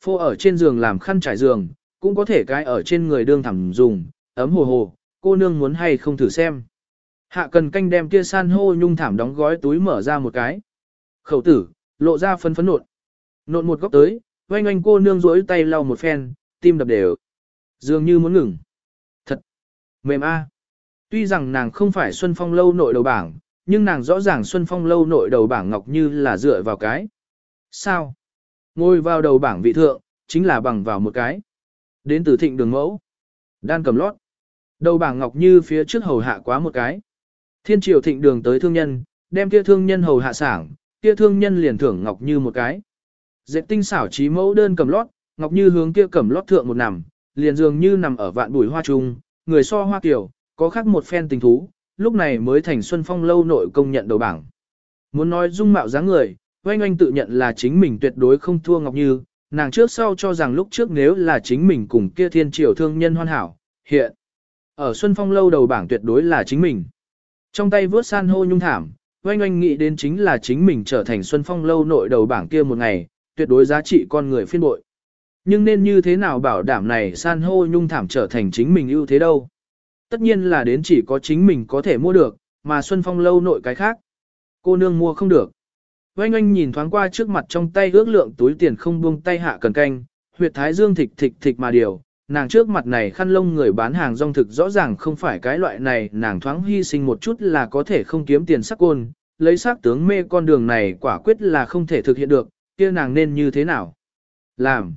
Phô ở trên giường làm khăn trải giường, cũng có thể cái ở trên người đương thẳng dùng, ấm hồ hồ, cô nương muốn hay không thử xem. Hạ cần canh đem kia san hô nhung thảm đóng gói túi mở ra một cái. Khẩu tử, lộ ra phấn phấn nộn. Nộn một góc tới, oanh oanh cô nương rỗi tay lau một phen, tim đập đều. Dường như muốn ngừng. Thật. Mềm a. Tuy rằng nàng không phải Xuân Phong lâu nội đầu bảng, nhưng nàng rõ ràng Xuân Phong lâu nội đầu bảng ngọc như là dựa vào cái. Sao? Ngồi vào đầu bảng vị thượng, chính là bằng vào một cái. Đến từ thịnh đường mẫu. Đan cầm lót. Đầu bảng ngọc như phía trước hầu hạ quá một cái. Thiên triều thịnh đường tới thương nhân, đem kia thương nhân hầu hạ sảng, kia thương nhân liền thưởng ngọc như một cái. Dệt tinh xảo trí mẫu đơn cầm lót, ngọc như hướng kia cầm lót thượng một nằm, liền dường như nằm ở vạn bụi hoa trung, người so hoa kiểu, có khác một phen tình thú, lúc này mới thành Xuân Phong lâu nội công nhận đầu bảng. Muốn nói dung mạo dáng người, oanh oanh tự nhận là chính mình tuyệt đối không thua Ngọc Như, nàng trước sau cho rằng lúc trước nếu là chính mình cùng kia thiên triều thương nhân hoàn hảo, hiện. Ở Xuân Phong lâu đầu bảng tuyệt đối là chính mình. Trong tay vớt san hô nhung thảm, oanh oanh nghĩ đến chính là chính mình trở thành Xuân Phong lâu nội đầu bảng kia một ngày, tuyệt đối giá trị con người phiên bội. Nhưng nên như thế nào bảo đảm này san hô nhung thảm trở thành chính mình ưu thế đâu? Tất nhiên là đến chỉ có chính mình có thể mua được, mà Xuân Phong lâu nội cái khác. Cô nương mua không được. Oanh oanh nhìn thoáng qua trước mặt trong tay ước lượng túi tiền không buông tay hạ cần canh, huyệt thái dương thịch thịch thịch mà điều, nàng trước mặt này khăn lông người bán hàng rong thực rõ ràng không phải cái loại này, nàng thoáng hy sinh một chút là có thể không kiếm tiền sắc côn, lấy sắc tướng mê con đường này quả quyết là không thể thực hiện được, kia nàng nên như thế nào? Làm.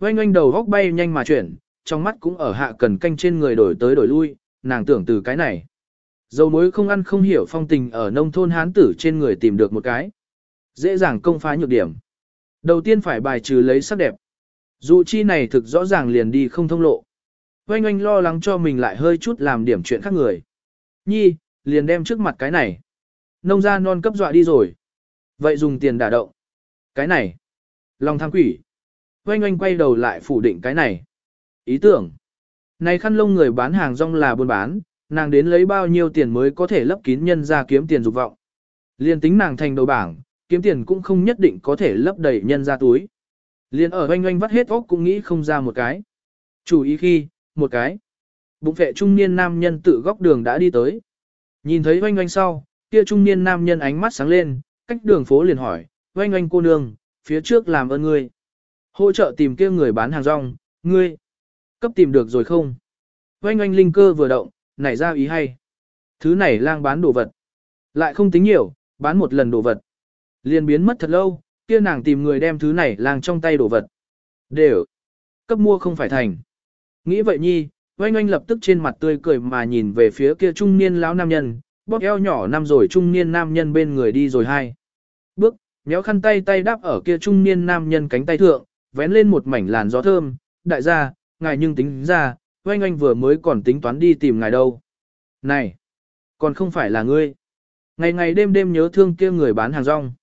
Oanh oanh đầu góc bay nhanh mà chuyển, trong mắt cũng ở hạ cần canh trên người đổi tới đổi lui, nàng tưởng từ cái này. Dầu mối không ăn không hiểu phong tình ở nông thôn hán tử trên người tìm được một cái. Dễ dàng công phá nhược điểm. Đầu tiên phải bài trừ lấy sắc đẹp. Dụ chi này thực rõ ràng liền đi không thông lộ. Oanh oanh lo lắng cho mình lại hơi chút làm điểm chuyện khác người. Nhi, liền đem trước mặt cái này. Nông ra non cấp dọa đi rồi. Vậy dùng tiền đả động. Cái này. Lòng tham quỷ. Oanh oanh quay đầu lại phủ định cái này. Ý tưởng. Này khăn lông người bán hàng rong là buôn bán, nàng đến lấy bao nhiêu tiền mới có thể lấp kín nhân ra kiếm tiền dục vọng. Liên tính nàng thành đầu bảng, kiếm tiền cũng không nhất định có thể lấp đầy nhân ra túi. Liên ở oanh oanh vắt hết óc cũng nghĩ không ra một cái. Chủ ý khi, một cái. Bụng vệ trung niên nam nhân tự góc đường đã đi tới. Nhìn thấy oanh oanh sau, kia trung niên nam nhân ánh mắt sáng lên, cách đường phố liền hỏi, oanh oanh cô nương, phía trước làm ơn ngươi. Hỗ trợ tìm kia người bán hàng rong, ngươi. Cấp tìm được rồi không? Oanh oanh linh cơ vừa động, nảy ra ý hay. Thứ này lang bán đồ vật. Lại không tính nhiều, bán một lần đồ vật. Liền biến mất thật lâu, kia nàng tìm người đem thứ này lang trong tay đồ vật. Đều. Cấp mua không phải thành. Nghĩ vậy nhi, oanh oanh lập tức trên mặt tươi cười mà nhìn về phía kia trung niên lão nam nhân, bóp eo nhỏ năm rồi trung niên nam nhân bên người đi rồi hai. Bước, méo khăn tay tay đáp ở kia trung niên nam nhân cánh tay thượng, vén lên một mảnh làn gió thơm, đại gia, ngài nhưng tính ra, oanh oanh vừa mới còn tính toán đi tìm ngài đâu. Này, còn không phải là ngươi. Ngày ngày đêm đêm nhớ thương kia người bán hàng rong.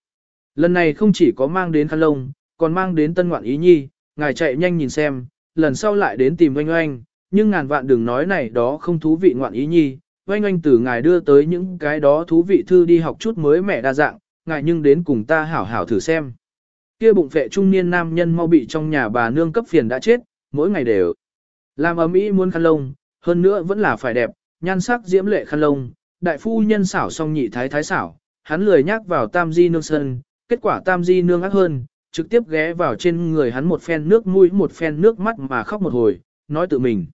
Lần này không chỉ có mang đến khăn lông, còn mang đến tân ngoạn ý nhi, ngài chạy nhanh nhìn xem, lần sau lại đến tìm oanh oanh, nhưng ngàn vạn đừng nói này đó không thú vị ngoạn ý nhi, oanh oanh từ ngài đưa tới những cái đó thú vị thư đi học chút mới mẻ đa dạng, ngài nhưng đến cùng ta hảo hảo thử xem. Kia bụng vệ trung niên nam nhân mau bị trong nhà bà nương cấp phiền đã chết, mỗi ngày đều làm ấm ý muốn khăn lông, hơn nữa vẫn là phải đẹp, nhan sắc diễm lệ khăn lông, đại phu nhân xảo song nhị thái thái xảo, hắn lười nhắc vào tam di nương sân, kết quả tam di nương ác hơn, trực tiếp ghé vào trên người hắn một phen nước mũi một phen nước mắt mà khóc một hồi, nói tự mình.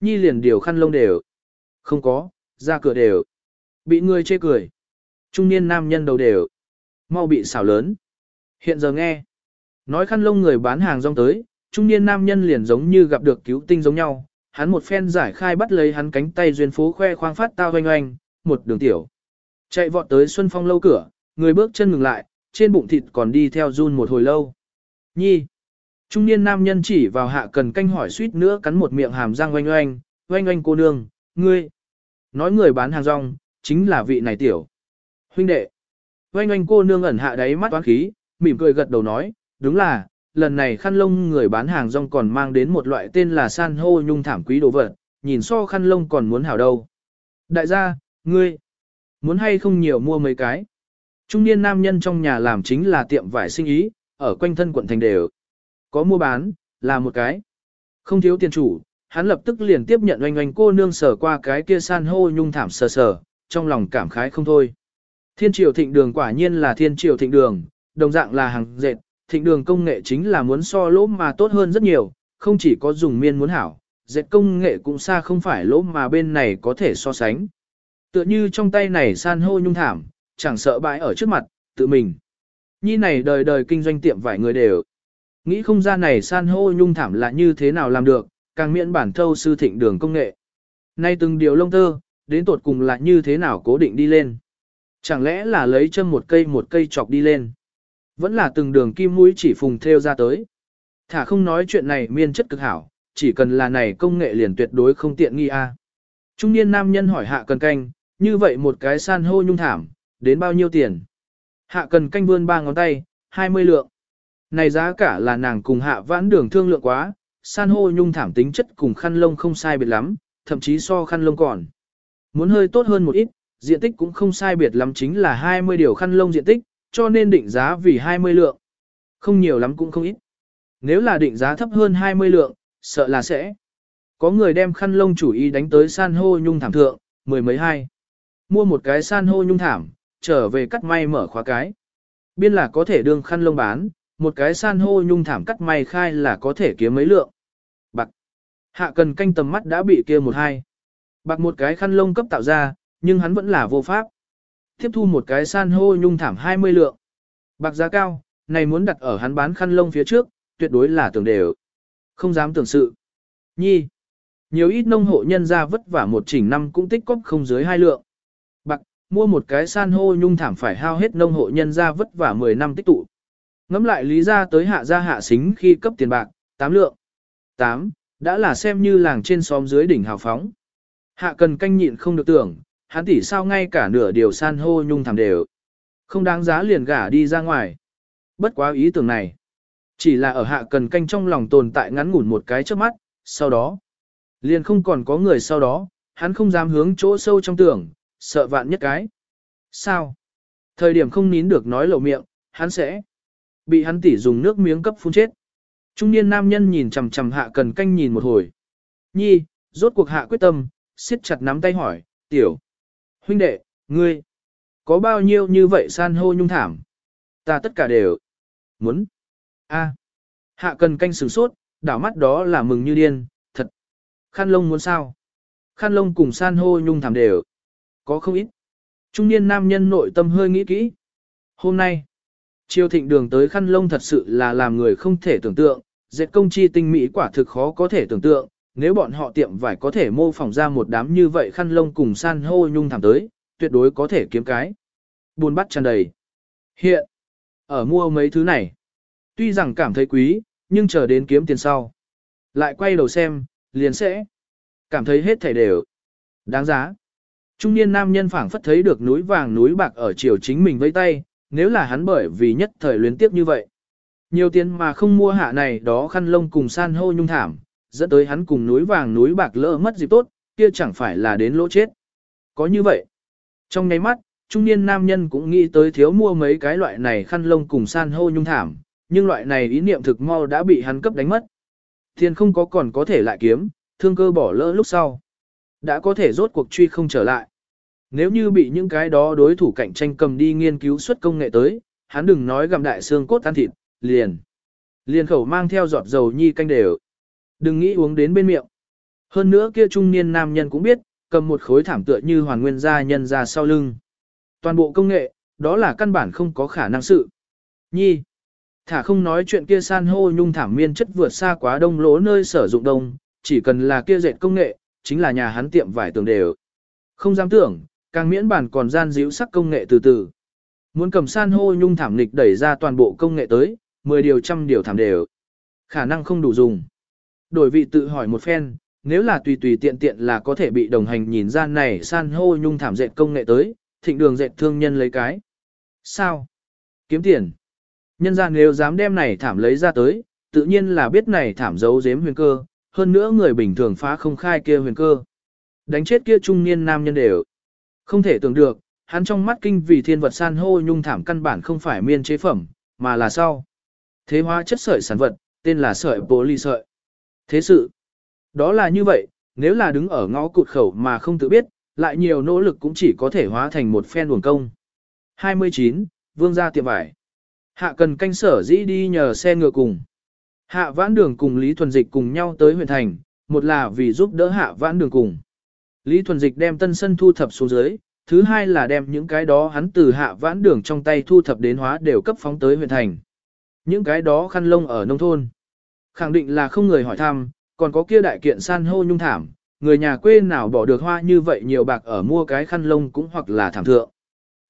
Nhi liền điều khăn lông đều. Không có, ra cửa đều. Bị người chê cười. Trung niên nam nhân đầu đều. Mau bị xảo lớn. Hiện giờ nghe. Nói khăn lông người bán hàng rong tới, trung niên nam nhân liền giống như gặp được cứu tinh giống nhau, hắn một phen giải khai bắt lấy hắn cánh tay duyên phố khoe khoang phát tao oanh oanh, một đường tiểu. Chạy vọt tới Xuân Phong lâu cửa, người bước chân ngừng lại, trên bụng thịt còn đi theo run một hồi lâu. Nhi. Trung niên nam nhân chỉ vào hạ cần canh hỏi suýt nữa cắn một miệng hàm răng oanh oanh, oanh oanh cô nương, ngươi. Nói người bán hàng rong, chính là vị này tiểu. Huynh đệ. Oanh oanh cô nương ẩn hạ đáy mắt toán khí, mỉm cười gật đầu nói, đúng là, lần này khăn lông người bán hàng rong còn mang đến một loại tên là san hô nhung thảm quý đồ vật, nhìn so khăn lông còn muốn hảo đâu. Đại gia, ngươi, muốn hay không nhiều mua mấy cái. Trung niên nam nhân trong nhà làm chính là tiệm vải sinh ý, ở quanh thân quận thành đều. Có mua bán, là một cái. Không thiếu tiền chủ, hắn lập tức liền tiếp nhận oanh oanh cô nương sở qua cái kia san hô nhung thảm sờ sờ, trong lòng cảm khái không thôi. Thiên triều thịnh đường quả nhiên là thiên triều thịnh đường, đồng dạng là hàng dệt, thịnh đường công nghệ chính là muốn so lỗ mà tốt hơn rất nhiều, không chỉ có dùng miên muốn hảo, dệt công nghệ cũng xa không phải lỗ mà bên này có thể so sánh. Tựa như trong tay này san hô nhung thảm, chẳng sợ bãi ở trước mặt, tự mình. Nhi này đời đời kinh doanh tiệm vài người đều. Nghĩ không ra này san hô nhung thảm là như thế nào làm được, càng miễn bản thâu sư thịnh đường công nghệ. Nay từng điều lông tơ, đến tột cùng là như thế nào cố định đi lên. Chẳng lẽ là lấy châm một cây một cây chọc đi lên. Vẫn là từng đường kim mũi chỉ phùng theo ra tới. Thả không nói chuyện này miên chất cực hảo, chỉ cần là này công nghệ liền tuyệt đối không tiện nghi a. Trung niên nam nhân hỏi hạ cần canh, như vậy một cái san hô nhung thảm, đến bao nhiêu tiền? Hạ cần canh vươn ba ngón tay, 20 lượng. Này giá cả là nàng cùng hạ vãn đường thương lượng quá, san hô nhung thảm tính chất cùng khăn lông không sai biệt lắm, thậm chí so khăn lông còn. Muốn hơi tốt hơn một ít, diện tích cũng không sai biệt lắm chính là 20 điều khăn lông diện tích, cho nên định giá vì 20 lượng. Không nhiều lắm cũng không ít. Nếu là định giá thấp hơn 20 lượng, sợ là sẽ. Có người đem khăn lông chủ ý đánh tới san hô nhung thảm thượng, mười mấy hai. Mua một cái san hô nhung thảm, trở về cắt may mở khóa cái. Biên là có thể đương khăn lông bán, một cái san hô nhung thảm cắt may khai là có thể kiếm mấy lượng. Bạc. Hạ cần canh tầm mắt đã bị kia một hai. Bạc một cái khăn lông cấp tạo ra, nhưng hắn vẫn là vô pháp. Tiếp thu một cái san hô nhung thảm 20 lượng. Bạc giá cao, này muốn đặt ở hắn bán khăn lông phía trước, tuyệt đối là tưởng đều. Không dám tưởng sự. Nhi. Nhiều ít nông hộ nhân ra vất vả một chỉnh năm cũng tích cóp không dưới hai lượng. Mua một cái san hô nhung thảm phải hao hết nông hộ nhân ra vất vả 10 năm tích tụ. Ngắm lại lý ra tới hạ gia hạ xính khi cấp tiền bạc, 8 lượng. 8, đã là xem như làng trên xóm dưới đỉnh hào phóng. Hạ cần canh nhịn không được tưởng, hắn tỷ sao ngay cả nửa điều san hô nhung thảm đều. Không đáng giá liền gả đi ra ngoài. Bất quá ý tưởng này. Chỉ là ở hạ cần canh trong lòng tồn tại ngắn ngủn một cái trước mắt, sau đó. Liền không còn có người sau đó, hắn không dám hướng chỗ sâu trong tưởng, sợ vạn nhất cái. Sao? Thời điểm không nín được nói lộ miệng, hắn sẽ bị hắn tỉ dùng nước miếng cấp phun chết. Trung niên nam nhân nhìn chằm chằm hạ cần canh nhìn một hồi. Nhi, rốt cuộc hạ quyết tâm, siết chặt nắm tay hỏi, tiểu. Huynh đệ, ngươi, có bao nhiêu như vậy san hô nhung thảm? Ta tất cả đều muốn. A. Hạ cần canh sửng sốt, đảo mắt đó là mừng như điên, thật. Khăn lông muốn sao? Khăn lông cùng san hô nhung thảm đều. Có không ít. Trung niên nam nhân nội tâm hơi nghĩ kỹ. Hôm nay, triều thịnh đường tới khăn lông thật sự là làm người không thể tưởng tượng, dệt công chi tinh mỹ quả thực khó có thể tưởng tượng, nếu bọn họ tiệm vải có thể mô phỏng ra một đám như vậy khăn lông cùng san hô nhung thảm tới, tuyệt đối có thể kiếm cái. buồn bắt tràn đầy. Hiện, ở mua mấy thứ này, tuy rằng cảm thấy quý, nhưng chờ đến kiếm tiền sau. Lại quay đầu xem, liền sẽ cảm thấy hết thảy đều đáng giá. Trung niên nam nhân phảng phất thấy được núi vàng núi bạc ở chiều chính mình với tay, nếu là hắn bởi vì nhất thời luyến tiếp như vậy. Nhiều tiền mà không mua hạ này đó khăn lông cùng san hô nhung thảm, dẫn tới hắn cùng núi vàng núi bạc lỡ mất dịp tốt, kia chẳng phải là đến lỗ chết. Có như vậy. Trong nháy mắt, trung niên nam nhân cũng nghĩ tới thiếu mua mấy cái loại này khăn lông cùng san hô nhung thảm, nhưng loại này ý niệm thực mau đã bị hắn cấp đánh mất. Tiền không có còn có thể lại kiếm, thương cơ bỏ lỡ lúc sau. Đã có thể rốt cuộc truy không trở lại. Nếu như bị những cái đó đối thủ cạnh tranh cầm đi nghiên cứu xuất công nghệ tới, hắn đừng nói gặm đại xương cốt ăn thịt, liền. Liền khẩu mang theo giọt dầu nhi canh đều. Đừng nghĩ uống đến bên miệng. Hơn nữa kia trung niên nam nhân cũng biết, cầm một khối thảm tựa như hoàn nguyên gia nhân ra sau lưng. Toàn bộ công nghệ, đó là căn bản không có khả năng sự. Nhi. Thả không nói chuyện kia san hô nhung thảm miên chất vượt xa quá đông lỗ nơi sử dụng đông, chỉ cần là kia dệt công nghệ, chính là nhà hắn tiệm vải tường đều. Không dám tưởng, càng miễn bản còn gian díu sắc công nghệ từ từ. Muốn cầm san hô nhung thảm lịch đẩy ra toàn bộ công nghệ tới, 10 điều trăm điều thảm đều. Khả năng không đủ dùng. Đổi vị tự hỏi một phen, nếu là tùy tùy tiện tiện là có thể bị đồng hành nhìn ra này san hô nhung thảm dệt công nghệ tới, thịnh đường dệt thương nhân lấy cái. Sao? Kiếm tiền. Nhân ra nếu dám đem này thảm lấy ra tới, tự nhiên là biết này thảm giấu giếm huyền cơ, hơn nữa người bình thường phá không khai kia huyền cơ. Đánh chết kia trung niên nam nhân đều. Không thể tưởng được, hắn trong mắt kinh vì thiên vật san hô nhung thảm căn bản không phải miên chế phẩm, mà là sau. Thế hóa chất sợi sản vật, tên là sợi poly sợi. Thế sự, đó là như vậy, nếu là đứng ở ngõ cụt khẩu mà không tự biết, lại nhiều nỗ lực cũng chỉ có thể hóa thành một phen uổng công. 29. Vương gia tiệm vải. Hạ cần canh sở dĩ đi nhờ xe ngựa cùng. Hạ vãn đường cùng Lý Thuần Dịch cùng nhau tới huyện thành, một là vì giúp đỡ hạ vãn đường cùng. Lý Thuần Dịch đem tân sân thu thập xuống dưới, thứ hai là đem những cái đó hắn từ hạ vãn đường trong tay thu thập đến hóa đều cấp phóng tới huyện thành. Những cái đó khăn lông ở nông thôn. Khẳng định là không người hỏi thăm, còn có kia đại kiện san hô nhung thảm, người nhà quê nào bỏ được hoa như vậy nhiều bạc ở mua cái khăn lông cũng hoặc là thảm thượng.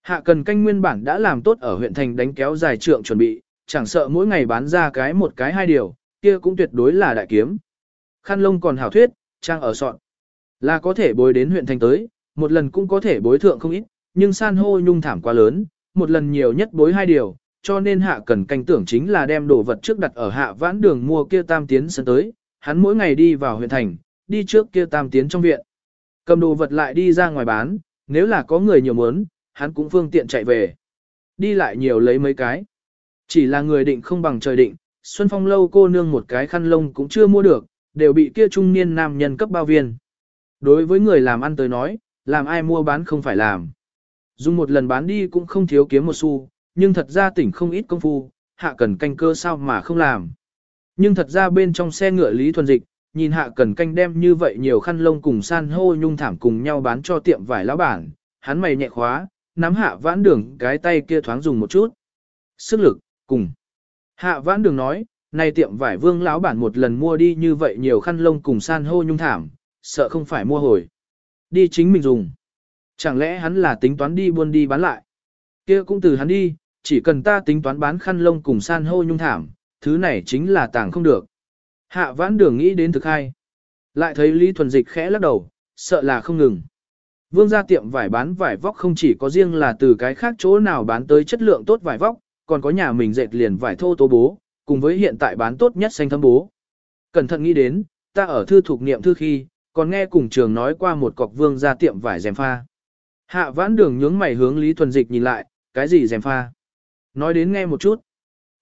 Hạ cần canh nguyên bản đã làm tốt ở huyện thành đánh kéo dài trượng chuẩn bị, chẳng sợ mỗi ngày bán ra cái một cái hai điều, kia cũng tuyệt đối là đại kiếm. Khăn lông còn hảo thuyết, trang ở sọn. Là có thể bối đến huyện thành tới, một lần cũng có thể bối thượng không ít, nhưng san hô nhung thảm quá lớn, một lần nhiều nhất bối hai điều, cho nên hạ cần canh tưởng chính là đem đồ vật trước đặt ở hạ vãn đường mua kia tam tiến sân tới, hắn mỗi ngày đi vào huyện thành, đi trước kia tam tiến trong viện. Cầm đồ vật lại đi ra ngoài bán, nếu là có người nhiều muốn, hắn cũng phương tiện chạy về. Đi lại nhiều lấy mấy cái. Chỉ là người định không bằng trời định, Xuân Phong lâu cô nương một cái khăn lông cũng chưa mua được, đều bị kia trung niên nam nhân cấp bao viên. Đối với người làm ăn tới nói, làm ai mua bán không phải làm. Dùng một lần bán đi cũng không thiếu kiếm một xu, nhưng thật ra tỉnh không ít công phu, hạ cần canh cơ sao mà không làm. Nhưng thật ra bên trong xe ngựa Lý Thuần Dịch, nhìn hạ cần canh đem như vậy nhiều khăn lông cùng san hô nhung thảm cùng nhau bán cho tiệm vải lão bản, hắn mày nhẹ khóa, nắm hạ vãn đường cái tay kia thoáng dùng một chút. Sức lực, cùng. Hạ vãn đường nói, này tiệm vải vương lão bản một lần mua đi như vậy nhiều khăn lông cùng san hô nhung thảm, sợ không phải mua hồi. Đi chính mình dùng. Chẳng lẽ hắn là tính toán đi buôn đi bán lại. kia cũng từ hắn đi, chỉ cần ta tính toán bán khăn lông cùng san hô nhung thảm, thứ này chính là tàng không được. Hạ vãn đường nghĩ đến thực hai. Lại thấy Lý Thuần Dịch khẽ lắc đầu, sợ là không ngừng. Vương gia tiệm vải bán vải vóc không chỉ có riêng là từ cái khác chỗ nào bán tới chất lượng tốt vải vóc, còn có nhà mình dệt liền vải thô tố bố, cùng với hiện tại bán tốt nhất xanh thấm bố. Cẩn thận nghĩ đến, ta ở thư thuộc niệm thư khi, còn nghe cùng trường nói qua một cọc vương gia tiệm vải dèm pha. Hạ vãn đường nhướng mày hướng Lý Thuần Dịch nhìn lại, cái gì dèm pha? Nói đến nghe một chút.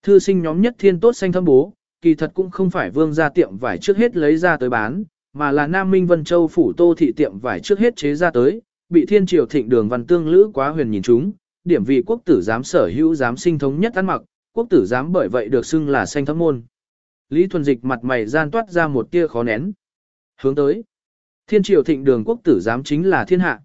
Thư sinh nhóm nhất thiên tốt xanh thâm bố, kỳ thật cũng không phải vương gia tiệm vải trước hết lấy ra tới bán, mà là Nam Minh Vân Châu phủ tô thị tiệm vải trước hết chế ra tới, bị thiên triều thịnh đường văn tương lữ quá huyền nhìn chúng, điểm vì quốc tử giám sở hữu giám sinh thống nhất ăn mặc, quốc tử giám bởi vậy được xưng là xanh thâm môn. Lý Thuần Dịch mặt mày gian toát ra một tia khó nén. Hướng tới, thiên triều thịnh đường quốc tử giám chính là thiên hạ.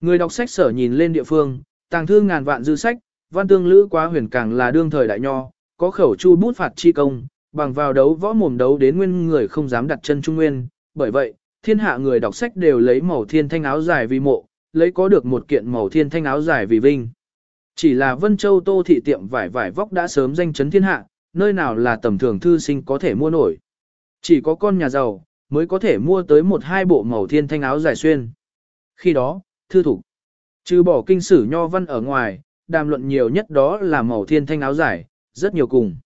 Người đọc sách sở nhìn lên địa phương, tàng thư ngàn vạn dư sách, văn tương lữ quá huyền càng là đương thời đại nho, có khẩu chu bút phạt chi công, bằng vào đấu võ mồm đấu đến nguyên người không dám đặt chân trung nguyên, bởi vậy, thiên hạ người đọc sách đều lấy màu thiên thanh áo dài vì mộ, lấy có được một kiện màu thiên thanh áo dài vì vinh. Chỉ là Vân Châu Tô thị tiệm vải vải vóc đã sớm danh chấn thiên hạ, nơi nào là tầm thường thư sinh có thể mua nổi. Chỉ có con nhà giàu, mới có thể mua tới một hai bộ màu thiên thanh áo dài xuyên. Khi đó, thư thủ, trừ bỏ kinh sử nho văn ở ngoài, đàm luận nhiều nhất đó là màu thiên thanh áo dài, rất nhiều cùng.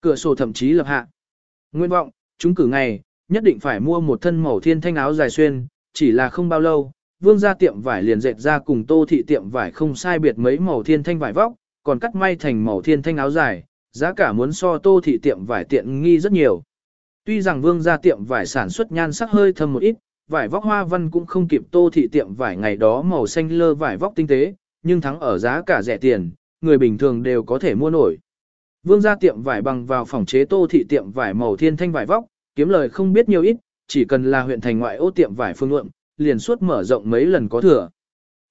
Cửa sổ thậm chí lập hạ. Nguyện vọng, chúng cử ngày, nhất định phải mua một thân màu thiên thanh áo dài xuyên, chỉ là không bao lâu, vương gia tiệm vải liền dệt ra cùng tô thị tiệm vải không sai biệt mấy màu thiên thanh vải vóc, còn cắt may thành màu thiên thanh áo dài, giá cả muốn so tô thị tiệm vải tiện nghi rất nhiều. Tuy rằng vương gia tiệm vải sản xuất nhan sắc hơi thâm một ít, vải vóc hoa văn cũng không kịp tô thị tiệm vải ngày đó màu xanh lơ vải vóc tinh tế, nhưng thắng ở giá cả rẻ tiền, người bình thường đều có thể mua nổi. Vương gia tiệm vải bằng vào phòng chế tô thị tiệm vải màu thiên thanh vải vóc, kiếm lời không biết nhiều ít, chỉ cần là huyện thành ngoại ô tiệm vải phương lượng, liền suốt mở rộng mấy lần có thừa.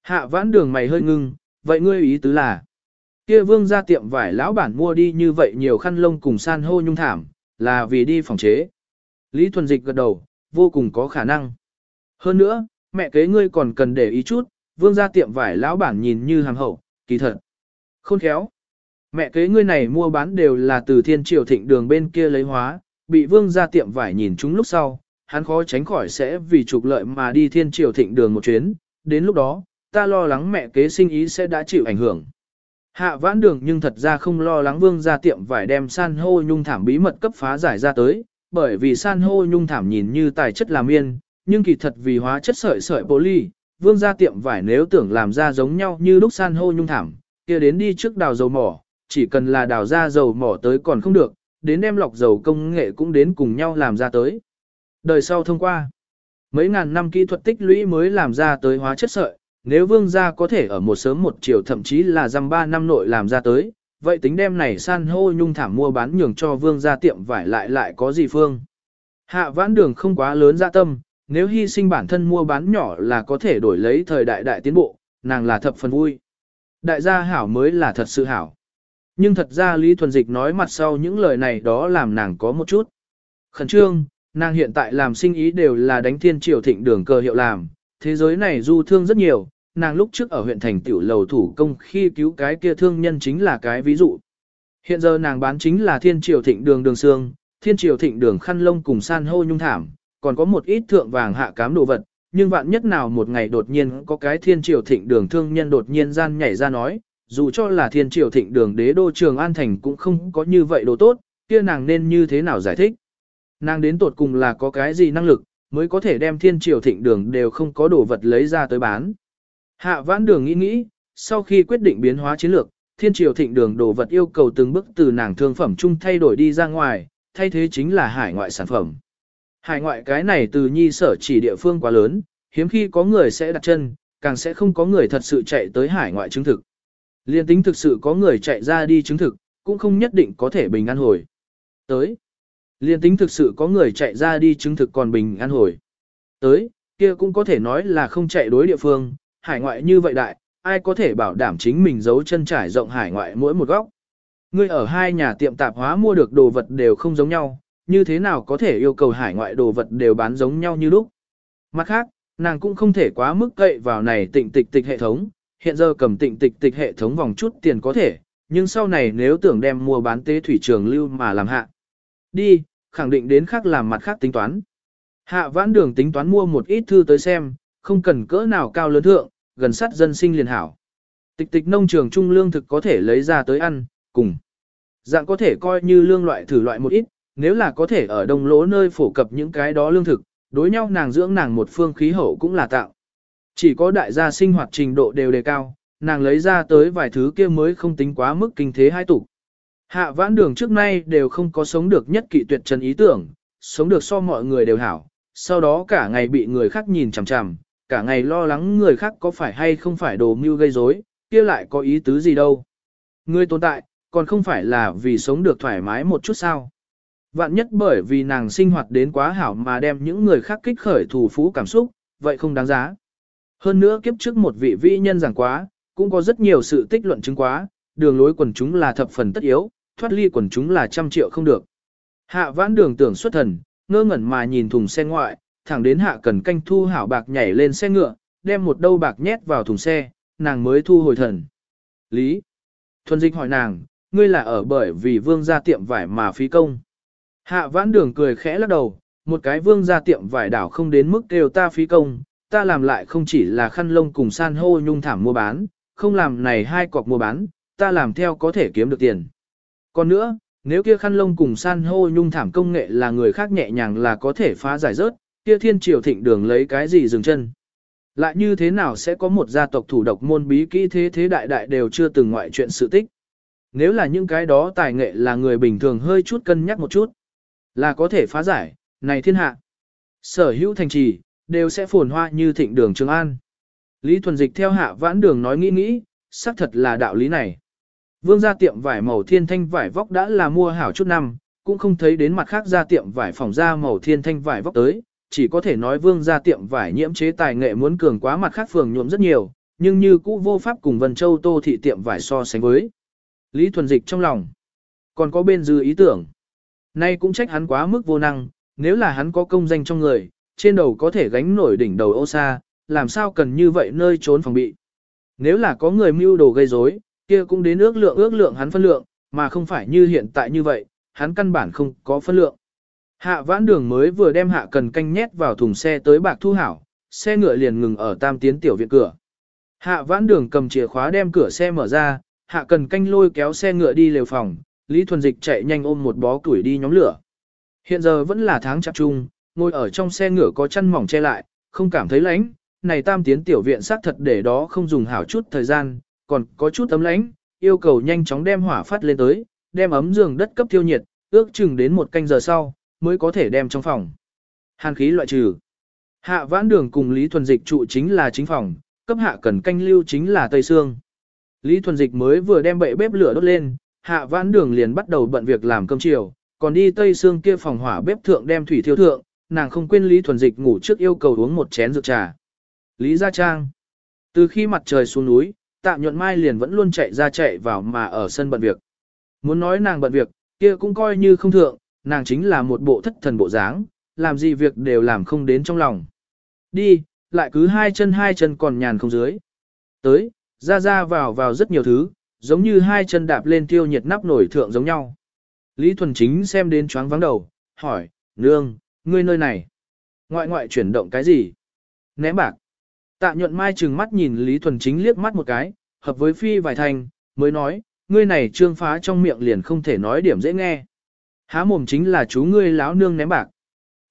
Hạ vãn đường mày hơi ngưng, vậy ngươi ý tứ là, kia vương gia tiệm vải lão bản mua đi như vậy nhiều khăn lông cùng san hô nhung thảm, là vì đi phòng chế. Lý Thuần Dịch gật đầu, vô cùng có khả năng. Hơn nữa, mẹ kế ngươi còn cần để ý chút, vương gia tiệm vải lão bản nhìn như hàng hậu, kỳ thật. Khôn khéo. Mẹ kế ngươi này mua bán đều là từ thiên triều thịnh đường bên kia lấy hóa, bị vương gia tiệm vải nhìn chúng lúc sau, hắn khó tránh khỏi sẽ vì trục lợi mà đi thiên triều thịnh đường một chuyến, đến lúc đó, ta lo lắng mẹ kế sinh ý sẽ đã chịu ảnh hưởng. Hạ vãn đường nhưng thật ra không lo lắng vương gia tiệm vải đem san hô nhung thảm bí mật cấp phá giải ra tới, bởi vì san hô nhung thảm nhìn như tài chất làm yên, nhưng kỳ thật vì hóa chất sợi sợi poly, vương gia tiệm vải nếu tưởng làm ra giống nhau như lúc san hô nhung thảm, kia đến đi trước đào dầu mỏ, chỉ cần là đào ra dầu mỏ tới còn không được, đến đem lọc dầu công nghệ cũng đến cùng nhau làm ra tới. Đời sau thông qua, mấy ngàn năm kỹ thuật tích lũy mới làm ra tới hóa chất sợi, nếu vương gia có thể ở một sớm một chiều thậm chí là dăm ba năm nội làm ra tới, vậy tính đem này san hô nhung thảm mua bán nhường cho vương gia tiệm vải lại lại có gì phương. Hạ vãn đường không quá lớn dạ tâm, nếu hy sinh bản thân mua bán nhỏ là có thể đổi lấy thời đại đại tiến bộ, nàng là thập phần vui. Đại gia hảo mới là thật sự hảo. Nhưng thật ra Lý Thuần Dịch nói mặt sau những lời này đó làm nàng có một chút. Khẩn trương, nàng hiện tại làm sinh ý đều là đánh thiên triều thịnh đường cơ hiệu làm, thế giới này du thương rất nhiều, nàng lúc trước ở huyện thành tiểu lầu thủ công khi cứu cái kia thương nhân chính là cái ví dụ. Hiện giờ nàng bán chính là thiên triều thịnh đường đường xương, thiên triều thịnh đường khăn lông cùng san hô nhung thảm, còn có một ít thượng vàng hạ cám đồ vật, nhưng vạn nhất nào một ngày đột nhiên có cái thiên triều thịnh đường thương nhân đột nhiên gian nhảy ra nói, dù cho là thiên triều thịnh đường đế đô trường An Thành cũng không có như vậy đồ tốt, kia nàng nên như thế nào giải thích. Nàng đến tột cùng là có cái gì năng lực, mới có thể đem thiên triều thịnh đường đều không có đồ vật lấy ra tới bán. Hạ vãn đường nghĩ nghĩ, sau khi quyết định biến hóa chiến lược, thiên triều thịnh đường đồ vật yêu cầu từng bước từ nàng thương phẩm chung thay đổi đi ra ngoài, thay thế chính là hải ngoại sản phẩm. Hải ngoại cái này từ nhi sở chỉ địa phương quá lớn, hiếm khi có người sẽ đặt chân, càng sẽ không có người thật sự chạy tới hải ngoại chứng thực. Liên tính thực sự có người chạy ra đi chứng thực, cũng không nhất định có thể bình an hồi. Tới. Liên tính thực sự có người chạy ra đi chứng thực còn bình an hồi. Tới, kia cũng có thể nói là không chạy đối địa phương, hải ngoại như vậy đại, ai có thể bảo đảm chính mình giấu chân trải rộng hải ngoại mỗi một góc. Ngươi ở hai nhà tiệm tạp hóa mua được đồ vật đều không giống nhau, như thế nào có thể yêu cầu hải ngoại đồ vật đều bán giống nhau như lúc. Mặt khác, nàng cũng không thể quá mức cậy vào này tịnh tịch tịch hệ thống, hiện giờ cầm tịnh tịch tịch hệ thống vòng chút tiền có thể, nhưng sau này nếu tưởng đem mua bán tế thủy trường lưu mà làm hạ. Đi, khẳng định đến khác làm mặt khác tính toán. Hạ vãn đường tính toán mua một ít thư tới xem, không cần cỡ nào cao lớn thượng, gần sát dân sinh liền hảo. Tịch tịch nông trường trung lương thực có thể lấy ra tới ăn, cùng. Dạng có thể coi như lương loại thử loại một ít, nếu là có thể ở đông lỗ nơi phổ cập những cái đó lương thực, đối nhau nàng dưỡng nàng một phương khí hậu cũng là tạo. Chỉ có đại gia sinh hoạt trình độ đều đề cao, nàng lấy ra tới vài thứ kia mới không tính quá mức kinh thế hai tục. Hạ vãn đường trước nay đều không có sống được nhất kỵ tuyệt trần ý tưởng, sống được so mọi người đều hảo, sau đó cả ngày bị người khác nhìn chằm chằm, cả ngày lo lắng người khác có phải hay không phải đồ mưu gây rối, kia lại có ý tứ gì đâu. Người tồn tại, còn không phải là vì sống được thoải mái một chút sao. Vạn nhất bởi vì nàng sinh hoạt đến quá hảo mà đem những người khác kích khởi thù phú cảm xúc, vậy không đáng giá. Hơn nữa kiếp trước một vị vĩ nhân giảng quá, cũng có rất nhiều sự tích luận chứng quá, đường lối quần chúng là thập phần tất yếu, thoát ly quần chúng là trăm triệu không được. Hạ vãn đường tưởng xuất thần, ngơ ngẩn mà nhìn thùng xe ngoại, thẳng đến hạ cần canh thu hảo bạc nhảy lên xe ngựa, đem một đâu bạc nhét vào thùng xe, nàng mới thu hồi thần. Lý. Thuần dịch hỏi nàng, ngươi là ở bởi vì vương gia tiệm vải mà phí công. Hạ vãn đường cười khẽ lắc đầu, một cái vương gia tiệm vải đảo không đến mức kêu ta phí công, ta làm lại không chỉ là khăn lông cùng san hô nhung thảm mua bán, không làm này hai cọc mua bán, ta làm theo có thể kiếm được tiền. Còn nữa, nếu kia khăn lông cùng san hô nhung thảm công nghệ là người khác nhẹ nhàng là có thể phá giải rớt, kia thiên triều thịnh đường lấy cái gì dừng chân. Lại như thế nào sẽ có một gia tộc thủ độc môn bí kỹ thế thế đại đại đều chưa từng ngoại chuyện sự tích. Nếu là những cái đó tài nghệ là người bình thường hơi chút cân nhắc một chút, là có thể phá giải, này thiên hạ. Sở hữu thành trì, đều sẽ phồn hoa như thịnh đường Trường An. Lý Thuần Dịch theo hạ vãn đường nói nghĩ nghĩ, xác thật là đạo lý này. Vương gia tiệm vải màu thiên thanh vải vóc đã là mua hảo chút năm, cũng không thấy đến mặt khác gia tiệm vải phòng ra màu thiên thanh vải vóc tới, chỉ có thể nói vương gia tiệm vải nhiễm chế tài nghệ muốn cường quá mặt khác phường nhuộm rất nhiều, nhưng như cũ vô pháp cùng Vân Châu Tô thị tiệm vải so sánh với. Lý Thuần Dịch trong lòng, còn có bên dư ý tưởng. Nay cũng trách hắn quá mức vô năng, nếu là hắn có công danh trong người, trên đầu có thể gánh nổi đỉnh đầu ô sa, làm sao cần như vậy nơi trốn phòng bị. Nếu là có người mưu đồ gây rối, kia cũng đến ước lượng ước lượng hắn phân lượng, mà không phải như hiện tại như vậy, hắn căn bản không có phân lượng. Hạ vãn đường mới vừa đem hạ cần canh nhét vào thùng xe tới bạc thu hảo, xe ngựa liền ngừng ở tam tiến tiểu viện cửa. Hạ vãn đường cầm chìa khóa đem cửa xe mở ra, hạ cần canh lôi kéo xe ngựa đi lều phòng, Lý Thuần Dịch chạy nhanh ôm một bó củi đi nhóm lửa. Hiện giờ vẫn là tháng chạp trung, ngồi ở trong xe ngựa có chăn mỏng che lại, không cảm thấy lạnh. Này tam tiến tiểu viện xác thật để đó không dùng hảo chút thời gian, còn có chút ấm lánh yêu cầu nhanh chóng đem hỏa phát lên tới, đem ấm giường đất cấp tiêu nhiệt, ước chừng đến một canh giờ sau, mới có thể đem trong phòng. Hàn khí loại trừ. Hạ vãn đường cùng Lý Thuần Dịch trụ chính là chính phòng, cấp hạ cần canh lưu chính là Tây Sương. Lý Thuần Dịch mới vừa đem bệ bếp lửa đốt lên, hạ vãn đường liền bắt đầu bận việc làm cơm chiều, còn đi Tây Sương kia phòng hỏa bếp thượng đem thủy thiêu thượng, nàng không quên Lý Thuần Dịch ngủ trước yêu cầu uống một chén rượu trà. Lý Gia Trang. Từ khi mặt trời xuống núi, tạ nhuận mai liền vẫn luôn chạy ra chạy vào mà ở sân bận việc. Muốn nói nàng bận việc, kia cũng coi như không thượng, nàng chính là một bộ thất thần bộ dáng, làm gì việc đều làm không đến trong lòng. Đi, lại cứ hai chân hai chân còn nhàn không dưới. Tới, ra ra vào vào rất nhiều thứ, giống như hai chân đạp lên tiêu nhiệt nắp nổi thượng giống nhau. Lý Thuần Chính xem đến choáng vắng đầu, hỏi, nương, ngươi nơi này, ngoại ngoại chuyển động cái gì? Ném bạc. Tạ nhuận mai trừng mắt nhìn Lý Thuần Chính liếc mắt một cái, hợp với phi vài thành, mới nói, ngươi này trương phá trong miệng liền không thể nói điểm dễ nghe. Há mồm chính là chú ngươi láo nương ném bạc.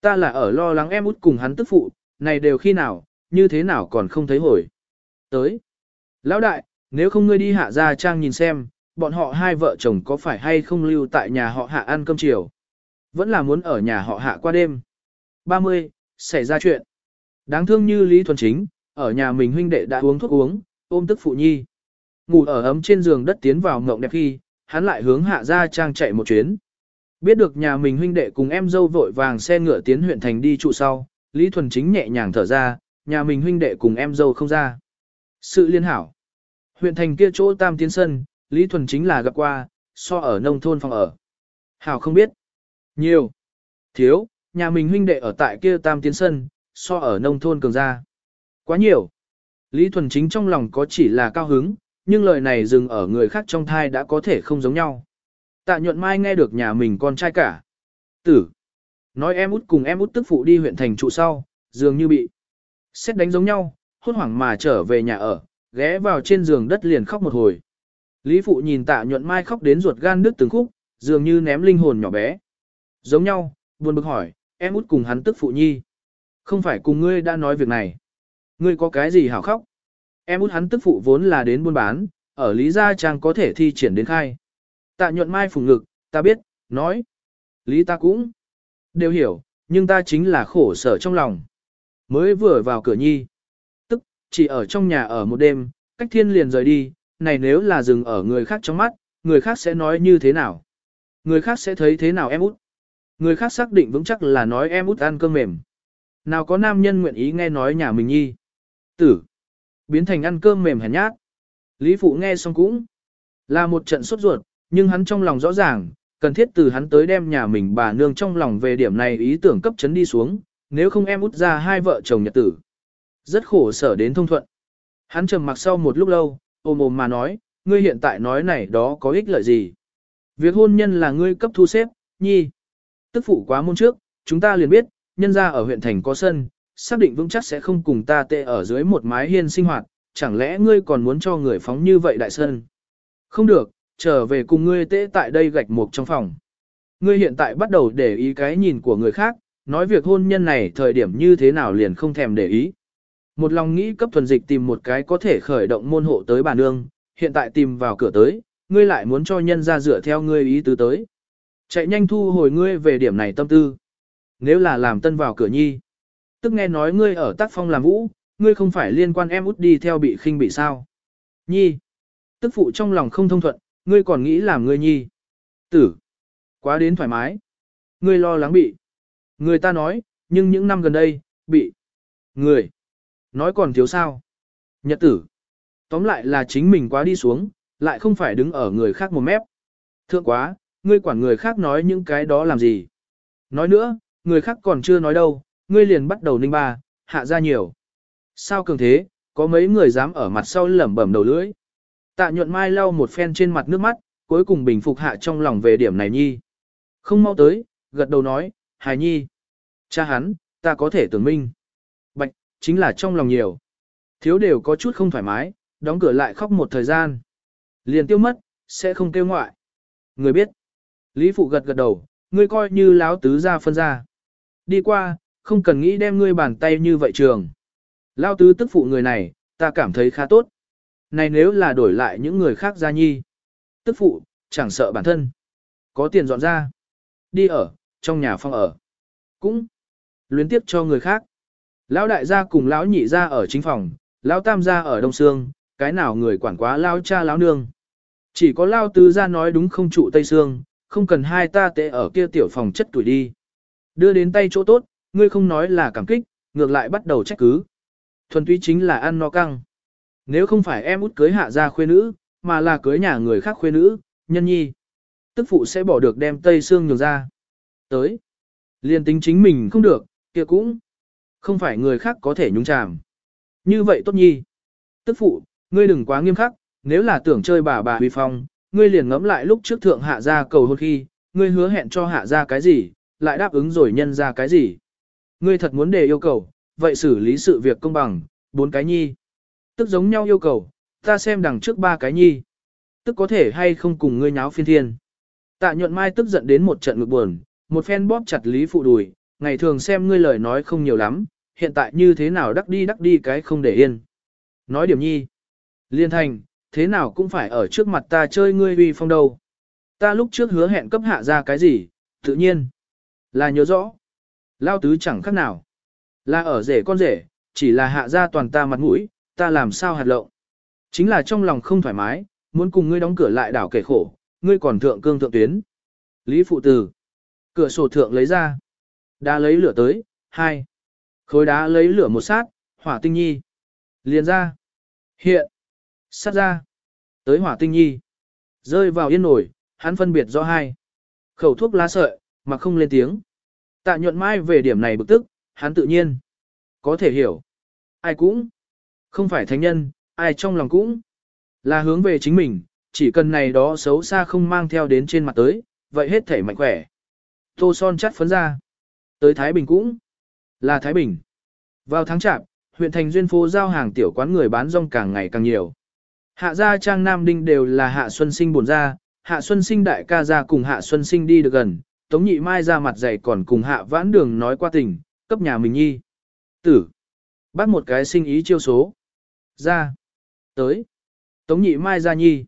Ta là ở lo lắng em út cùng hắn tức phụ, này đều khi nào, như thế nào còn không thấy hồi. Tới. Lão đại, nếu không ngươi đi hạ ra trang nhìn xem, bọn họ hai vợ chồng có phải hay không lưu tại nhà họ hạ ăn cơm chiều. Vẫn là muốn ở nhà họ hạ qua đêm. 30. Xảy ra chuyện. Đáng thương như Lý Thuần Chính, ở nhà mình huynh đệ đã uống thuốc uống, ôm tức phụ nhi. Ngủ ở ấm trên giường đất tiến vào ngộng đẹp khi, hắn lại hướng hạ ra trang chạy một chuyến. Biết được nhà mình huynh đệ cùng em dâu vội vàng xe ngựa tiến huyện thành đi trụ sau, Lý Thuần Chính nhẹ nhàng thở ra, nhà mình huynh đệ cùng em dâu không ra. Sự liên hảo. Huyện thành kia chỗ tam tiến sân, Lý Thuần Chính là gặp qua, so ở nông thôn phòng ở. Hảo không biết. Nhiều. Thiếu, nhà mình huynh đệ ở tại kia tam tiến sân, so ở nông thôn cường ra. Quá nhiều. Lý Thuần Chính trong lòng có chỉ là cao hứng, nhưng lời này dừng ở người khác trong thai đã có thể không giống nhau. Tạ nhuận mai nghe được nhà mình con trai cả. Tử. Nói em út cùng em út tức phụ đi huyện thành trụ sau, dường như bị xét đánh giống nhau, hốt hoảng mà trở về nhà ở, ghé vào trên giường đất liền khóc một hồi. Lý phụ nhìn tạ nhuận mai khóc đến ruột gan đứt từng khúc, dường như ném linh hồn nhỏ bé. Giống nhau, buồn bực hỏi, em út cùng hắn tức phụ nhi. Không phải cùng ngươi đã nói việc này. Ngươi có cái gì hảo khóc? Em út hắn tức phụ vốn là đến buôn bán, ở Lý Gia Trang có thể thi triển đến khai. Tạ nhuận mai phùng ngực, ta biết, nói. Lý ta cũng đều hiểu, nhưng ta chính là khổ sở trong lòng. Mới vừa vào cửa nhi. Tức, chỉ ở trong nhà ở một đêm, cách thiên liền rời đi, này nếu là dừng ở người khác trong mắt, người khác sẽ nói như thế nào? Người khác sẽ thấy thế nào em út? Người khác xác định vững chắc là nói em út ăn cơm mềm. Nào có nam nhân nguyện ý nghe nói nhà mình nhi. Tử. Biến thành ăn cơm mềm hèn nhát. Lý Phụ nghe xong cũng là một trận sốt ruột, nhưng hắn trong lòng rõ ràng, cần thiết từ hắn tới đem nhà mình bà nương trong lòng về điểm này ý tưởng cấp chấn đi xuống, nếu không em út ra hai vợ chồng nhật tử. Rất khổ sở đến thông thuận. Hắn trầm mặc sau một lúc lâu, ôm ôm mà nói, ngươi hiện tại nói này đó có ích lợi gì. Việc hôn nhân là ngươi cấp thu xếp, nhi. Tức phụ quá môn trước, chúng ta liền biết, nhân ra ở huyện thành có sân, xác định vững chắc sẽ không cùng ta tệ ở dưới một mái hiên sinh hoạt, chẳng lẽ ngươi còn muốn cho người phóng như vậy đại sơn? Không được, trở về cùng ngươi tệ tại đây gạch một trong phòng. Ngươi hiện tại bắt đầu để ý cái nhìn của người khác, nói việc hôn nhân này thời điểm như thế nào liền không thèm để ý. Một lòng nghĩ cấp thuần dịch tìm một cái có thể khởi động môn hộ tới bà nương, hiện tại tìm vào cửa tới, ngươi lại muốn cho nhân ra dựa theo ngươi ý tứ tới. Chạy nhanh thu hồi ngươi về điểm này tâm tư. Nếu là làm tân vào cửa nhi, tức nghe nói ngươi ở tác phong làm vũ, ngươi không phải liên quan em út đi theo bị khinh bị sao. Nhi, tức phụ trong lòng không thông thuận, ngươi còn nghĩ làm ngươi nhi. Tử, quá đến thoải mái. Ngươi lo lắng bị. Người ta nói, nhưng những năm gần đây, bị. Người, nói còn thiếu sao. Nhật tử, tóm lại là chính mình quá đi xuống, lại không phải đứng ở người khác một mép. Thượng quá, ngươi quản người khác nói những cái đó làm gì. Nói nữa, người khác còn chưa nói đâu, ngươi liền bắt đầu ninh ba, hạ ra nhiều. Sao cường thế, có mấy người dám ở mặt sau lẩm bẩm đầu lưỡi. Tạ nhuận mai lau một phen trên mặt nước mắt, cuối cùng bình phục hạ trong lòng về điểm này nhi. Không mau tới, gật đầu nói, hài nhi. Cha hắn, ta có thể tưởng minh. Bạch, chính là trong lòng nhiều. Thiếu đều có chút không thoải mái, đóng cửa lại khóc một thời gian. Liền tiêu mất, sẽ không kêu ngoại. Người biết. Lý Phụ gật gật đầu, ngươi coi như láo tứ ra phân ra. Đi qua, không cần nghĩ đem ngươi bàn tay như vậy trường. Lao tứ tức phụ người này, ta cảm thấy khá tốt. Này nếu là đổi lại những người khác ra nhi. Tức phụ, chẳng sợ bản thân. Có tiền dọn ra. đi ở, trong nhà phong ở. Cũng luyến tiếp cho người khác. Lão đại gia cùng lão nhị gia ở chính phòng, lão tam gia ở đông xương, cái nào người quản quá lão cha lão nương. Chỉ có lão tứ gia nói đúng không trụ tây xương, không cần hai ta tệ ở kia tiểu phòng chất tuổi đi. Đưa đến tay chỗ tốt, ngươi không nói là cảm kích, ngược lại bắt đầu trách cứ. Thuần túy chính là ăn no căng. Nếu không phải em út cưới hạ gia khuê nữ, mà là cưới nhà người khác khuê nữ, nhân nhi. Tức phụ sẽ bỏ được đem tây xương nhường ra. Tới. Liên tính chính mình không được, kia cũng. Không phải người khác có thể nhúng chàm. Như vậy tốt nhi. Tức phụ, ngươi đừng quá nghiêm khắc, nếu là tưởng chơi bà bà huy phong, ngươi liền ngẫm lại lúc trước thượng hạ gia cầu hôn khi, ngươi hứa hẹn cho hạ gia cái gì, lại đáp ứng rồi nhân ra cái gì. Ngươi thật muốn đề yêu cầu, vậy xử lý sự việc công bằng, bốn cái nhi. Tức giống nhau yêu cầu, ta xem đằng trước ba cái nhi. Tức có thể hay không cùng ngươi nháo phiên thiên. Tạ nhuận mai tức giận đến một trận ngực buồn, một phen bóp chặt lý phụ đùi, ngày thường xem ngươi lời nói không nhiều lắm, hiện tại như thế nào đắc đi đắc đi cái không để yên. Nói điểm nhi. Liên thành, thế nào cũng phải ở trước mặt ta chơi ngươi uy phong đâu. Ta lúc trước hứa hẹn cấp hạ ra cái gì, tự nhiên. Là nhớ rõ. Lao tứ chẳng khác nào. Là ở rể con rể, chỉ là hạ ra toàn ta mặt mũi, ta làm sao hạt lộng. Chính là trong lòng không thoải mái, muốn cùng ngươi đóng cửa lại đảo kể khổ, ngươi còn thượng cương thượng tuyến. Lý phụ tử. Cửa sổ thượng lấy ra. Đá lấy lửa tới, hai. Khối đá lấy lửa một sát, hỏa tinh nhi. Liền ra. Hiện. Sát ra. Tới hỏa tinh nhi. Rơi vào yên nổi, hắn phân biệt rõ hai. Khẩu thuốc lá sợi, mà không lên tiếng. Tạ nhuận mai về điểm này bực tức, hắn tự nhiên. Có thể hiểu. Ai cũng. Không phải thánh nhân, ai trong lòng cũng. Là hướng về chính mình, chỉ cần này đó xấu xa không mang theo đến trên mặt tới, vậy hết thể mạnh khỏe. Tô son chắt phấn ra. Tới Thái Bình cũng. Là Thái Bình. Vào tháng chạp, huyện thành duyên phố giao hàng tiểu quán người bán rong càng ngày càng nhiều. Hạ gia trang Nam Đinh đều là hạ xuân sinh buồn ra, hạ xuân sinh đại ca gia cùng hạ xuân sinh đi được gần, Tống nhị mai ra mặt dày còn cùng hạ vãn đường nói qua tình, cấp nhà mình nhi. Tử. Bắt một cái sinh ý chiêu số. Ra. Tới. Tống nhị mai ra nhi.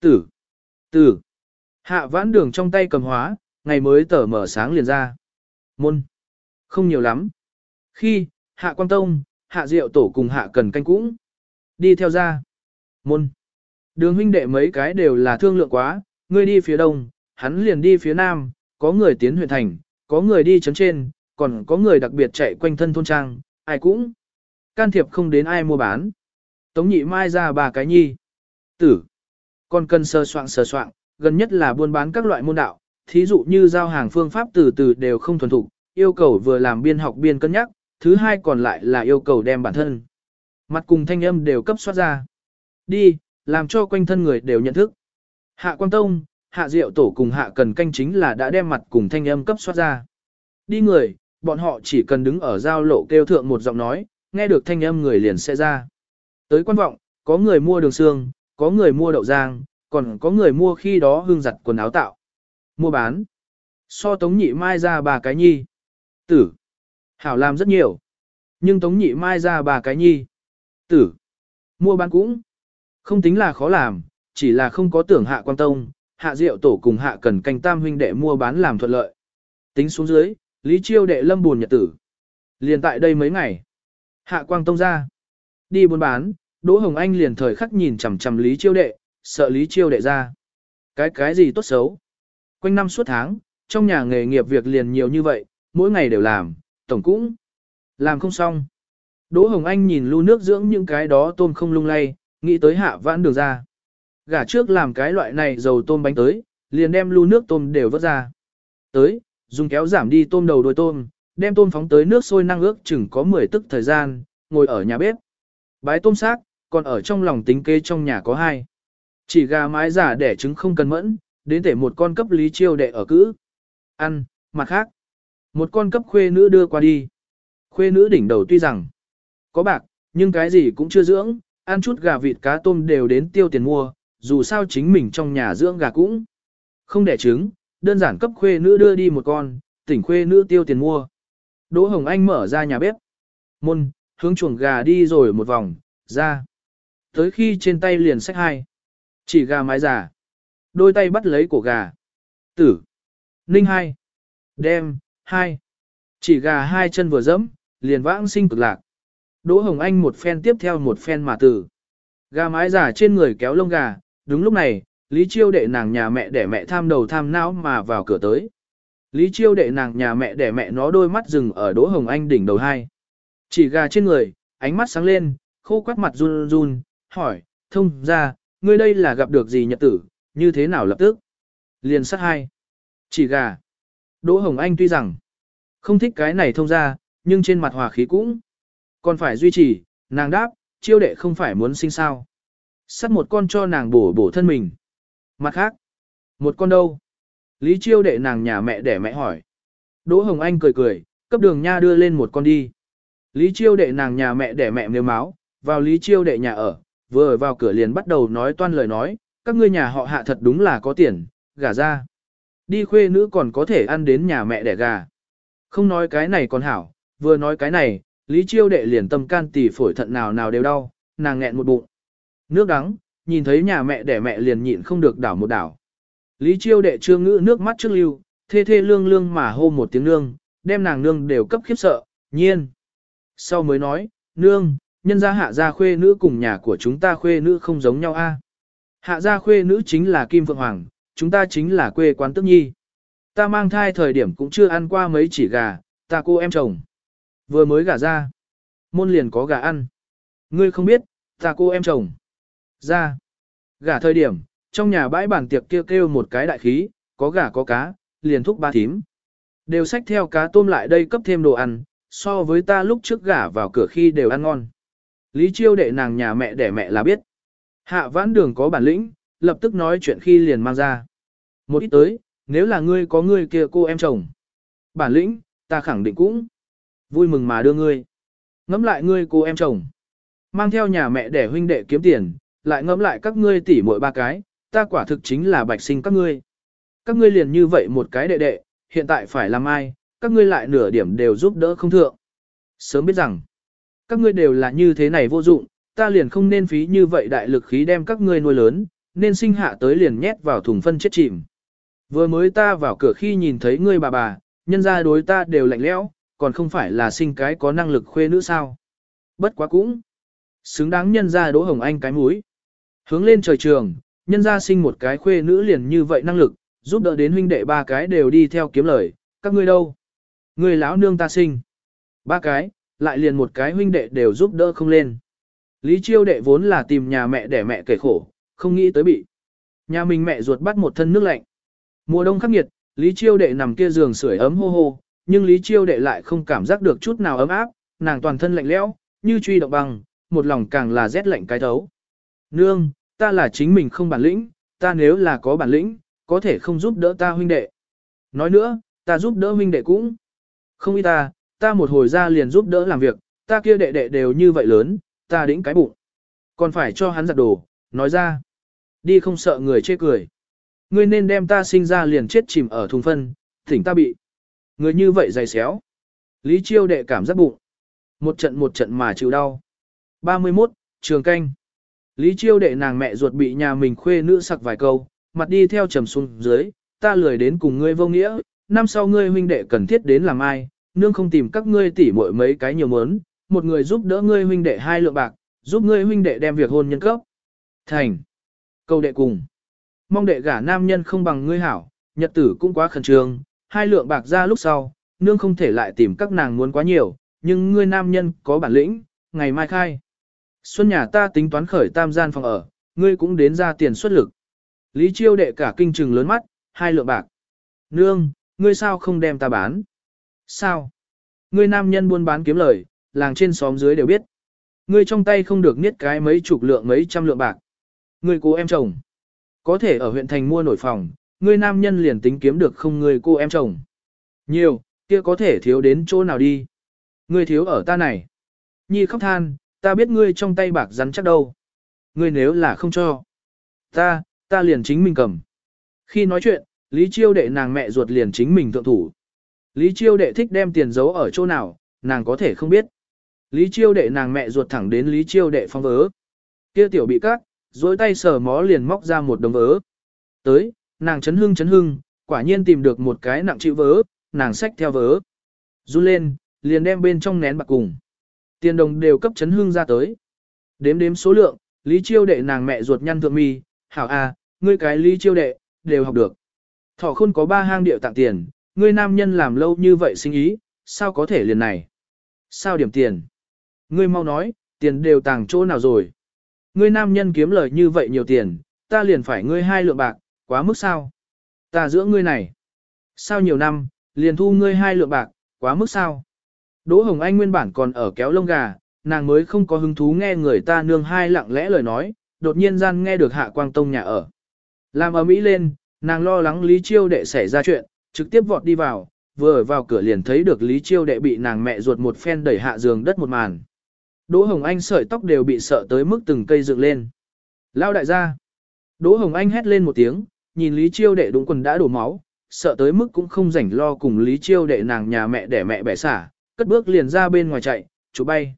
Tử. Tử. Hạ vãn đường trong tay cầm hóa, ngày mới tở mở sáng liền ra. Môn. Không nhiều lắm. Khi, hạ quan tông, hạ diệu tổ cùng hạ cần canh cũng. Đi theo ra. Môn. Đường huynh đệ mấy cái đều là thương lượng quá, ngươi đi phía đông, hắn liền đi phía nam, có người tiến huyện thành, có người đi chấn trên, còn có người đặc biệt chạy quanh thân thôn trang, ai cũng can thiệp không đến ai mua bán. Tống nhị mai ra bà cái nhi. Tử. Còn cần sơ soạn sơ soạn, gần nhất là buôn bán các loại môn đạo, thí dụ như giao hàng phương pháp từ từ đều không thuần thục, yêu cầu vừa làm biên học biên cân nhắc, thứ hai còn lại là yêu cầu đem bản thân. Mặt cùng thanh âm đều cấp soát ra. Đi, làm cho quanh thân người đều nhận thức. Hạ Quang Tông, Hạ Diệu Tổ cùng Hạ Cần Canh chính là đã đem mặt cùng thanh âm cấp soát ra. Đi người, bọn họ chỉ cần đứng ở giao lộ kêu thượng một giọng nói, nghe được thanh âm người liền sẽ ra. Tới quan vọng, có người mua đường xương, có người mua đậu giang, còn có người mua khi đó hương giặt quần áo tạo. Mua bán. So Tống Nhị Mai ra bà cái nhi. Tử. Hảo làm rất nhiều. Nhưng Tống Nhị Mai ra bà cái nhi. Tử. Mua bán cũng. Không tính là khó làm, chỉ là không có tưởng hạ quan tông, hạ diệu tổ cùng hạ cần canh tam huynh đệ mua bán làm thuận lợi. Tính xuống dưới, Lý Chiêu đệ lâm buồn nhật tử. Liền tại đây mấy ngày. Hạ quang tông ra. Đi buôn bán, Đỗ Hồng Anh liền thời khắc nhìn chằm chằm Lý Chiêu đệ, sợ Lý Chiêu đệ ra. Cái cái gì tốt xấu. Quanh năm suốt tháng, trong nhà nghề nghiệp việc liền nhiều như vậy, mỗi ngày đều làm, tổng cũng làm không xong. Đỗ Hồng Anh nhìn lưu nước dưỡng những cái đó tôm không lung lay, nghĩ tới hạ vãn đường ra. Gả trước làm cái loại này dầu tôm bánh tới, liền đem lu nước tôm đều vớt ra. Tới, dùng kéo giảm đi tôm đầu đôi tôm, đem tôm phóng tới nước sôi năng ước chừng có 10 tức thời gian, ngồi ở nhà bếp. Bái tôm xác, còn ở trong lòng tính kê trong nhà có hai. Chỉ gà mái giả đẻ trứng không cần mẫn, đến để một con cấp lý chiêu đệ ở cữ. Ăn, mặt khác. Một con cấp khuê nữ đưa qua đi. Khuê nữ đỉnh đầu tuy rằng có bạc, nhưng cái gì cũng chưa dưỡng, ăn chút gà vịt cá tôm đều đến tiêu tiền mua, dù sao chính mình trong nhà dưỡng gà cũng không đẻ trứng, đơn giản cấp khuê nữ đưa đi một con, tỉnh khuê nữ tiêu tiền mua. Đỗ Hồng Anh mở ra nhà bếp. Môn, hướng chuồng gà đi rồi một vòng, ra. Tới khi trên tay liền sách hai. Chỉ gà mái giả. Đôi tay bắt lấy cổ gà. Tử. Ninh hai. Đem, hai. Chỉ gà hai chân vừa dẫm, liền vãng sinh cực lạc. Đỗ Hồng Anh một phen tiếp theo một phen mà tử. Gà mái giả trên người kéo lông gà, đúng lúc này, Lý Chiêu đệ nàng nhà mẹ để mẹ tham đầu tham não mà vào cửa tới. Lý Chiêu đệ nàng nhà mẹ để mẹ nó đôi mắt dừng ở Đỗ Hồng Anh đỉnh đầu hai. Chỉ gà trên người, ánh mắt sáng lên, khô quắt mặt run run, hỏi, thông ra, ngươi đây là gặp được gì nhật tử, như thế nào lập tức? Liền sát hai. Chỉ gà. Đỗ Hồng Anh tuy rằng không thích cái này thông ra, nhưng trên mặt hòa khí cũng còn phải duy trì, nàng đáp, chiêu đệ không phải muốn sinh sao. Sắt một con cho nàng bổ bổ thân mình. Mặt khác, một con đâu? Lý chiêu đệ nàng nhà mẹ để mẹ hỏi. Đỗ Hồng Anh cười cười, cấp đường nha đưa lên một con đi. Lý chiêu đệ nàng nhà mẹ để mẹ nêu máu, vào Lý chiêu đệ nhà ở, vừa vào cửa liền bắt đầu nói toan lời nói, các ngươi nhà họ hạ thật đúng là có tiền, gả ra. Đi khuê nữ còn có thể ăn đến nhà mẹ đẻ gà. Không nói cái này còn hảo, vừa nói cái này, Lý Chiêu đệ liền tâm can tỳ phổi thận nào nào đều đau, nàng nghẹn một bụng. Nước đắng, nhìn thấy nhà mẹ đẻ mẹ liền nhịn không được đảo một đảo. Lý Chiêu đệ trương ngữ nước mắt trước lưu, thê thê lương lương mà hô một tiếng nương, đem nàng nương đều cấp khiếp sợ, nhiên. Sau mới nói, nương, nhân gia hạ gia khuê nữ cùng nhà của chúng ta khuê nữ không giống nhau a. Hạ gia khuê nữ chính là Kim Phượng Hoàng, chúng ta chính là quê quán tức nhi. Ta mang thai thời điểm cũng chưa ăn qua mấy chỉ gà, ta cô em chồng. Vừa mới gả ra. Môn liền có gà ăn. Ngươi không biết, ta cô em chồng. Ra. Gả thời điểm, trong nhà bãi bàn tiệc kêu kêu một cái đại khí, có gà có cá, liền thúc ba thím. Đều xách theo cá tôm lại đây cấp thêm đồ ăn, so với ta lúc trước gả vào cửa khi đều ăn ngon. Lý chiêu đệ nàng nhà mẹ để mẹ là biết. Hạ vãn đường có bản lĩnh, lập tức nói chuyện khi liền mang ra. Một ít tới, nếu là ngươi có ngươi kia cô em chồng. Bản lĩnh, ta khẳng định cũng vui mừng mà đưa ngươi. Ngắm lại ngươi cô em chồng. Mang theo nhà mẹ để huynh đệ kiếm tiền, lại ngẫm lại các ngươi tỉ muội ba cái, ta quả thực chính là bạch sinh các ngươi. Các ngươi liền như vậy một cái đệ đệ, hiện tại phải làm ai, các ngươi lại nửa điểm đều giúp đỡ không thượng. Sớm biết rằng, các ngươi đều là như thế này vô dụng, ta liền không nên phí như vậy đại lực khí đem các ngươi nuôi lớn, nên sinh hạ tới liền nhét vào thùng phân chết chìm. Vừa mới ta vào cửa khi nhìn thấy ngươi bà bà, nhân ra đối ta đều lạnh lẽo, còn không phải là sinh cái có năng lực khuê nữ sao. Bất quá cũng, xứng đáng nhân ra đỗ hồng anh cái mũi. Hướng lên trời trường, nhân ra sinh một cái khuê nữ liền như vậy năng lực, giúp đỡ đến huynh đệ ba cái đều đi theo kiếm lời, các ngươi đâu? người lão nương ta sinh. Ba cái, lại liền một cái huynh đệ đều giúp đỡ không lên. Lý chiêu đệ vốn là tìm nhà mẹ để mẹ kể khổ, không nghĩ tới bị. Nhà mình mẹ ruột bắt một thân nước lạnh. Mùa đông khắc nghiệt, Lý chiêu đệ nằm kia giường sưởi ấm hô hô, nhưng Lý chiêu đệ lại không cảm giác được chút nào ấm áp, nàng toàn thân lạnh lẽo, như truy động băng, một lòng càng là rét lạnh cái thấu. Nương, ta là chính mình không bản lĩnh, ta nếu là có bản lĩnh, có thể không giúp đỡ ta huynh đệ. Nói nữa, ta giúp đỡ huynh đệ cũng không y ta, ta một hồi ra liền giúp đỡ làm việc, ta kia đệ đệ đều như vậy lớn, ta đĩnh cái bụng. Còn phải cho hắn giặt đồ, nói ra. Đi không sợ người chê cười. Ngươi nên đem ta sinh ra liền chết chìm ở thùng phân, thỉnh ta bị. Người như vậy dày xéo. Lý chiêu đệ cảm giác bụng. Một trận một trận mà chịu đau. 31. Trường canh. Lý chiêu đệ nàng mẹ ruột bị nhà mình khuê nữ sặc vài câu, mặt đi theo trầm xuống dưới, ta lười đến cùng ngươi vô nghĩa, năm sau ngươi huynh đệ cần thiết đến làm ai, nương không tìm các ngươi tỉ muội mấy cái nhiều mớn, một người giúp đỡ ngươi huynh đệ hai lượng bạc, giúp ngươi huynh đệ đem việc hôn nhân cấp. Thành. Câu đệ cùng. Mong đệ gả nam nhân không bằng ngươi hảo, nhật tử cũng quá khẩn trương, hai lượng bạc ra lúc sau, nương không thể lại tìm các nàng muốn quá nhiều, nhưng ngươi nam nhân có bản lĩnh, ngày mai khai. Xuân nhà ta tính toán khởi tam gian phòng ở, ngươi cũng đến ra tiền xuất lực. Lý chiêu đệ cả kinh trừng lớn mắt, hai lượng bạc. Nương, ngươi sao không đem ta bán? Sao? Ngươi nam nhân buôn bán kiếm lời, làng trên xóm dưới đều biết. Ngươi trong tay không được niết cái mấy chục lượng mấy trăm lượng bạc. Ngươi cô em chồng. Có thể ở huyện thành mua nổi phòng, ngươi nam nhân liền tính kiếm được không ngươi cô em chồng. Nhiều, kia có thể thiếu đến chỗ nào đi. Ngươi thiếu ở ta này. Nhi khóc than, ta biết ngươi trong tay bạc rắn chắc đâu. Ngươi nếu là không cho. Ta, ta liền chính mình cầm. Khi nói chuyện, Lý Chiêu đệ nàng mẹ ruột liền chính mình thượng thủ. Lý Chiêu đệ thích đem tiền giấu ở chỗ nào, nàng có thể không biết. Lý Chiêu đệ nàng mẹ ruột thẳng đến Lý Chiêu đệ phong vớ. Kia tiểu bị cắt, dối tay sờ mó liền móc ra một đống vớ. Tới, nàng chấn hưng chấn hưng, quả nhiên tìm được một cái nặng chịu vớ, nàng xách theo vớ. Run lên, liền đem bên trong nén bạc cùng. Tiền đồng đều cấp chấn hương ra tới. Đếm đếm số lượng, Lý Chiêu đệ nàng mẹ ruột nhăn thượng mi, hảo a, ngươi cái Lý Chiêu đệ, đều học được. Thỏ khôn có ba hang điệu tặng tiền, ngươi nam nhân làm lâu như vậy sinh ý, sao có thể liền này? Sao điểm tiền? Ngươi mau nói, tiền đều tàng chỗ nào rồi? Ngươi nam nhân kiếm lời như vậy nhiều tiền, ta liền phải ngươi hai lượng bạc, quá mức sao? Ta giữa ngươi này. Sao nhiều năm, liền thu ngươi hai lượng bạc, quá mức sao? Đỗ Hồng Anh nguyên bản còn ở kéo lông gà, nàng mới không có hứng thú nghe người ta nương hai lặng lẽ lời nói, đột nhiên gian nghe được Hạ Quang Tông nhà ở. Làm ở Mỹ lên, nàng lo lắng Lý Chiêu đệ xảy ra chuyện, trực tiếp vọt đi vào, vừa ở vào cửa liền thấy được Lý Chiêu đệ bị nàng mẹ ruột một phen đẩy hạ giường đất một màn. Đỗ Hồng Anh sợi tóc đều bị sợ tới mức từng cây dựng lên. Lao đại gia. Đỗ Hồng Anh hét lên một tiếng, nhìn Lý Chiêu đệ đúng quần đã đổ máu, sợ tới mức cũng không rảnh lo cùng Lý Chiêu đệ nàng nhà mẹ để mẹ bẻ xả, cất bước liền ra bên ngoài chạy, chú bay.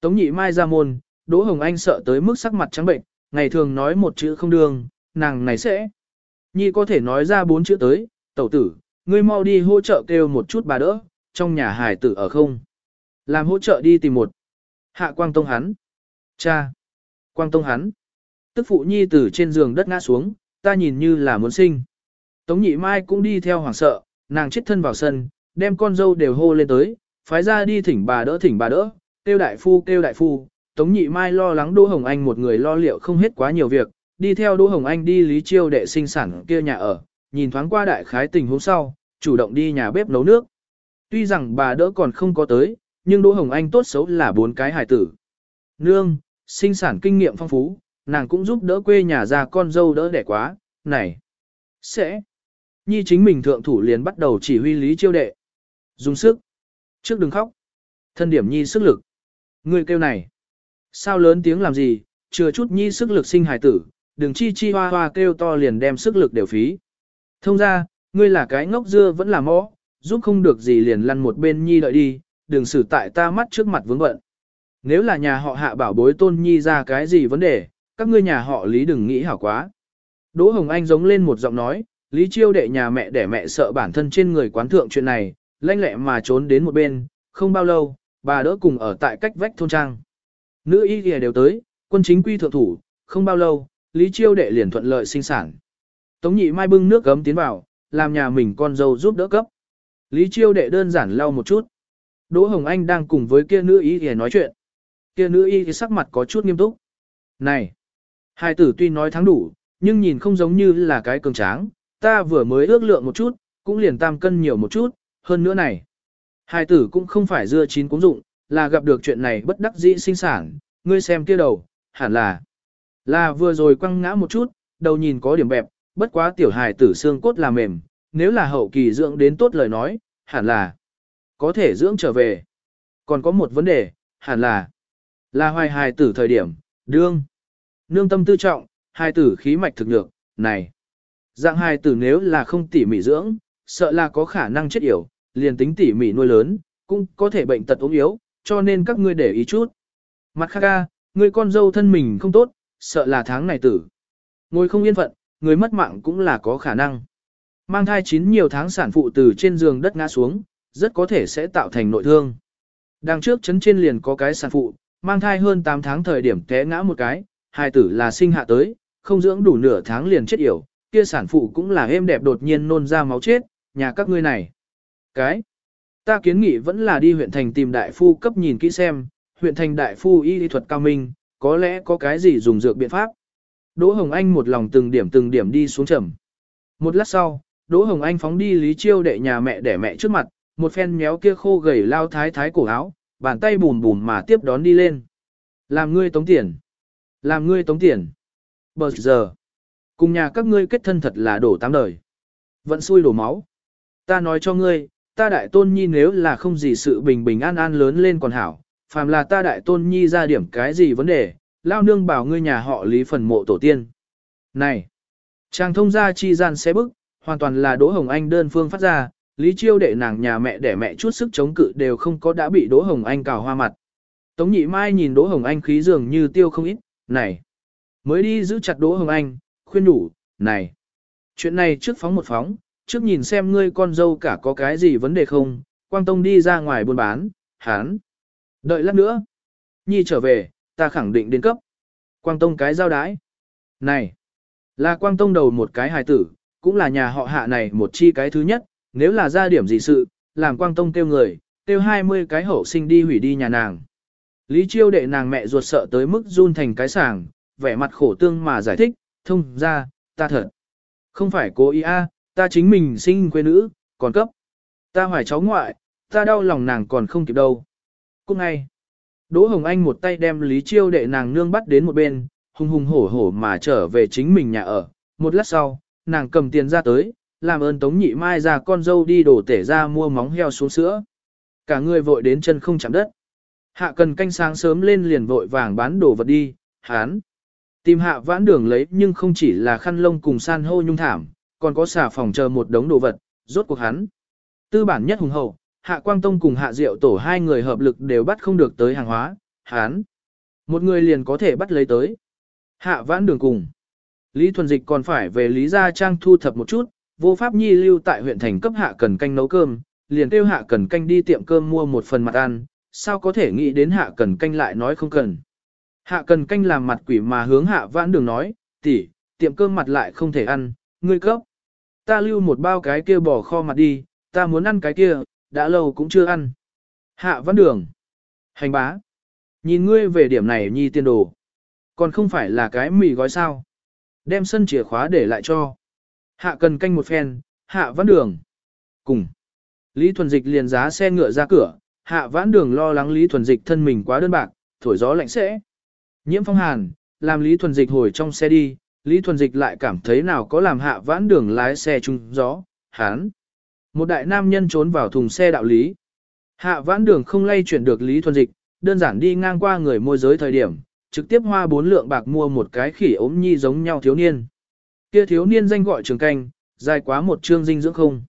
Tống nhị mai ra môn, Đỗ Hồng Anh sợ tới mức sắc mặt trắng bệnh, ngày thường nói một chữ không đường, nàng này sẽ. Nhi có thể nói ra bốn chữ tới, tẩu tử, ngươi mau đi hỗ trợ kêu một chút bà đỡ, trong nhà Hải tử ở không. Làm hỗ trợ đi tìm một. Hạ Quang Tông hắn. Cha. Quang Tông hắn. Tức phụ nhi từ trên giường đất ngã xuống, ta nhìn như là muốn sinh. Tống nhị mai cũng đi theo hoảng sợ, nàng chết thân vào sân, đem con dâu đều hô lên tới, phái ra đi thỉnh bà đỡ thỉnh bà đỡ, tiêu đại phu tiêu đại phu. Tống nhị mai lo lắng Đỗ Hồng Anh một người lo liệu không hết quá nhiều việc, đi theo Đỗ Hồng Anh đi Lý Chiêu đệ sinh sản kia nhà ở, nhìn thoáng qua đại khái tình huống sau, chủ động đi nhà bếp nấu nước. Tuy rằng bà đỡ còn không có tới, nhưng Đỗ Hồng Anh tốt xấu là bốn cái hài tử. Nương, sinh sản kinh nghiệm phong phú, nàng cũng giúp đỡ quê nhà ra con dâu đỡ đẻ quá, này. Sẽ. Nhi chính mình thượng thủ liền bắt đầu chỉ huy Lý Chiêu đệ. Dùng sức. Trước đừng khóc. Thân điểm Nhi sức lực. Người kêu này. Sao lớn tiếng làm gì, chừa chút Nhi sức lực sinh hài tử, đừng chi chi hoa hoa kêu to liền đem sức lực đều phí. Thông ra, ngươi là cái ngốc dưa vẫn là mõ, giúp không được gì liền lăn một bên nhi đợi đi, đừng xử tại ta mắt trước mặt vướng bận. Nếu là nhà họ hạ bảo bối tôn nhi ra cái gì vấn đề, các ngươi nhà họ lý đừng nghĩ hảo quá. Đỗ Hồng Anh giống lên một giọng nói, lý chiêu đệ nhà mẹ để mẹ sợ bản thân trên người quán thượng chuyện này, lanh lẹ mà trốn đến một bên, không bao lâu, bà đỡ cùng ở tại cách vách thôn trang. Nữ y kìa đều tới, quân chính quy thượng thủ, không bao lâu, lý chiêu đệ liền thuận lợi sinh sản. Tống nhị mai bưng nước gấm tiến vào, làm nhà mình con dâu giúp đỡ cấp. Lý chiêu đệ đơn giản lau một chút. Đỗ Hồng Anh đang cùng với kia nữ y để nói chuyện. Kia nữ y thì sắc mặt có chút nghiêm túc. Này! Hai tử tuy nói thắng đủ, nhưng nhìn không giống như là cái cường tráng. Ta vừa mới ước lượng một chút, cũng liền tam cân nhiều một chút, hơn nữa này. Hai tử cũng không phải dưa chín cũng dụng, là gặp được chuyện này bất đắc dĩ sinh sản, ngươi xem kia đầu, hẳn là. Là vừa rồi quăng ngã một chút, đầu nhìn có điểm bẹp, bất quá tiểu hài tử xương cốt là mềm, nếu là hậu kỳ dưỡng đến tốt lời nói, hẳn là có thể dưỡng trở về. Còn có một vấn đề, hẳn là là hoài hài tử thời điểm, đương. Nương tâm tư trọng, hài tử khí mạch thực nhược, này. Dạng hài tử nếu là không tỉ mỉ dưỡng, sợ là có khả năng chết yểu, liền tính tỉ mỉ nuôi lớn, cũng có thể bệnh tật ốm yếu, cho nên các ngươi để ý chút. Mặt khác ca, người con dâu thân mình không tốt, sợ là tháng này tử. Ngồi không yên phận, người mất mạng cũng là có khả năng. Mang thai chín nhiều tháng sản phụ từ trên giường đất ngã xuống, rất có thể sẽ tạo thành nội thương. Đằng trước chấn trên liền có cái sản phụ, mang thai hơn 8 tháng thời điểm té ngã một cái, hai tử là sinh hạ tới, không dưỡng đủ nửa tháng liền chết yểu, kia sản phụ cũng là êm đẹp đột nhiên nôn ra máu chết, nhà các ngươi này. Cái, ta kiến nghị vẫn là đi huyện thành tìm đại phu cấp nhìn kỹ xem, huyện thành đại phu y thuật cao minh, có lẽ có cái gì dùng dược biện pháp. Đỗ Hồng Anh một lòng từng điểm từng điểm đi xuống trầm. Một lát sau, Đỗ Hồng Anh phóng đi Lý Chiêu đệ nhà mẹ để mẹ trước mặt, một phen méo kia khô gầy lao thái thái cổ áo, bàn tay bùn bùn mà tiếp đón đi lên. Làm ngươi tống tiền. Làm ngươi tống tiền. Bờ giờ. Cùng nhà các ngươi kết thân thật là đổ tám đời. vẫn xui đổ máu. Ta nói cho ngươi, ta đại tôn nhi nếu là không gì sự bình bình an an lớn lên còn hảo, phàm là ta đại tôn nhi ra điểm cái gì vấn đề, lao nương bảo ngươi nhà họ lý phần mộ tổ tiên. Này! Chàng thông gia chi gian xé bức, hoàn toàn là Đỗ Hồng Anh đơn phương phát ra, Lý Chiêu đệ nàng nhà mẹ để mẹ chút sức chống cự đều không có đã bị Đỗ Hồng Anh cào hoa mặt. Tống nhị mai nhìn Đỗ Hồng Anh khí dường như tiêu không ít, này! Mới đi giữ chặt Đỗ Hồng Anh, khuyên đủ, này! Chuyện này trước phóng một phóng, trước nhìn xem ngươi con dâu cả có cái gì vấn đề không, Quang Tông đi ra ngoài buôn bán, hán. Đợi lát nữa. Nhi trở về, ta khẳng định đến cấp. Quang Tông cái giao đái. Này, là Quang Tông đầu một cái hài tử, cũng là nhà họ hạ này một chi cái thứ nhất, nếu là ra điểm gì sự, làm Quang Tông kêu người, kêu 20 cái hậu sinh đi hủy đi nhà nàng. Lý Chiêu đệ nàng mẹ ruột sợ tới mức run thành cái sàng, vẻ mặt khổ tương mà giải thích, thông ra, ta thật. Không phải cố ý a, ta chính mình sinh quê nữ, còn cấp. Ta hoài cháu ngoại, ta đau lòng nàng còn không kịp đâu. Cũng ngay. Đỗ Hồng Anh một tay đem Lý Chiêu đệ nàng nương bắt đến một bên, hùng hùng hổ hổ mà trở về chính mình nhà ở. Một lát sau, nàng cầm tiền ra tới, làm ơn Tống Nhị Mai ra con dâu đi đổ tể ra mua móng heo xuống sữa. Cả người vội đến chân không chạm đất. Hạ cần canh sáng sớm lên liền vội vàng bán đồ vật đi, hán. Tìm hạ vãn đường lấy nhưng không chỉ là khăn lông cùng san hô nhung thảm, còn có xà phòng chờ một đống đồ vật, rốt cuộc hắn. Tư bản nhất hùng hậu, hạ quang tông cùng hạ diệu tổ hai người hợp lực đều bắt không được tới hàng hóa, hắn Một người liền có thể bắt lấy tới. Hạ vãn đường cùng. Lý Thuần Dịch còn phải về Lý Gia Trang thu thập một chút, vô pháp nhi lưu tại huyện thành cấp hạ cần canh nấu cơm, liền kêu hạ cần canh đi tiệm cơm mua một phần mặt ăn, sao có thể nghĩ đến hạ cần canh lại nói không cần. Hạ cần canh làm mặt quỷ mà hướng hạ vãn đường nói, tỷ, tiệm cơm mặt lại không thể ăn, ngươi cấp. Ta lưu một bao cái kia bỏ kho mặt đi, ta muốn ăn cái kia, đã lâu cũng chưa ăn. Hạ Văn đường. Hành bá. Nhìn ngươi về điểm này nhi tiên đồ. Còn không phải là cái mì gói sao. Đem sân chìa khóa để lại cho. Hạ cần canh một phen, hạ Văn đường. Cùng. Lý Thuần Dịch liền giá xe ngựa ra cửa, hạ vãn đường lo lắng Lý Thuần Dịch thân mình quá đơn bạc, thổi gió lạnh sẽ. Nhiễm phong hàn, làm Lý Thuần Dịch hồi trong xe đi, Lý Thuần Dịch lại cảm thấy nào có làm hạ vãn đường lái xe trung gió, hán. Một đại nam nhân trốn vào thùng xe đạo lý. Hạ vãn đường không lay chuyển được Lý Thuần Dịch, đơn giản đi ngang qua người môi giới thời điểm, trực tiếp hoa bốn lượng bạc mua một cái khỉ ốm nhi giống nhau thiếu niên. Kia thiếu niên danh gọi trường canh, dài quá một chương dinh dưỡng không.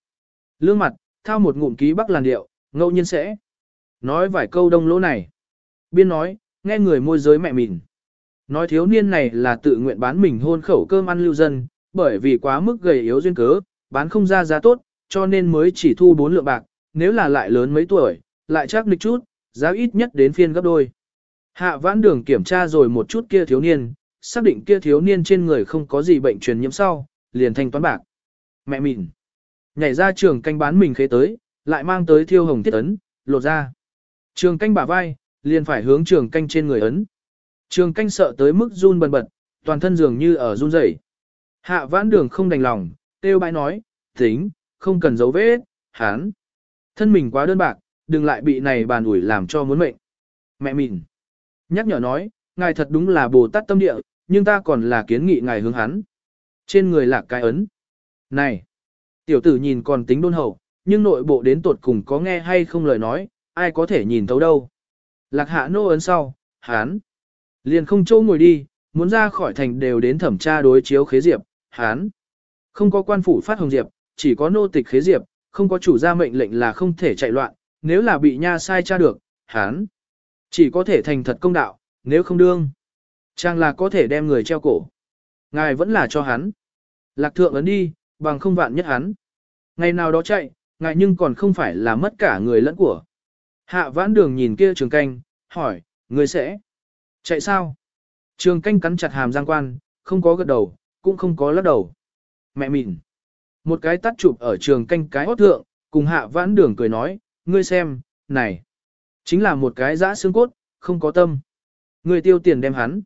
Lương mặt, thao một ngụm ký bắc làn điệu, ngẫu nhiên sẽ. Nói vài câu đông lỗ này. Biên nói, nghe người môi giới mẹ mình. Nói thiếu niên này là tự nguyện bán mình hôn khẩu cơm ăn lưu dân, bởi vì quá mức gầy yếu duyên cớ, bán không ra giá tốt, cho nên mới chỉ thu bốn lượng bạc, nếu là lại lớn mấy tuổi, lại chắc lịch chút, giá ít nhất đến phiên gấp đôi. Hạ vãn đường kiểm tra rồi một chút kia thiếu niên, xác định kia thiếu niên trên người không có gì bệnh truyền nhiễm sau, liền thanh toán bạc. Mẹ mịn, Nhảy ra trường canh bán mình khế tới, lại mang tới thiêu hồng tiết ấn, lột ra. Trường canh bả vai, liền phải hướng trường canh trên người ấn. Trường canh sợ tới mức run bần bật, toàn thân dường như ở run rẩy. Hạ vãn đường không đành lòng, tiêu bãi nói, tính, không cần giấu vết, hán. Thân mình quá đơn bạc, đừng lại bị này bàn ủi làm cho muốn mệnh. Mẹ mình. Nhắc nhở nói, ngài thật đúng là Bồ Tát tâm địa, nhưng ta còn là kiến nghị ngài hướng hắn. Trên người là cái ấn. Này. Tiểu tử nhìn còn tính đôn hậu, nhưng nội bộ đến tột cùng có nghe hay không lời nói, ai có thể nhìn thấu đâu. Lạc hạ nô ấn sau, hán. Liền không châu ngồi đi, muốn ra khỏi thành đều đến thẩm tra đối chiếu khế diệp, hán. Không có quan phủ phát hồng diệp, chỉ có nô tịch khế diệp, không có chủ gia mệnh lệnh là không thể chạy loạn, nếu là bị nha sai tra được, hán. Chỉ có thể thành thật công đạo, nếu không đương. Chàng là có thể đem người treo cổ. Ngài vẫn là cho hắn. Lạc thượng ấn đi, bằng không vạn nhất hắn. Ngày nào đó chạy, ngài nhưng còn không phải là mất cả người lẫn của. Hạ vãn đường nhìn kia trường canh, hỏi, người sẽ chạy sao? Trường canh cắn chặt hàm giang quan, không có gật đầu, cũng không có lắc đầu. Mẹ mịn. Một cái tắt chụp ở trường canh cái hót thượng, cùng hạ vãn đường cười nói, ngươi xem, này. Chính là một cái dã xương cốt, không có tâm. Ngươi tiêu tiền đem hắn.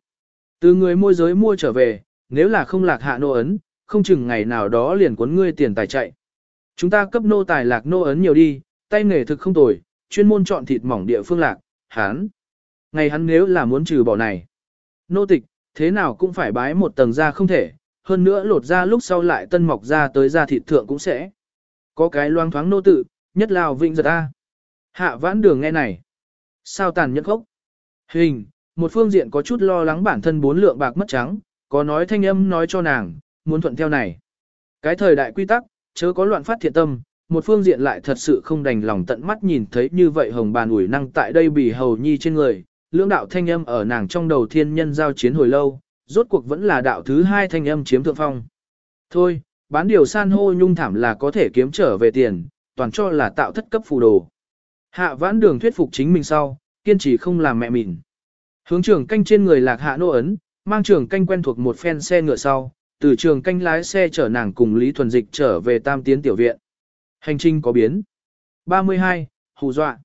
Từ người môi giới mua trở về, nếu là không lạc hạ nô ấn, không chừng ngày nào đó liền cuốn ngươi tiền tài chạy. Chúng ta cấp nô tài lạc nô ấn nhiều đi, tay nghề thực không tồi, chuyên môn chọn thịt mỏng địa phương lạc, hắn. Ngày hắn nếu là muốn trừ bỏ này. Nô tịch, thế nào cũng phải bái một tầng ra không thể, hơn nữa lột ra lúc sau lại tân mọc ra tới ra thịt thượng cũng sẽ. Có cái loang thoáng nô tự, nhất lào vinh giật a. Hạ vãn đường nghe này. Sao tàn nhẫn khốc? Hình, một phương diện có chút lo lắng bản thân bốn lượng bạc mất trắng, có nói thanh âm nói cho nàng, muốn thuận theo này. Cái thời đại quy tắc, chớ có loạn phát thiện tâm, một phương diện lại thật sự không đành lòng tận mắt nhìn thấy như vậy hồng bàn ủi năng tại đây bị hầu nhi trên người, lưỡng đạo thanh âm ở nàng trong đầu thiên nhân giao chiến hồi lâu, rốt cuộc vẫn là đạo thứ hai thanh âm chiếm thượng phong. Thôi, bán điều san hô nhung thảm là có thể kiếm trở về tiền, toàn cho là tạo thất cấp phù đồ. Hạ vãn đường thuyết phục chính mình sau, kiên trì không làm mẹ mịn. Hướng trường canh trên người lạc hạ nô ấn, mang trường canh quen thuộc một phen xe ngựa sau, từ trường canh lái xe chở nàng cùng Lý Thuần Dịch trở về tam tiến tiểu viện. Hành trình có biến. 32. Hù dọa.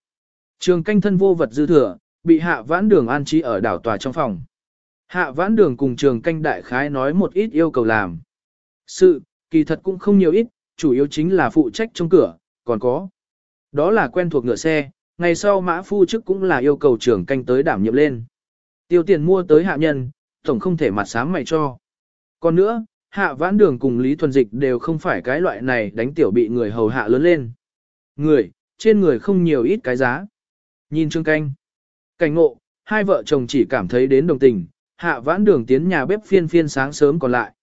Trường canh thân vô vật dư thừa, bị hạ vãn đường an trí ở đảo tòa trong phòng. Hạ vãn đường cùng trường canh đại khái nói một ít yêu cầu làm. Sự, kỳ thật cũng không nhiều ít, chủ yếu chính là phụ trách trong cửa, còn có. Đó là quen thuộc ngựa xe, ngày sau mã phu chức cũng là yêu cầu trưởng canh tới đảm nhiệm lên. Tiêu tiền mua tới hạ nhân, tổng không thể mặt sáng mày cho. Còn nữa, hạ vãn đường cùng Lý Thuần Dịch đều không phải cái loại này đánh tiểu bị người hầu hạ lớn lên. Người, trên người không nhiều ít cái giá. Nhìn trương canh. Cảnh ngộ, hai vợ chồng chỉ cảm thấy đến đồng tình, hạ vãn đường tiến nhà bếp phiên phiên sáng sớm còn lại.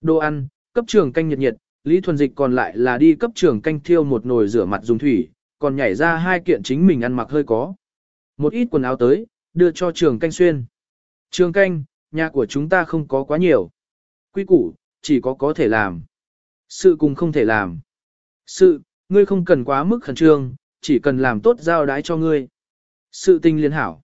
Đồ ăn, cấp trường canh nhiệt nhiệt, Lý Thuần Dịch còn lại là đi cấp trường canh thiêu một nồi rửa mặt dùng thủy, còn nhảy ra hai kiện chính mình ăn mặc hơi có. Một ít quần áo tới, đưa cho trường canh xuyên. Trường canh, nhà của chúng ta không có quá nhiều. Quy củ, chỉ có có thể làm. Sự cùng không thể làm. Sự, ngươi không cần quá mức khẩn trương, chỉ cần làm tốt giao đái cho ngươi. Sự tình liên hảo.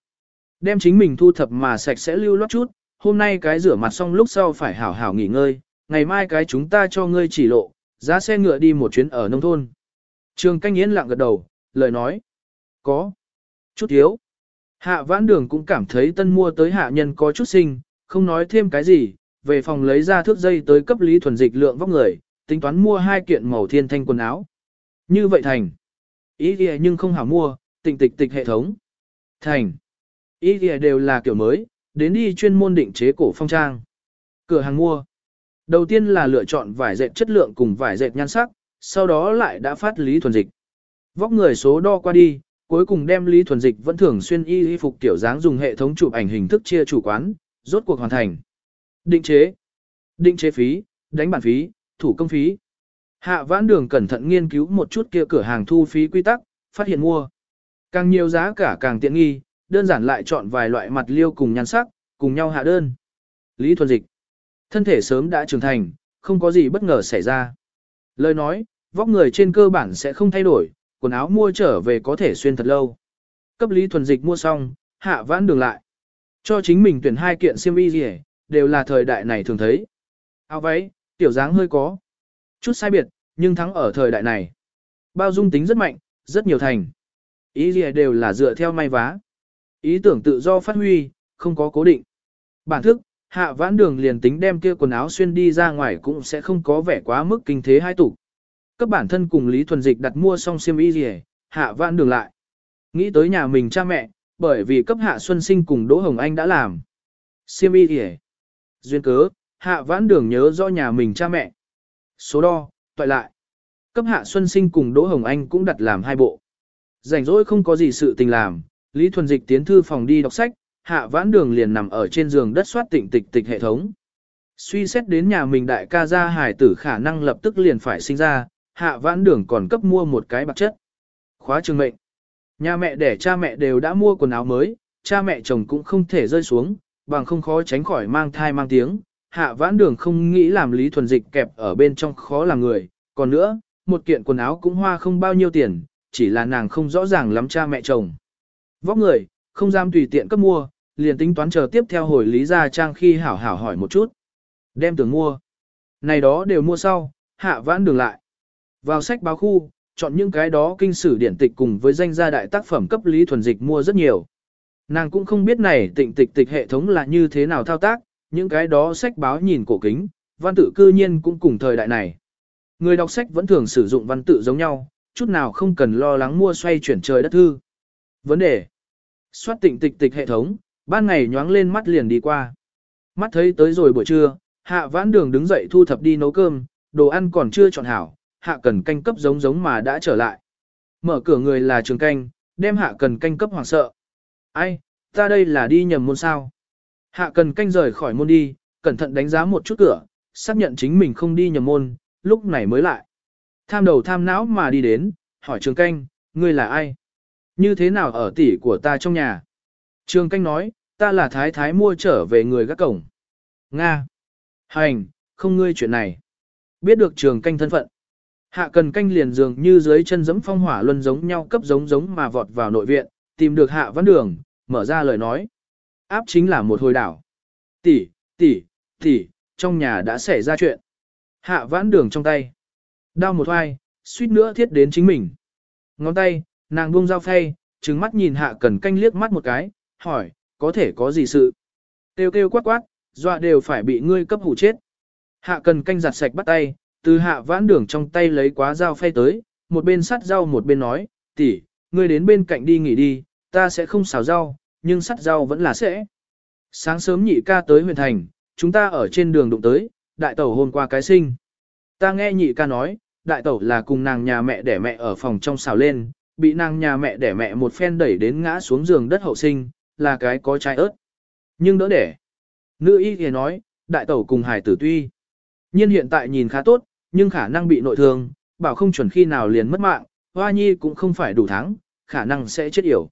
Đem chính mình thu thập mà sạch sẽ lưu loát chút, hôm nay cái rửa mặt xong lúc sau phải hảo hảo nghỉ ngơi, ngày mai cái chúng ta cho ngươi chỉ lộ, giá xe ngựa đi một chuyến ở nông thôn. Trường canh yên lặng gật đầu, lời nói. Có. Chút thiếu. Hạ vãn đường cũng cảm thấy tân mua tới hạ nhân có chút sinh, không nói thêm cái gì, về phòng lấy ra thước dây tới cấp lý thuần dịch lượng vóc người, tính toán mua hai kiện màu thiên thanh quần áo. Như vậy thành. Ý kìa nhưng không hảo mua, tịnh tịch tịch hệ thống. Thành. Ý kìa đều là kiểu mới, đến đi chuyên môn định chế cổ phong trang. Cửa hàng mua. Đầu tiên là lựa chọn vải dệt chất lượng cùng vải dệt nhan sắc, sau đó lại đã phát lý thuần dịch. Vóc người số đo qua đi, cuối cùng đem lý thuần dịch vẫn thường xuyên y y phục tiểu dáng dùng hệ thống chụp ảnh hình thức chia chủ quán, rốt cuộc hoàn thành. Định chế. Định chế phí, đánh bản phí, thủ công phí. Hạ vãn đường cẩn thận nghiên cứu một chút kia cửa hàng thu phí quy tắc, phát hiện mua. Càng nhiều giá cả càng tiện nghi, đơn giản lại chọn vài loại mặt liêu cùng nhan sắc, cùng nhau hạ đơn. Lý thuần dịch. Thân thể sớm đã trưởng thành, không có gì bất ngờ xảy ra. Lời nói, vóc người trên cơ bản sẽ không thay đổi, quần áo mua trở về có thể xuyên thật lâu. Cấp lý thuần dịch mua xong, hạ vãn đường lại. Cho chính mình tuyển hai kiện xiêm y gì đều là thời đại này thường thấy. Áo váy, tiểu dáng hơi có. Chút sai biệt, nhưng thắng ở thời đại này. Bao dung tính rất mạnh, rất nhiều thành. Ý gì đều là dựa theo may vá. Ý tưởng tự do phát huy, không có cố định. Bản thức, hạ vãn đường liền tính đem kia quần áo xuyên đi ra ngoài cũng sẽ không có vẻ quá mức kinh thế hai tủ. Các bản thân cùng Lý Thuần Dịch đặt mua xong xiêm y gì hạ vãn đường lại. Nghĩ tới nhà mình cha mẹ, bởi vì cấp hạ xuân sinh cùng Đỗ Hồng Anh đã làm. Xiêm y gì Duyên cớ, hạ vãn đường nhớ do nhà mình cha mẹ. Số đo, toại lại. Cấp hạ xuân sinh cùng Đỗ Hồng Anh cũng đặt làm hai bộ. Rảnh rỗi không có gì sự tình làm, Lý Thuần Dịch tiến thư phòng đi đọc sách, hạ vãn đường liền nằm ở trên giường đất soát tịnh tịch tịch hệ thống. Suy xét đến nhà mình đại ca gia hải tử khả năng lập tức liền phải sinh ra, hạ vãn đường còn cấp mua một cái bạc chất. Khóa trường mệnh. Nhà mẹ để cha mẹ đều đã mua quần áo mới, cha mẹ chồng cũng không thể rơi xuống, bằng không khó tránh khỏi mang thai mang tiếng. Hạ vãn đường không nghĩ làm lý thuần dịch kẹp ở bên trong khó làm người, còn nữa, một kiện quần áo cũng hoa không bao nhiêu tiền, chỉ là nàng không rõ ràng lắm cha mẹ chồng. Vóc người, không dám tùy tiện cấp mua, liền tính toán chờ tiếp theo hồi lý gia trang khi hảo hảo hỏi một chút. Đem tưởng mua. Này đó đều mua sau, hạ vãn đường lại. Vào sách báo khu, chọn những cái đó kinh sử điển tịch cùng với danh gia đại tác phẩm cấp lý thuần dịch mua rất nhiều. Nàng cũng không biết này tịnh tịch tịch hệ thống là như thế nào thao tác, những cái đó sách báo nhìn cổ kính, văn tự cư nhiên cũng cùng thời đại này. Người đọc sách vẫn thường sử dụng văn tự giống nhau, chút nào không cần lo lắng mua xoay chuyển trời đất thư. Vấn đề Xoát tịnh tịch tịch hệ thống, ban ngày nhoáng lên mắt liền đi qua. Mắt thấy tới rồi buổi trưa, hạ vãn đường đứng dậy thu thập đi nấu cơm, đồ ăn còn chưa chọn hảo, hạ cần canh cấp giống giống mà đã trở lại. Mở cửa người là trường canh, đem hạ cần canh cấp hoàng sợ. Ai, ta đây là đi nhầm môn sao. Hạ cần canh rời khỏi môn đi, cẩn thận đánh giá một chút cửa, xác nhận chính mình không đi nhầm môn, lúc này mới lại. Tham đầu tham não mà đi đến, hỏi trường canh, ngươi là ai? Như thế nào ở tỷ của ta trong nhà? Trường canh nói, ta là thái thái mua trở về người gác cổng. Nga. Hành, không ngươi chuyện này. Biết được trường canh thân phận. Hạ cần canh liền dường như dưới chân giẫm phong hỏa luân giống nhau cấp giống giống mà vọt vào nội viện, tìm được hạ văn đường, mở ra lời nói. Áp chính là một hồi đảo. Tỷ, tỷ, tỷ, trong nhà đã xảy ra chuyện. Hạ vãn đường trong tay. Đao một hoai, suýt nữa thiết đến chính mình. Ngón tay, nàng buông dao phay, trừng mắt nhìn hạ cần canh liếc mắt một cái, hỏi, có thể có gì sự? Kêu kêu quát quát, dọa đều phải bị ngươi cấp hủ chết. Hạ cần canh giặt sạch bắt tay, từ hạ vãn đường trong tay lấy quá dao phay tới, một bên sắt rau một bên nói, tỷ, ngươi đến bên cạnh đi nghỉ đi, ta sẽ không xào rau, nhưng sắt rau vẫn là sẽ. Sáng sớm nhị ca tới huyện thành, chúng ta ở trên đường đụng tới, đại tẩu hôm qua cái sinh. Ta nghe nhị ca nói, đại tẩu là cùng nàng nhà mẹ đẻ mẹ ở phòng trong xào lên, bị nàng nhà mẹ đẻ mẹ một phen đẩy đến ngã xuống giường đất hậu sinh, là cái có trái ớt. Nhưng đỡ đẻ. Nữ y thì nói, đại tẩu cùng hải tử tuy. nhiên hiện tại nhìn khá tốt, nhưng khả năng bị nội thương, bảo không chuẩn khi nào liền mất mạng, hoa nhi cũng không phải đủ thắng, khả năng sẽ chết yểu.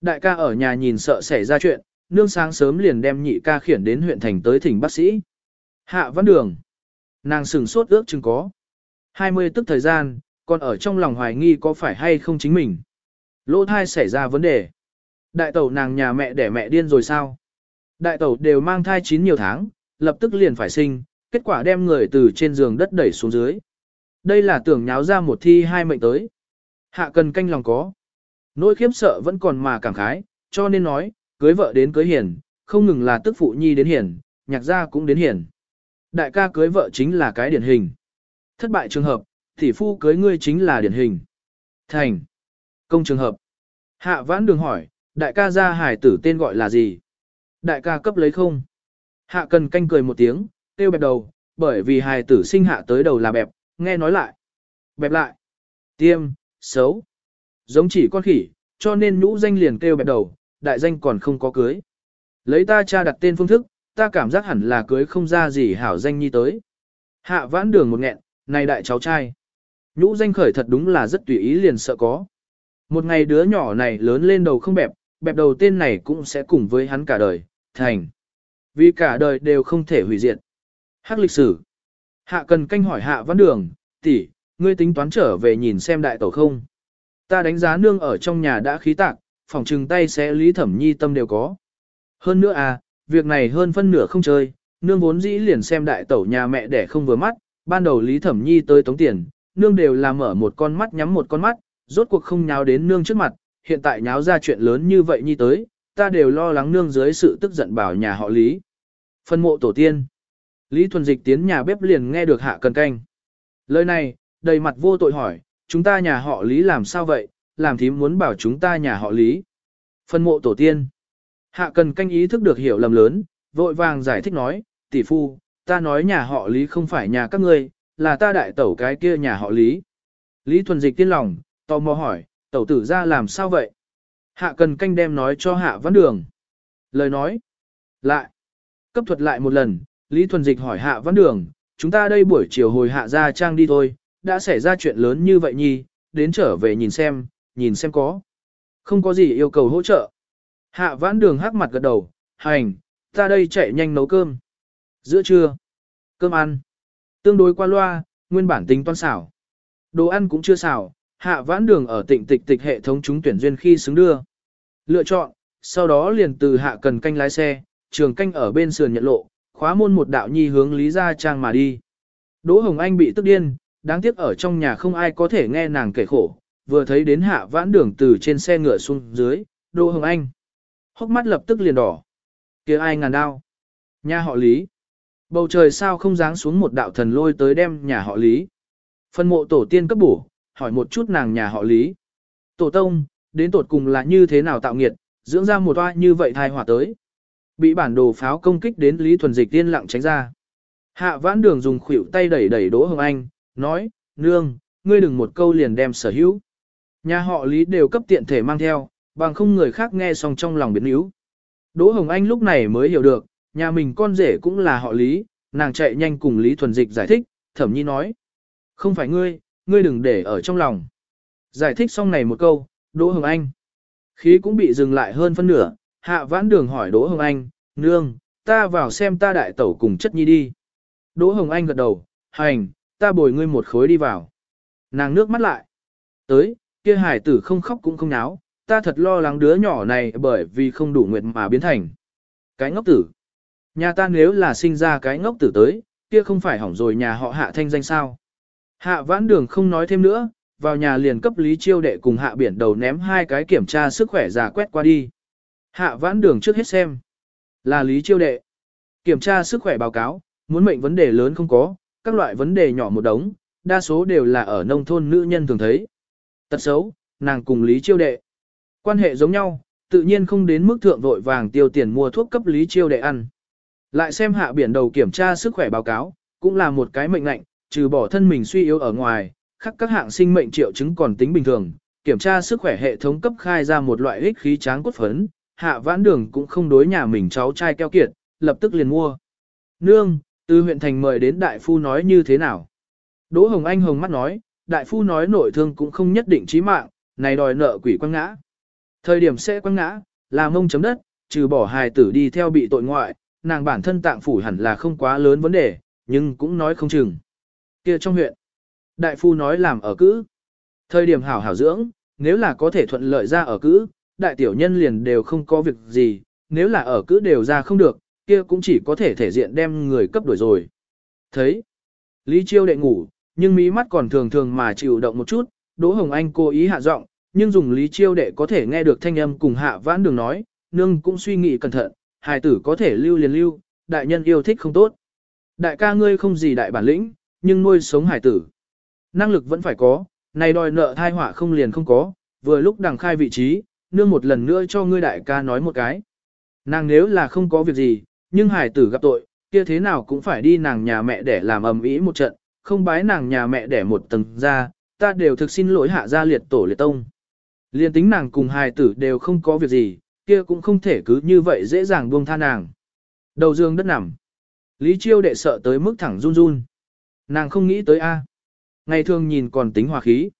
Đại ca ở nhà nhìn sợ xảy ra chuyện, nương sáng sớm liền đem nhị ca khiển đến huyện thành tới thỉnh bác sĩ. Hạ văn đường. Nàng sừng sốt ước chừng có. 20 tức thời gian, còn ở trong lòng hoài nghi có phải hay không chính mình. Lỗ thai xảy ra vấn đề. Đại tẩu nàng nhà mẹ đẻ mẹ điên rồi sao? Đại tẩu đều mang thai chín nhiều tháng, lập tức liền phải sinh, kết quả đem người từ trên giường đất đẩy xuống dưới. Đây là tưởng nháo ra một thi hai mệnh tới. Hạ cần canh lòng có. Nỗi khiếp sợ vẫn còn mà cảm khái, cho nên nói, cưới vợ đến cưới hiền, không ngừng là tức phụ nhi đến hiền, nhạc gia cũng đến hiền. Đại ca cưới vợ chính là cái điển hình. Thất bại trường hợp, tỷ phu cưới ngươi chính là điển hình. Thành. Công trường hợp. Hạ vãn đường hỏi, đại ca gia hải tử tên gọi là gì? Đại ca cấp lấy không? Hạ cần canh cười một tiếng, tiêu bẹp đầu, bởi vì hài tử sinh hạ tới đầu là bẹp, nghe nói lại. Bẹp lại. Tiêm, xấu. Giống chỉ con khỉ, cho nên nhũ danh liền kêu bẹp đầu, đại danh còn không có cưới. Lấy ta cha đặt tên phương thức, ta cảm giác hẳn là cưới không ra gì hảo danh nhi tới. Hạ vãn đường một nghẹn, này đại cháu trai. Nhũ danh khởi thật đúng là rất tùy ý liền sợ có. Một ngày đứa nhỏ này lớn lên đầu không bẹp, bẹp đầu tên này cũng sẽ cùng với hắn cả đời, thành. Vì cả đời đều không thể hủy diệt. Hắc lịch sử. Hạ cần canh hỏi hạ văn đường, tỷ, ngươi tính toán trở về nhìn xem đại tổ không. Ta đánh giá nương ở trong nhà đã khí tạc, phòng trừng tay sẽ lý thẩm nhi tâm đều có. Hơn nữa à, việc này hơn phân nửa không chơi, nương vốn dĩ liền xem đại tẩu nhà mẹ để không vừa mắt, ban đầu lý thẩm nhi tới tống tiền, nương đều là mở một con mắt nhắm một con mắt, rốt cuộc không nháo đến nương trước mặt, hiện tại nháo ra chuyện lớn như vậy nhi tới, ta đều lo lắng nương dưới sự tức giận bảo nhà họ lý. Phân mộ tổ tiên. Lý Thuần Dịch tiến nhà bếp liền nghe được hạ cần canh. Lời này, đầy mặt vô tội hỏi, chúng ta nhà họ Lý làm sao vậy, làm thím muốn bảo chúng ta nhà họ Lý. Phân mộ tổ tiên. Hạ cần canh ý thức được hiểu lầm lớn, vội vàng giải thích nói, tỷ phu, ta nói nhà họ Lý không phải nhà các ngươi, là ta đại tẩu cái kia nhà họ Lý. Lý Thuần Dịch tiên lòng, tò mò hỏi, tẩu tử ra làm sao vậy? Hạ cần canh đem nói cho hạ văn đường. Lời nói. Lại. Cấp thuật lại một lần, Lý Thuần Dịch hỏi hạ văn đường, chúng ta đây buổi chiều hồi hạ ra trang đi thôi, đã xảy ra chuyện lớn như vậy nhi, đến trở về nhìn xem, nhìn xem có. Không có gì yêu cầu hỗ trợ. Hạ vãn đường hắc mặt gật đầu, hành, ta đây chạy nhanh nấu cơm. Giữa trưa, cơm ăn. Tương đối qua loa, nguyên bản tính toan xảo. Đồ ăn cũng chưa xảo, hạ vãn đường ở tịnh tịch tịch hệ thống chúng tuyển duyên khi xứng đưa. Lựa chọn, sau đó liền từ hạ cần canh lái xe, trường canh ở bên sườn nhận lộ, khóa môn một đạo nhi hướng Lý Gia Trang mà đi. Đỗ Hồng Anh bị tức điên, đáng tiếc ở trong nhà không ai có thể nghe nàng kể khổ, vừa thấy đến hạ vãn đường từ trên xe ngựa xuống dưới, Đỗ Hồng Anh. Hốc mắt lập tức liền đỏ. kia ai ngàn đao. Nhà họ Lý. Bầu trời sao không dáng xuống một đạo thần lôi tới đem nhà họ Lý. Phân mộ tổ tiên cấp bổ, hỏi một chút nàng nhà họ Lý. Tổ tông, đến tột cùng là như thế nào tạo nghiệt, dưỡng ra một oa như vậy thai hỏa tới. Bị bản đồ pháo công kích đến Lý Thuần Dịch tiên lặng tránh ra. Hạ vãn đường dùng khuỷu tay đẩy đẩy Đỗ Hồng Anh, nói, nương, ngươi đừng một câu liền đem sở hữu. Nhà họ Lý đều cấp tiện thể mang theo, bằng không người khác nghe xong trong lòng biến yếu. Đỗ Hồng Anh lúc này mới hiểu được, nhà mình con rể cũng là họ Lý, nàng chạy nhanh cùng Lý Thuần Dịch giải thích, thẩm nhi nói. Không phải ngươi, ngươi đừng để ở trong lòng. Giải thích xong này một câu, Đỗ Hồng Anh. Khí cũng bị dừng lại hơn phân nửa, hạ vãn đường hỏi Đỗ Hồng Anh, nương, ta vào xem ta đại tẩu cùng chất nhi đi. Đỗ Hồng Anh gật đầu, hành, ta bồi ngươi một khối đi vào. Nàng nước mắt lại. Tới, kia hải tử không khóc cũng không náo, ta thật lo lắng đứa nhỏ này bởi vì không đủ nguyện mà biến thành. Cái ngốc tử. Nhà ta nếu là sinh ra cái ngốc tử tới, kia không phải hỏng rồi nhà họ hạ thanh danh sao. Hạ vãn đường không nói thêm nữa, vào nhà liền cấp lý chiêu đệ cùng hạ biển đầu ném hai cái kiểm tra sức khỏe giả quét qua đi. Hạ vãn đường trước hết xem. Là lý chiêu đệ. Kiểm tra sức khỏe báo cáo, muốn mệnh vấn đề lớn không có, các loại vấn đề nhỏ một đống, đa số đều là ở nông thôn nữ nhân thường thấy. Tật xấu, nàng cùng lý chiêu đệ. Quan hệ giống nhau, tự nhiên không đến mức thượng vội vàng tiêu tiền mua thuốc cấp lý chiêu để ăn. Lại xem hạ biển đầu kiểm tra sức khỏe báo cáo, cũng là một cái mệnh lệnh, trừ bỏ thân mình suy yếu ở ngoài, khắc các hạng sinh mệnh triệu chứng còn tính bình thường, kiểm tra sức khỏe hệ thống cấp khai ra một loại ích khí tráng cốt phấn, hạ vãn đường cũng không đối nhà mình cháu trai keo kiệt, lập tức liền mua. Nương, từ huyện thành mời đến đại phu nói như thế nào? Đỗ Hồng Anh hồng mắt nói, đại phu nói nội thương cũng không nhất định chí mạng, này đòi nợ quỷ quăng ngã. Thời điểm sẽ quăng ngã, là mông chấm đất, trừ bỏ hài tử đi theo bị tội ngoại, nàng bản thân tạng phủ hẳn là không quá lớn vấn đề, nhưng cũng nói không chừng. kia trong huyện, đại phu nói làm ở cữ. Thời điểm hảo hảo dưỡng, nếu là có thể thuận lợi ra ở cữ, đại tiểu nhân liền đều không có việc gì, nếu là ở cữ đều ra không được, kia cũng chỉ có thể thể diện đem người cấp đổi rồi. Thấy, Lý Chiêu đệ ngủ, nhưng mí mắt còn thường thường mà chịu động một chút, Đỗ Hồng Anh cố ý hạ giọng, nhưng dùng Lý Chiêu đệ có thể nghe được thanh âm cùng hạ vãn đường nói, nương cũng suy nghĩ cẩn thận, hài tử có thể lưu liền lưu, đại nhân yêu thích không tốt. Đại ca ngươi không gì đại bản lĩnh, nhưng nuôi sống hài tử. Năng lực vẫn phải có, này đòi nợ thai họa không liền không có, vừa lúc đằng khai vị trí, nương một lần nữa cho ngươi đại ca nói một cái. Nàng nếu là không có việc gì, nhưng hài tử gặp tội, kia thế nào cũng phải đi nàng nhà mẹ để làm ầm ĩ một trận, không bái nàng nhà mẹ để một tầng ra, ta đều thực xin lỗi hạ gia liệt tổ liệt tông. Liên tính nàng cùng hài tử đều không có việc gì, kia cũng không thể cứ như vậy dễ dàng buông tha nàng. Đầu dương đất nằm. Lý Chiêu đệ sợ tới mức thẳng run run. Nàng không nghĩ tới A. Ngày thường nhìn còn tính hòa khí.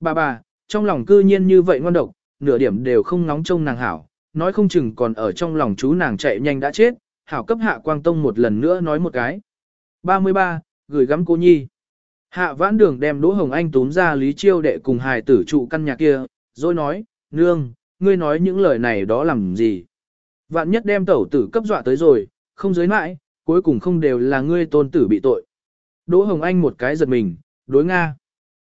Bà bà, trong lòng cư nhiên như vậy ngon độc, nửa điểm đều không ngóng trông nàng hảo, nói không chừng còn ở trong lòng chú nàng chạy nhanh đã chết, hảo cấp hạ quang tông một lần nữa nói một cái. 33. Gửi gắm cô nhi. Hạ vãn đường đem Đỗ Hồng Anh túm ra Lý Chiêu đệ cùng hài tử trụ căn nhà kia, rồi nói, nương, ngươi nói những lời này đó làm gì? Vạn nhất đem tẩu tử cấp dọa tới rồi, không giới mãi, cuối cùng không đều là ngươi tôn tử bị tội. Đỗ Hồng Anh một cái giật mình, đối Nga.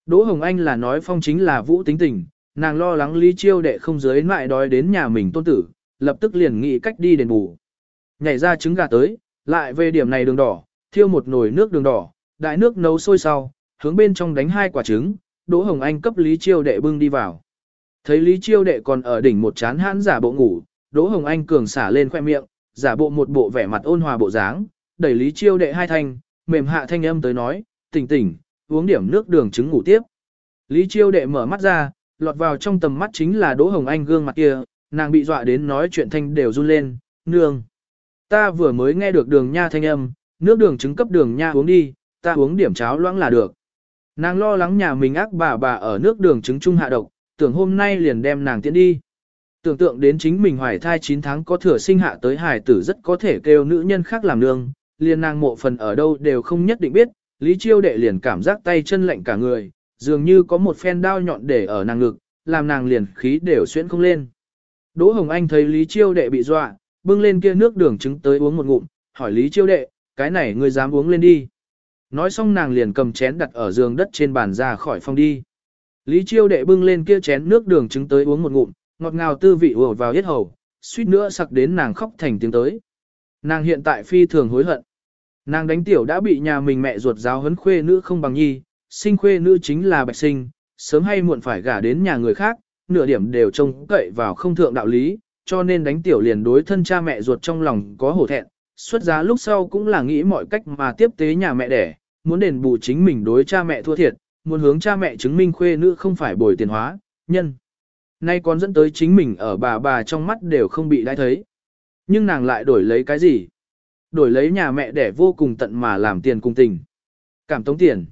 Đỗ Hồng Anh là nói phong chính là vũ tính tình, nàng lo lắng Lý Chiêu đệ không giới mãi đói đến nhà mình tôn tử, lập tức liền nghĩ cách đi đền bù. Nhảy ra trứng gà tới, lại về điểm này đường đỏ, thiêu một nồi nước đường đỏ, đại nước nấu sôi sau, hướng bên trong đánh hai quả trứng, Đỗ Hồng Anh cấp Lý Chiêu đệ bưng đi vào. Thấy Lý Chiêu đệ còn ở đỉnh một chán hãn giả bộ ngủ, Đỗ Hồng Anh cường xả lên khoe miệng, giả bộ một bộ vẻ mặt ôn hòa bộ dáng, đẩy Lý Chiêu đệ hai thanh, mềm hạ thanh âm tới nói, tỉnh tỉnh, uống điểm nước đường trứng ngủ tiếp. Lý Chiêu đệ mở mắt ra, lọt vào trong tầm mắt chính là Đỗ Hồng Anh gương mặt kia, nàng bị dọa đến nói chuyện thanh đều run lên, nương. Ta vừa mới nghe được đường nha thanh âm, nước đường trứng cấp đường nha uống đi, ta uống điểm cháo loãng là được. Nàng lo lắng nhà mình ác bà bà ở nước đường trứng trung hạ độc, tưởng hôm nay liền đem nàng tiễn đi. Tưởng tượng đến chính mình hoài thai 9 tháng có thừa sinh hạ tới hài tử rất có thể kêu nữ nhân khác làm nương, liền nàng mộ phần ở đâu đều không nhất định biết, Lý Chiêu đệ liền cảm giác tay chân lạnh cả người, dường như có một phen đao nhọn để ở nàng ngực, làm nàng liền khí đều xuyên không lên. Đỗ Hồng Anh thấy Lý Chiêu đệ bị dọa, bưng lên kia nước đường trứng tới uống một ngụm, hỏi Lý Chiêu đệ, cái này ngươi dám uống lên đi. Nói xong nàng liền cầm chén đặt ở giường đất trên bàn ra khỏi phòng đi. Lý Chiêu đệ bưng lên kia chén nước đường trứng tới uống một ngụm, ngọt ngào tư vị ùa vào yết hầu, suýt nữa sặc đến nàng khóc thành tiếng tới. Nàng hiện tại phi thường hối hận. Nàng đánh tiểu đã bị nhà mình mẹ ruột giáo huấn khuê nữ không bằng nhi, sinh khuê nữ chính là bạch sinh, sớm hay muộn phải gả đến nhà người khác, nửa điểm đều trông cậy vào không thượng đạo lý, cho nên đánh tiểu liền đối thân cha mẹ ruột trong lòng có hổ thẹn, xuất giá lúc sau cũng là nghĩ mọi cách mà tiếp tế nhà mẹ đẻ, muốn đền bù chính mình đối cha mẹ thua thiệt, muốn hướng cha mẹ chứng minh khuê nữ không phải bồi tiền hóa, nhân. Nay còn dẫn tới chính mình ở bà bà trong mắt đều không bị đai thấy. Nhưng nàng lại đổi lấy cái gì? Đổi lấy nhà mẹ để vô cùng tận mà làm tiền cùng tình. Cảm tống tiền.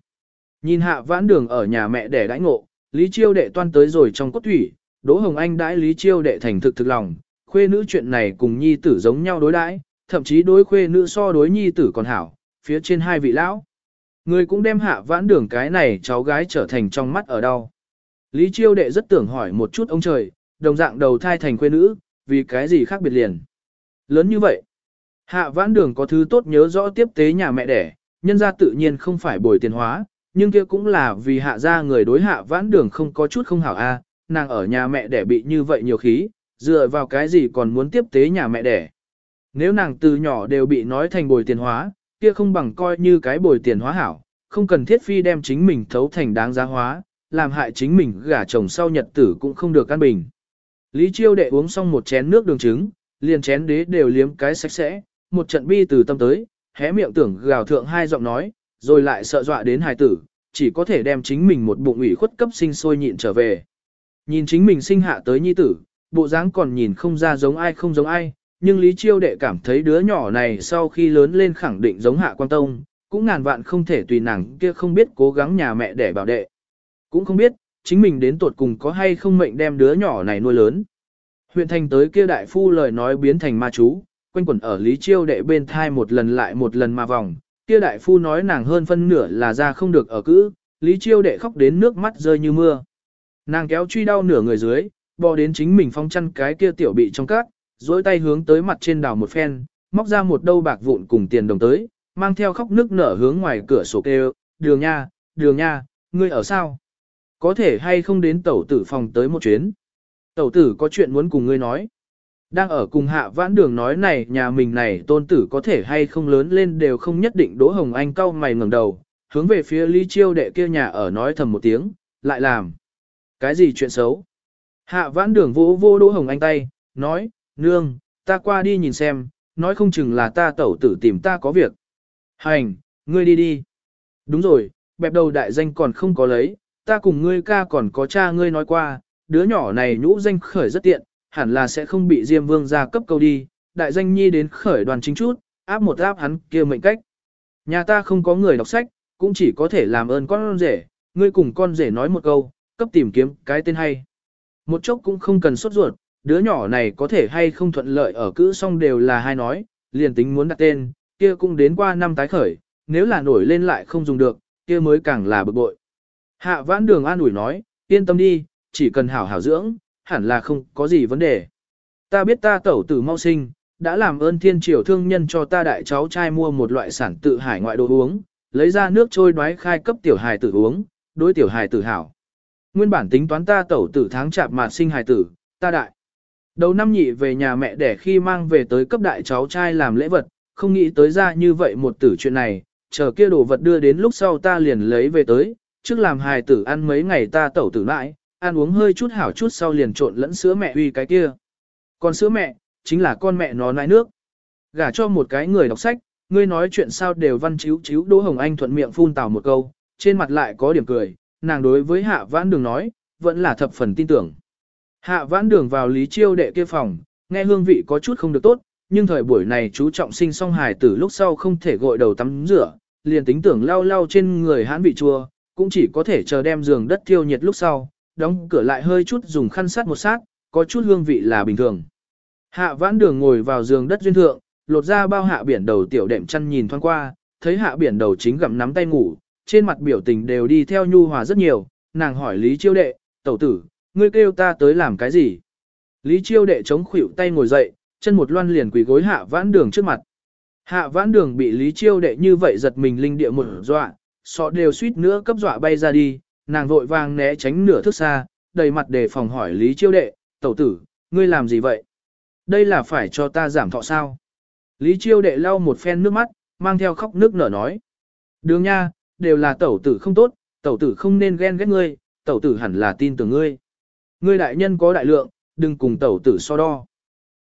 Nhìn hạ vãn đường ở nhà mẹ để đãi ngộ, Lý Chiêu đệ toan tới rồi trong cốt thủy, Đỗ Hồng Anh đãi Lý Chiêu đệ thành thực thực lòng, khuê nữ chuyện này cùng nhi tử giống nhau đối đãi, thậm chí đối khuê nữ so đối nhi tử còn hảo, phía trên hai vị lão. Người cũng đem hạ vãn đường cái này cháu gái trở thành trong mắt ở đâu. Lý Chiêu đệ rất tưởng hỏi một chút ông trời, đồng dạng đầu thai thành quê nữ, vì cái gì khác biệt liền. Lớn như vậy, hạ vãn đường có thứ tốt nhớ rõ tiếp tế nhà mẹ đẻ, nhân ra tự nhiên không phải bồi tiền hóa, nhưng kia cũng là vì hạ ra người đối hạ vãn đường không có chút không hảo a, nàng ở nhà mẹ đẻ bị như vậy nhiều khí, dựa vào cái gì còn muốn tiếp tế nhà mẹ đẻ. Nếu nàng từ nhỏ đều bị nói thành bồi tiền hóa, kia không bằng coi như cái bồi tiền hóa hảo, không cần thiết phi đem chính mình thấu thành đáng giá hóa, làm hại chính mình gả chồng sau nhật tử cũng không được căn bình. Lý Chiêu đệ uống xong một chén nước đường trứng, liền chén đế đều liếm cái sạch sẽ, một trận bi từ tâm tới, hé miệng tưởng gào thượng hai giọng nói, rồi lại sợ dọa đến hài tử, chỉ có thể đem chính mình một bụng ủy khuất cấp sinh sôi nhịn trở về. Nhìn chính mình sinh hạ tới nhi tử, bộ dáng còn nhìn không ra giống ai không giống ai, nhưng Lý Chiêu đệ cảm thấy đứa nhỏ này sau khi lớn lên khẳng định giống Hạ Quang Tông, cũng ngàn vạn không thể tùy nàng kia không biết cố gắng nhà mẹ để bảo đệ. Cũng không biết, chính mình đến tuột cùng có hay không mệnh đem đứa nhỏ này nuôi lớn. Huyện thành tới kia đại phu lời nói biến thành ma chú, quanh quẩn ở Lý Chiêu đệ bên thai một lần lại một lần mà vòng, kia đại phu nói nàng hơn phân nửa là ra không được ở cữ, Lý Chiêu đệ khóc đến nước mắt rơi như mưa. Nàng kéo truy đau nửa người dưới, bò đến chính mình phong chăn cái kia tiểu bị trong cát, dối tay hướng tới mặt trên đào một phen, móc ra một đâu bạc vụn cùng tiền đồng tới, mang theo khóc nước nở hướng ngoài cửa sổ kêu, đường nha, đường nha, ngươi ở sao? Có thể hay không đến tẩu tử phòng tới một chuyến? Tẩu tử có chuyện muốn cùng ngươi nói. Đang ở cùng hạ vãn đường nói này nhà mình này tôn tử có thể hay không lớn lên đều không nhất định Đỗ Hồng Anh cau mày ngẩng đầu, hướng về phía Lý Chiêu đệ kia nhà ở nói thầm một tiếng, lại làm. Cái gì chuyện xấu? Hạ vãn đường vỗ vô Đỗ Hồng Anh tay, nói, nương, ta qua đi nhìn xem, nói không chừng là ta tẩu tử tìm ta có việc. Hành, ngươi đi đi. Đúng rồi, bẹp đầu đại danh còn không có lấy, ta cùng ngươi ca còn có cha ngươi nói qua, đứa nhỏ này nhũ danh khởi rất tiện, hẳn là sẽ không bị Diêm Vương ra cấp câu đi, đại danh nhi đến khởi đoàn chính chút, áp một áp hắn kia mệnh cách. Nhà ta không có người đọc sách, cũng chỉ có thể làm ơn con rể, ngươi cùng con rể nói một câu, cấp tìm kiếm cái tên hay. Một chốc cũng không cần sốt ruột, đứa nhỏ này có thể hay không thuận lợi ở cữ xong đều là hai nói, liền tính muốn đặt tên, kia cũng đến qua năm tái khởi, nếu là nổi lên lại không dùng được, kia mới càng là bực bội. Hạ vãn đường an ủi nói, yên tâm đi, chỉ cần hảo hảo dưỡng, hẳn là không có gì vấn đề. Ta biết ta tẩu tử mau sinh, đã làm ơn thiên triều thương nhân cho ta đại cháu trai mua một loại sản tự hải ngoại đồ uống, lấy ra nước trôi đoái khai cấp tiểu hài tử uống, đối tiểu hài tử hảo. Nguyên bản tính toán ta tẩu tử tháng chạp mà sinh hài tử, ta đại. Đầu năm nhị về nhà mẹ để khi mang về tới cấp đại cháu trai làm lễ vật, không nghĩ tới ra như vậy một tử chuyện này, chờ kia đồ vật đưa đến lúc sau ta liền lấy về tới, trước làm hài tử ăn mấy ngày ta tẩu tử lại, ăn uống hơi chút hảo chút sau liền trộn lẫn sữa mẹ uy cái kia. Còn sữa mẹ, chính là con mẹ nó nãi nước. Gả cho một cái người đọc sách, ngươi nói chuyện sao đều văn chiếu chiếu Đỗ Hồng Anh thuận miệng phun tào một câu, trên mặt lại có điểm cười, nàng đối với hạ vãn đường nói, vẫn là thập phần tin tưởng. Hạ vãn đường vào lý chiêu đệ kia phòng, nghe hương vị có chút không được tốt, nhưng thời buổi này chú trọng sinh song hài tử lúc sau không thể gội đầu tắm rửa, liền tính tưởng lau lau trên người hãn vị chua, cũng chỉ có thể chờ đem giường đất thiêu nhiệt lúc sau, đóng cửa lại hơi chút dùng khăn sát một sát, có chút hương vị là bình thường. Hạ vãn đường ngồi vào giường đất duyên thượng, lột ra bao hạ biển đầu tiểu đệm chăn nhìn thoáng qua, thấy hạ biển đầu chính gặm nắm tay ngủ, trên mặt biểu tình đều đi theo nhu hòa rất nhiều, nàng hỏi Lý Chiêu Đệ, tẩu tử, ngươi kêu ta tới làm cái gì? Lý Chiêu Đệ chống khuỷu tay ngồi dậy, chân một loan liền quỳ gối hạ vãn đường trước mặt. Hạ vãn đường bị Lý Chiêu Đệ như vậy giật mình linh địa một dọa, sọ đều suýt nữa cấp dọa bay ra đi, nàng vội vàng né tránh nửa thước xa, đầy mặt đề phòng hỏi Lý Chiêu Đệ, tẩu tử, ngươi làm gì vậy? Đây là phải cho ta giảm thọ sao? Lý Chiêu Đệ lau một phen nước mắt, mang theo khóc nước nở nói. Đường nha, đều là tẩu tử không tốt, tẩu tử không nên ghen ghét ngươi, tẩu tử hẳn là tin tưởng ngươi. Ngươi đại nhân có đại lượng, đừng cùng tẩu tử so đo.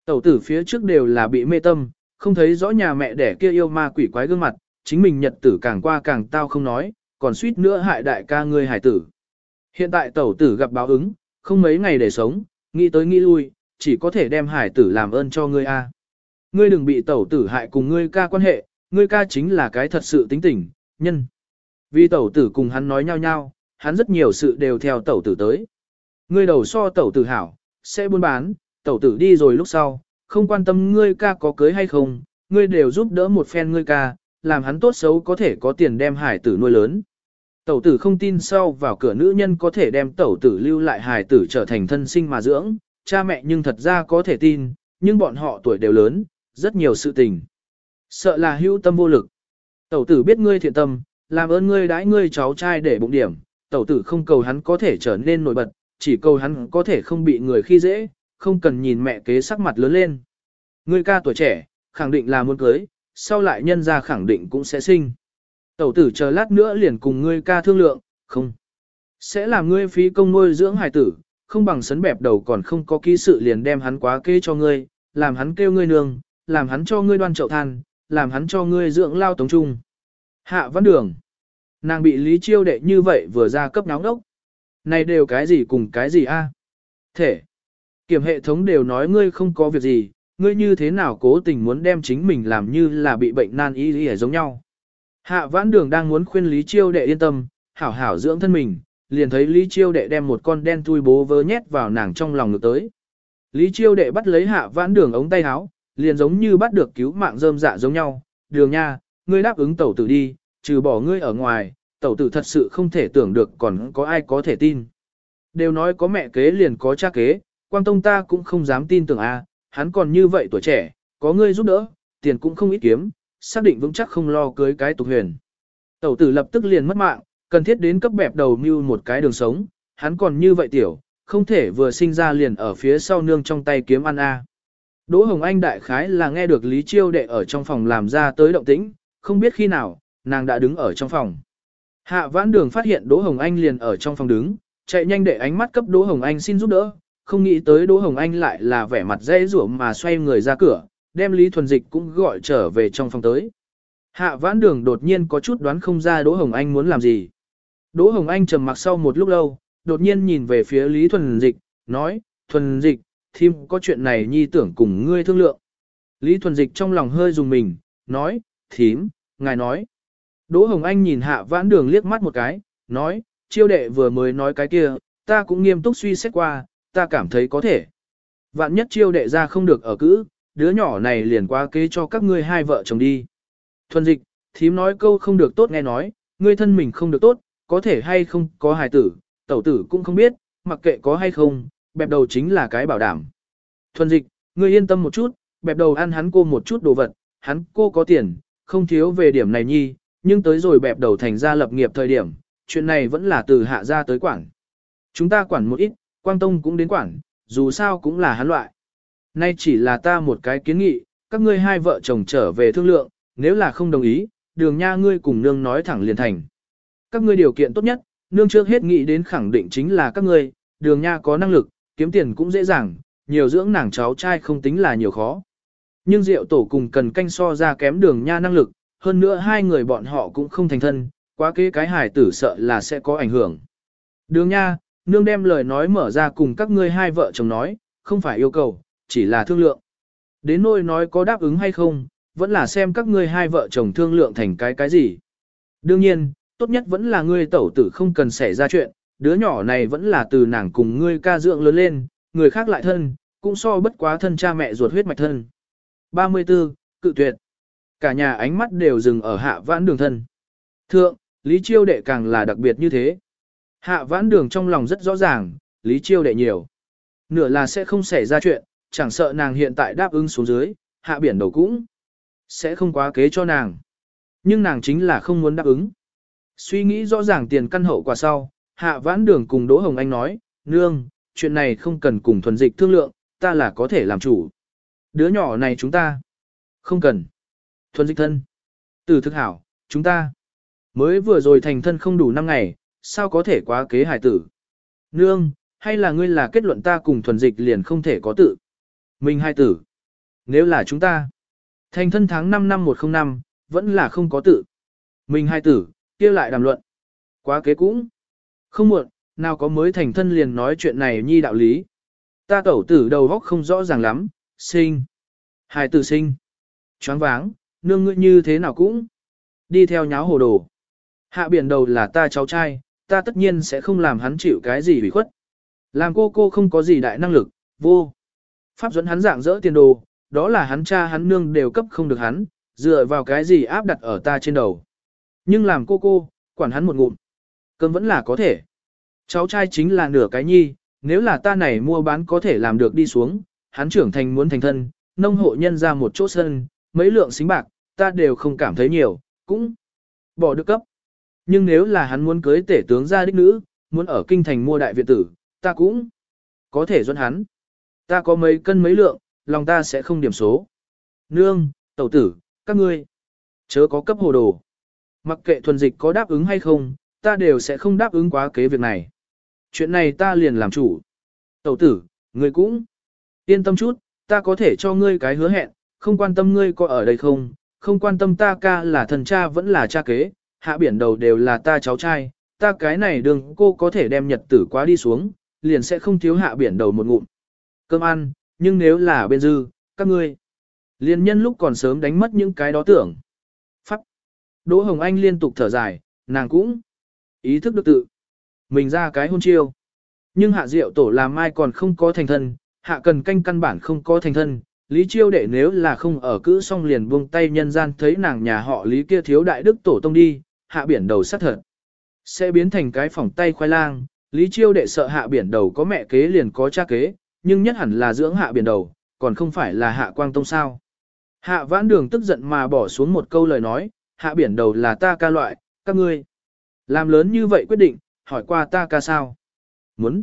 Tẩu tử phía trước đều là bị mê tâm, không thấy rõ nhà mẹ đẻ kia yêu ma quỷ quái gương mặt, chính mình nhật tử càng qua càng tao không nói, còn suýt nữa hại đại ca ngươi hải tử. Hiện tại tẩu tử gặp báo ứng, không mấy ngày để sống, nghĩ tới nghĩ lui, chỉ có thể đem hải tử làm ơn cho ngươi a. Ngươi đừng bị tẩu tử hại cùng ngươi ca quan hệ, ngươi ca chính là cái thật sự tính tình, nhân. Vì tẩu tử cùng hắn nói nhau nhau, hắn rất nhiều sự đều theo tẩu tử tới. Ngươi đầu so tẩu tử hảo, sẽ buôn bán, tẩu tử đi rồi lúc sau, không quan tâm ngươi ca có cưới hay không, ngươi đều giúp đỡ một phen ngươi ca, làm hắn tốt xấu có thể có tiền đem hải tử nuôi lớn. Tẩu tử không tin sau vào cửa nữ nhân có thể đem tẩu tử lưu lại hải tử trở thành thân sinh mà dưỡng, cha mẹ nhưng thật ra có thể tin, nhưng bọn họ tuổi đều lớn, rất nhiều sự tình. Sợ là hữu tâm vô lực. Tẩu tử biết ngươi thiện tâm, làm ơn ngươi đãi ngươi cháu trai để bụng điểm, tẩu tử không cầu hắn có thể trở nên nổi bật, chỉ cầu hắn có thể không bị người khi dễ, không cần nhìn mẹ kế sắc mặt lớn lên. Ngươi ca tuổi trẻ, khẳng định là muốn cưới, sau lại nhân ra khẳng định cũng sẽ sinh. Tẩu tử chờ lát nữa liền cùng ngươi ca thương lượng, không. Sẽ làm ngươi phí công nuôi dưỡng hài tử, không bằng sấn bẹp đầu còn không có ký sự liền đem hắn quá kê cho ngươi, làm hắn kêu ngươi nương, làm hắn cho ngươi đoan chậu than, làm hắn cho ngươi dưỡng lao tống trung. Hạ văn đường. Nàng bị lý chiêu đệ như vậy vừa ra cấp náo đốc. Này đều cái gì cùng cái gì a? Thể. Kiểm hệ thống đều nói ngươi không có việc gì, ngươi như thế nào cố tình muốn đem chính mình làm như là bị bệnh nan y y giống nhau. Hạ vãn đường đang muốn khuyên Lý Chiêu đệ yên tâm, hảo hảo dưỡng thân mình, liền thấy Lý Chiêu đệ đem một con đen thui bố vớ nhét vào nàng trong lòng ngược tới. Lý Chiêu đệ bắt lấy hạ vãn đường ống tay áo, liền giống như bắt được cứu mạng rơm dạ giống nhau. Đường nha, ngươi đáp ứng tẩu tử đi, trừ bỏ ngươi ở ngoài, tẩu tử thật sự không thể tưởng được còn có ai có thể tin. Đều nói có mẹ kế liền có cha kế, quang tông ta cũng không dám tin tưởng a, hắn còn như vậy tuổi trẻ, có ngươi giúp đỡ, tiền cũng không ít kiếm, xác định vững chắc không lo cưới cái tục huyền. Tẩu tử lập tức liền mất mạng, cần thiết đến cấp bẹp đầu mưu một cái đường sống, hắn còn như vậy tiểu, không thể vừa sinh ra liền ở phía sau nương trong tay kiếm ăn a. Đỗ Hồng Anh đại khái là nghe được Lý Chiêu đệ ở trong phòng làm ra tới động tĩnh, không biết khi nào, nàng đã đứng ở trong phòng. Hạ vãn đường phát hiện Đỗ Hồng Anh liền ở trong phòng đứng, chạy nhanh để ánh mắt cấp Đỗ Hồng Anh xin giúp đỡ, không nghĩ tới Đỗ Hồng Anh lại là vẻ mặt dễ rủa mà xoay người ra cửa, đem Lý Thuần Dịch cũng gọi trở về trong phòng tới. Hạ vãn đường đột nhiên có chút đoán không ra Đỗ Hồng Anh muốn làm gì. Đỗ Hồng Anh trầm mặc sau một lúc lâu, đột nhiên nhìn về phía Lý Thuần Dịch, nói, Thuần Dịch, thím có chuyện này nhi tưởng cùng ngươi thương lượng. Lý Thuần Dịch trong lòng hơi dùng mình, nói, thím, ngài nói. Đỗ Hồng Anh nhìn hạ vãn đường liếc mắt một cái, nói, chiêu đệ vừa mới nói cái kia, ta cũng nghiêm túc suy xét qua, ta cảm thấy có thể. Vạn nhất chiêu đệ ra không được ở cữ, đứa nhỏ này liền qua kế cho các ngươi hai vợ chồng đi. Thuần dịch, thím nói câu không được tốt nghe nói, ngươi thân mình không được tốt, có thể hay không có hài tử, tẩu tử cũng không biết, mặc kệ có hay không, bẹp đầu chính là cái bảo đảm. Thuần dịch, ngươi yên tâm một chút, bẹp đầu ăn hắn cô một chút đồ vật, hắn cô có tiền, không thiếu về điểm này nhi, nhưng tới rồi bẹp đầu thành ra lập nghiệp thời điểm, chuyện này vẫn là từ hạ ra tới quản. Chúng ta quản một ít, Quang Tông cũng đến quản, dù sao cũng là hắn loại. Nay chỉ là ta một cái kiến nghị, các ngươi hai vợ chồng trở về thương lượng, nếu là không đồng ý, đường nha ngươi cùng nương nói thẳng liền thành. Các ngươi điều kiện tốt nhất, nương trước hết nghĩ đến khẳng định chính là các ngươi, đường nha có năng lực, kiếm tiền cũng dễ dàng, nhiều dưỡng nàng cháu trai không tính là nhiều khó. Nhưng rượu tổ cùng cần canh so ra kém đường nha năng lực, hơn nữa hai người bọn họ cũng không thành thân, quá kế cái hải tử sợ là sẽ có ảnh hưởng. Đường nha, nương đem lời nói mở ra cùng các ngươi hai vợ chồng nói, không phải yêu cầu, chỉ là thương lượng. Đến nôi nói có đáp ứng hay không, vẫn là xem các ngươi hai vợ chồng thương lượng thành cái cái gì. Đương nhiên, tốt nhất vẫn là ngươi tẩu tử không cần xảy ra chuyện, đứa nhỏ này vẫn là từ nàng cùng ngươi ca dưỡng lớn lên, người khác lại thân, cũng so bất quá thân cha mẹ ruột huyết mạch thân. 34. Cự tuyệt. Cả nhà ánh mắt đều dừng ở hạ vãn đường thân. Thượng, Lý Chiêu đệ càng là đặc biệt như thế. Hạ vãn đường trong lòng rất rõ ràng, Lý Chiêu đệ nhiều. Nửa là sẽ không xảy ra chuyện, chẳng sợ nàng hiện tại đáp ứng xuống dưới, hạ biển đầu cũng sẽ không quá kế cho nàng. Nhưng nàng chính là không muốn đáp ứng. Suy nghĩ rõ ràng tiền căn hậu quả sau, hạ vãn đường cùng Đỗ Hồng Anh nói, nương, chuyện này không cần cùng thuần dịch thương lượng, ta là có thể làm chủ. Đứa nhỏ này chúng ta không cần. Thuần dịch thân. Từ thực hảo, chúng ta mới vừa rồi thành thân không đủ 5 ngày, sao có thể quá kế hải tử. Nương, hay là ngươi là kết luận ta cùng thuần dịch liền không thể có tự. Mình hai tử. Nếu là chúng ta, thành thân tháng 5 năm 105, vẫn là không có tự. Mình hai tử, kia lại đàm luận. Quá kế cũng. Không muộn, nào có mới thành thân liền nói chuyện này nhi đạo lý. Ta tẩu tử đầu góc không rõ ràng lắm, sinh. Hai tử sinh. Choáng váng, nương ngươi như thế nào cũng. Đi theo nháo hồ đồ. Hạ biển đầu là ta cháu trai, ta tất nhiên sẽ không làm hắn chịu cái gì hủy khuất. Làm cô cô không có gì đại năng lực, vô. Pháp dẫn hắn dạng dỡ tiền đồ, đó là hắn cha hắn nương đều cấp không được hắn, Dựa vào cái gì áp đặt ở ta trên đầu. Nhưng làm cô cô, quản hắn một ngụm. Cơm vẫn là có thể. Cháu trai chính là nửa cái nhi, nếu là ta này mua bán có thể làm được đi xuống, hắn trưởng thành muốn thành thân, nông hộ nhân ra một chỗ sân, mấy lượng xính bạc, ta đều không cảm thấy nhiều, cũng bỏ được cấp. Nhưng nếu là hắn muốn cưới tể tướng gia đích nữ, muốn ở kinh thành mua đại viện tử, ta cũng có thể dẫn hắn. Ta có mấy cân mấy lượng, lòng ta sẽ không điểm số. Nương, tẩu tử, các ngươi, chớ có cấp hồ đồ. Mặc kệ thuần dịch có đáp ứng hay không, ta đều sẽ không đáp ứng quá kế việc này. Chuyện này ta liền làm chủ. Tẩu tử, ngươi cũng yên tâm chút, ta có thể cho ngươi cái hứa hẹn, không quan tâm ngươi có ở đây không, không quan tâm ta ca là thần cha vẫn là cha kế, hạ biển đầu đều là ta cháu trai, ta cái này đường cô có thể đem nhật tử quá đi xuống, liền sẽ không thiếu hạ biển đầu một ngụm. Cơm ăn, nhưng nếu là bên dư, các ngươi, liền nhân lúc còn sớm đánh mất những cái đó tưởng. Pháp. Đỗ Hồng Anh liên tục thở dài, nàng cũng ý thức được tự. Mình ra cái hôn chiêu. Nhưng hạ diệu tổ làm mai còn không có thành thân, hạ cần canh căn bản không có thành thân. Lý chiêu đệ nếu là không ở cữ xong liền buông tay nhân gian thấy nàng nhà họ lý kia thiếu đại đức tổ tông đi, hạ biển đầu sát thật. Sẽ biến thành cái phòng tay khoai lang, Lý Chiêu đệ sợ hạ biển đầu có mẹ kế liền có cha kế, nhưng nhất hẳn là dưỡng hạ biển đầu, còn không phải là hạ quang tông sao. Hạ vãn đường tức giận mà bỏ xuống một câu lời nói, hạ biển đầu là ta ca loại, các ngươi. Làm lớn như vậy quyết định, hỏi qua ta ca sao. Muốn.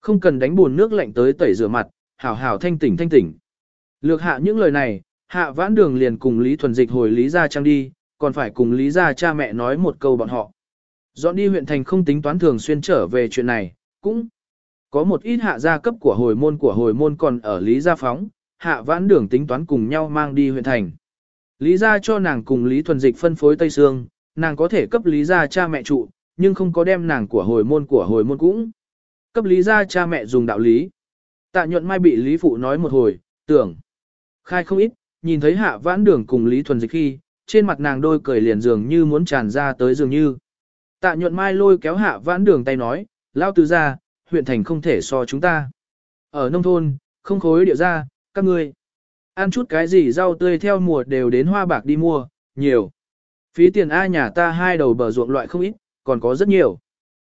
Không cần đánh buồn nước lạnh tới tẩy rửa mặt, hảo hảo thanh tỉnh thanh tỉnh. Lược hạ những lời này, hạ vãn đường liền cùng Lý Thuần Dịch hồi Lý Gia Trang đi, còn phải cùng Lý Gia cha mẹ nói một câu bọn họ. Dọn đi huyện thành không tính toán thường xuyên trở về chuyện này, cũng có một ít hạ gia cấp của hồi môn của hồi môn còn ở Lý Gia Phóng, hạ vãn đường tính toán cùng nhau mang đi huyện thành. Lý Gia cho nàng cùng Lý Thuần Dịch phân phối Tây Sương, nàng có thể cấp Lý Gia cha mẹ trụ, nhưng không có đem nàng của hồi môn của hồi môn cũng. Cấp Lý Gia cha mẹ dùng đạo lý. Tạ nhuận mai bị Lý Phụ nói một hồi, tưởng. Khai không ít, nhìn thấy hạ vãn đường cùng Lý Thuần Dịch khi, trên mặt nàng đôi cười liền dường như muốn tràn ra tới dường như. Tạ nhuận mai lôi kéo hạ vãn đường tay nói, lao tứ ra, huyện thành không thể so chúng ta. Ở nông thôn, không khối địa ra, các ngươi. Ăn chút cái gì rau tươi theo mùa đều đến hoa bạc đi mua, nhiều. Phí tiền A nhà ta hai đầu bờ ruộng loại không ít, còn có rất nhiều.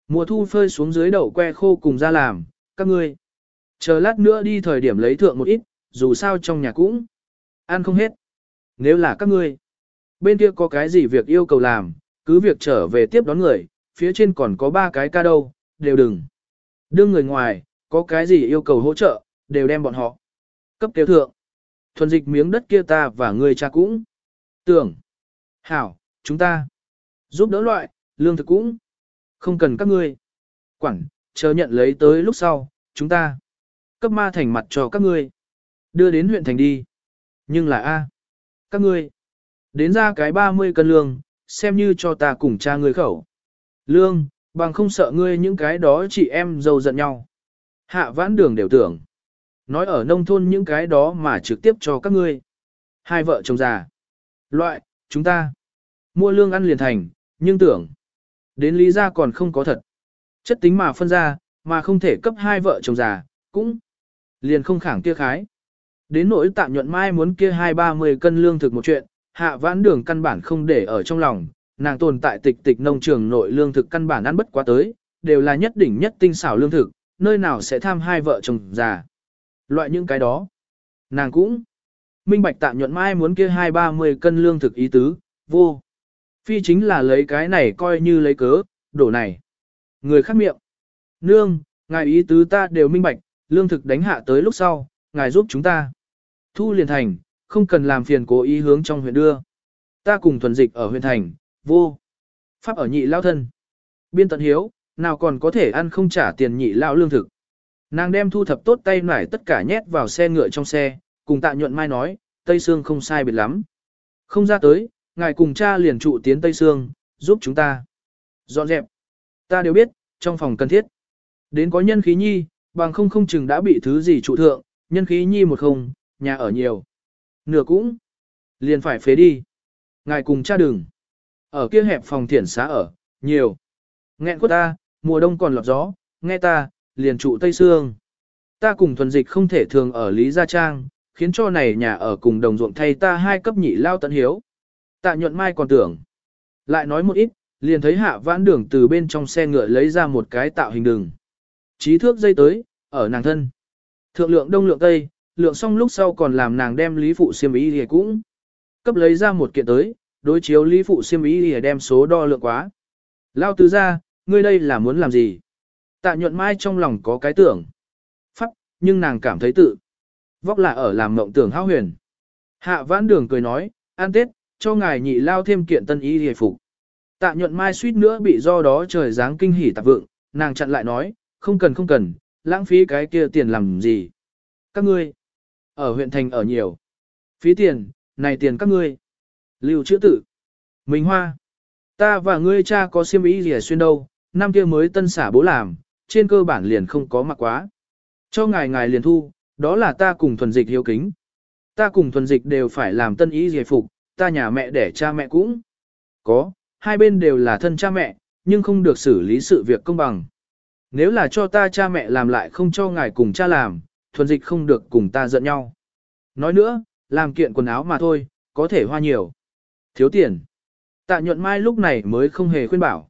Mùa thu phơi xuống dưới đậu que khô cùng ra làm, các ngươi. Chờ lát nữa đi thời điểm lấy thượng một ít, dù sao trong nhà cũng ăn không hết. Nếu là các ngươi, bên kia có cái gì việc yêu cầu làm, cứ việc trở về tiếp đón người, phía trên còn có ba cái ca đâu, đều đừng. Đương người ngoài, có cái gì yêu cầu hỗ trợ, đều đem bọn họ. Cấp tiêu thượng. Thuần dịch miếng đất kia ta và người cha cũng. Tưởng. Hảo, chúng ta. Giúp đỡ loại, lương thực cũng. Không cần các ngươi. quảng chờ nhận lấy tới lúc sau, chúng ta. Cấp ma thành mặt cho các ngươi. Đưa đến huyện thành đi. Nhưng là A. Các ngươi. Đến ra cái 30 cân lương, xem như cho ta cùng cha ngươi khẩu. Lương, bằng không sợ ngươi những cái đó chị em dâu giận nhau. Hạ vãn đường đều tưởng. Nói ở nông thôn những cái đó mà trực tiếp cho các ngươi. Hai vợ chồng già. Loại, chúng ta. Mua lương ăn liền thành, nhưng tưởng. Đến lý ra còn không có thật. Chất tính mà phân ra, mà không thể cấp hai vợ chồng già, cũng. Liền không khẳng kia khái. Đến nỗi tạm nhuận mai muốn kia hai ba mươi cân lương thực một chuyện, hạ vãn đường căn bản không để ở trong lòng, nàng tồn tại tịch tịch nông trường nội lương thực căn bản ăn bất quá tới, đều là nhất đỉnh nhất tinh xảo lương thực, nơi nào sẽ tham hai vợ chồng già. Loại những cái đó, nàng cũng minh bạch tạm nhuận mai muốn kia hai ba mươi cân lương thực ý tứ, vô. Phi chính là lấy cái này coi như lấy cớ, đổ này. Người khác miệng. Nương, ngài ý tứ ta đều minh bạch, lương thực đánh hạ tới lúc sau, ngài giúp chúng ta. Thu liền thành, không cần làm phiền cố ý hướng trong huyện đưa. Ta cùng thuần dịch ở huyện thành, vô. Pháp ở nhị lao thân. Biên tận hiếu, nào còn có thể ăn không trả tiền nhị lao lương thực. Nàng đem thu thập tốt tay nải tất cả nhét vào xe ngựa trong xe, cùng tạ nhuận mai nói, Tây Sương không sai biệt lắm. Không ra tới, ngài cùng cha liền trụ tiến Tây Sương, giúp chúng ta. Dọn dẹp. Ta đều biết, trong phòng cần thiết. Đến có nhân khí nhi, bằng không không chừng đã bị thứ gì trụ thượng, nhân khí nhi một không, nhà ở nhiều. Nửa cũng, liền phải phế đi. Ngài cùng cha đừng. Ở kia hẹp phòng thiển xá ở, nhiều. Nghẹn quất ta, mùa đông còn lọt gió, nghe ta, liền trụ Tây Sương. Ta cùng thuần dịch không thể thường ở Lý Gia Trang, khiến cho này nhà ở cùng đồng ruộng thay ta hai cấp nhị lao tận hiếu, Tạ nhuận mai còn tưởng. Lại nói một ít, liền thấy hạ vãn đường từ bên trong xe ngựa lấy ra một cái tạo hình đường. chí thước dây tới, ở nàng thân. Thượng lượng đông lượng tây, lượng xong lúc sau còn làm nàng đem lý phụ xiêm ý thì cũng. Cấp lấy ra một kiện tới, đối chiếu lý phụ xiêm ý thì đem số đo lượng quá. Lao tứ ra, ngươi đây là muốn làm gì? Tạ nhuận mai trong lòng có cái tưởng. Pháp, nhưng nàng cảm thấy tự. Vóc là ở làm mộng tưởng hao huyền. Hạ vãn đường cười nói, an tết, cho ngài nhị lao thêm kiện tân ý hề phục. Tạ nhuận mai suýt nữa bị do đó trời dáng kinh hỉ tạp vượng, nàng chặn lại nói, không cần không cần, lãng phí cái kia tiền làm gì. Các ngươi, ở huyện thành ở nhiều. Phí tiền, này tiền các ngươi. Lưu chữ tử Minh Hoa. Ta và ngươi cha có siêm ý gì xuyên đâu, năm kia mới tân xả bố làm, trên cơ bản liền không có mặc quá. Cho ngài ngài liền thu, đó là ta cùng thuần dịch hiếu kính. Ta cùng thuần dịch đều phải làm tân ý gì phục, ta nhà mẹ để cha mẹ cũng có, hai bên đều là thân cha mẹ, nhưng không được xử lý sự việc công bằng. Nếu là cho ta cha mẹ làm lại không cho ngài cùng cha làm, thuần dịch không được cùng ta giận nhau. Nói nữa, làm kiện quần áo mà thôi, có thể hoa nhiều. Thiếu tiền. Tạ nhuận mai lúc này mới không hề khuyên bảo.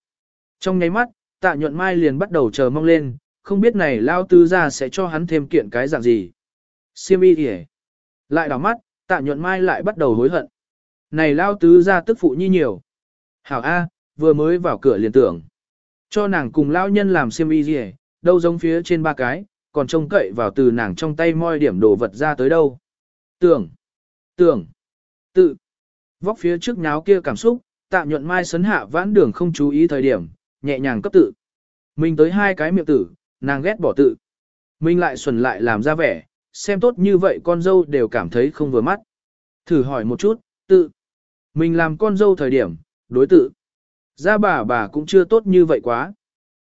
Trong nháy mắt, tạ nhuận mai liền bắt đầu chờ mong lên, không biết này lao tư ra sẽ cho hắn thêm kiện cái dạng gì. Siêm y kìa. Lại đỏ mắt, tạ nhuận mai lại bắt đầu hối hận. Này lao tứ ra tức phụ nhi nhiều. Hảo A, vừa mới vào cửa liền tưởng. Cho nàng cùng lao nhân làm siêm y gì đâu giống phía trên ba cái, còn trông cậy vào từ nàng trong tay moi điểm đồ vật ra tới đâu. Tưởng, tưởng, tự, vóc phía trước nháo kia cảm xúc, tạ nhuận mai sấn hạ vãn đường không chú ý thời điểm, nhẹ nhàng cấp tự. Mình tới hai cái miệng tử, nàng ghét bỏ tự. Mình lại xuẩn lại làm ra vẻ, xem tốt như vậy con dâu đều cảm thấy không vừa mắt. Thử hỏi một chút, tự. Mình làm con dâu thời điểm, đối tự. Ra bà bà cũng chưa tốt như vậy quá.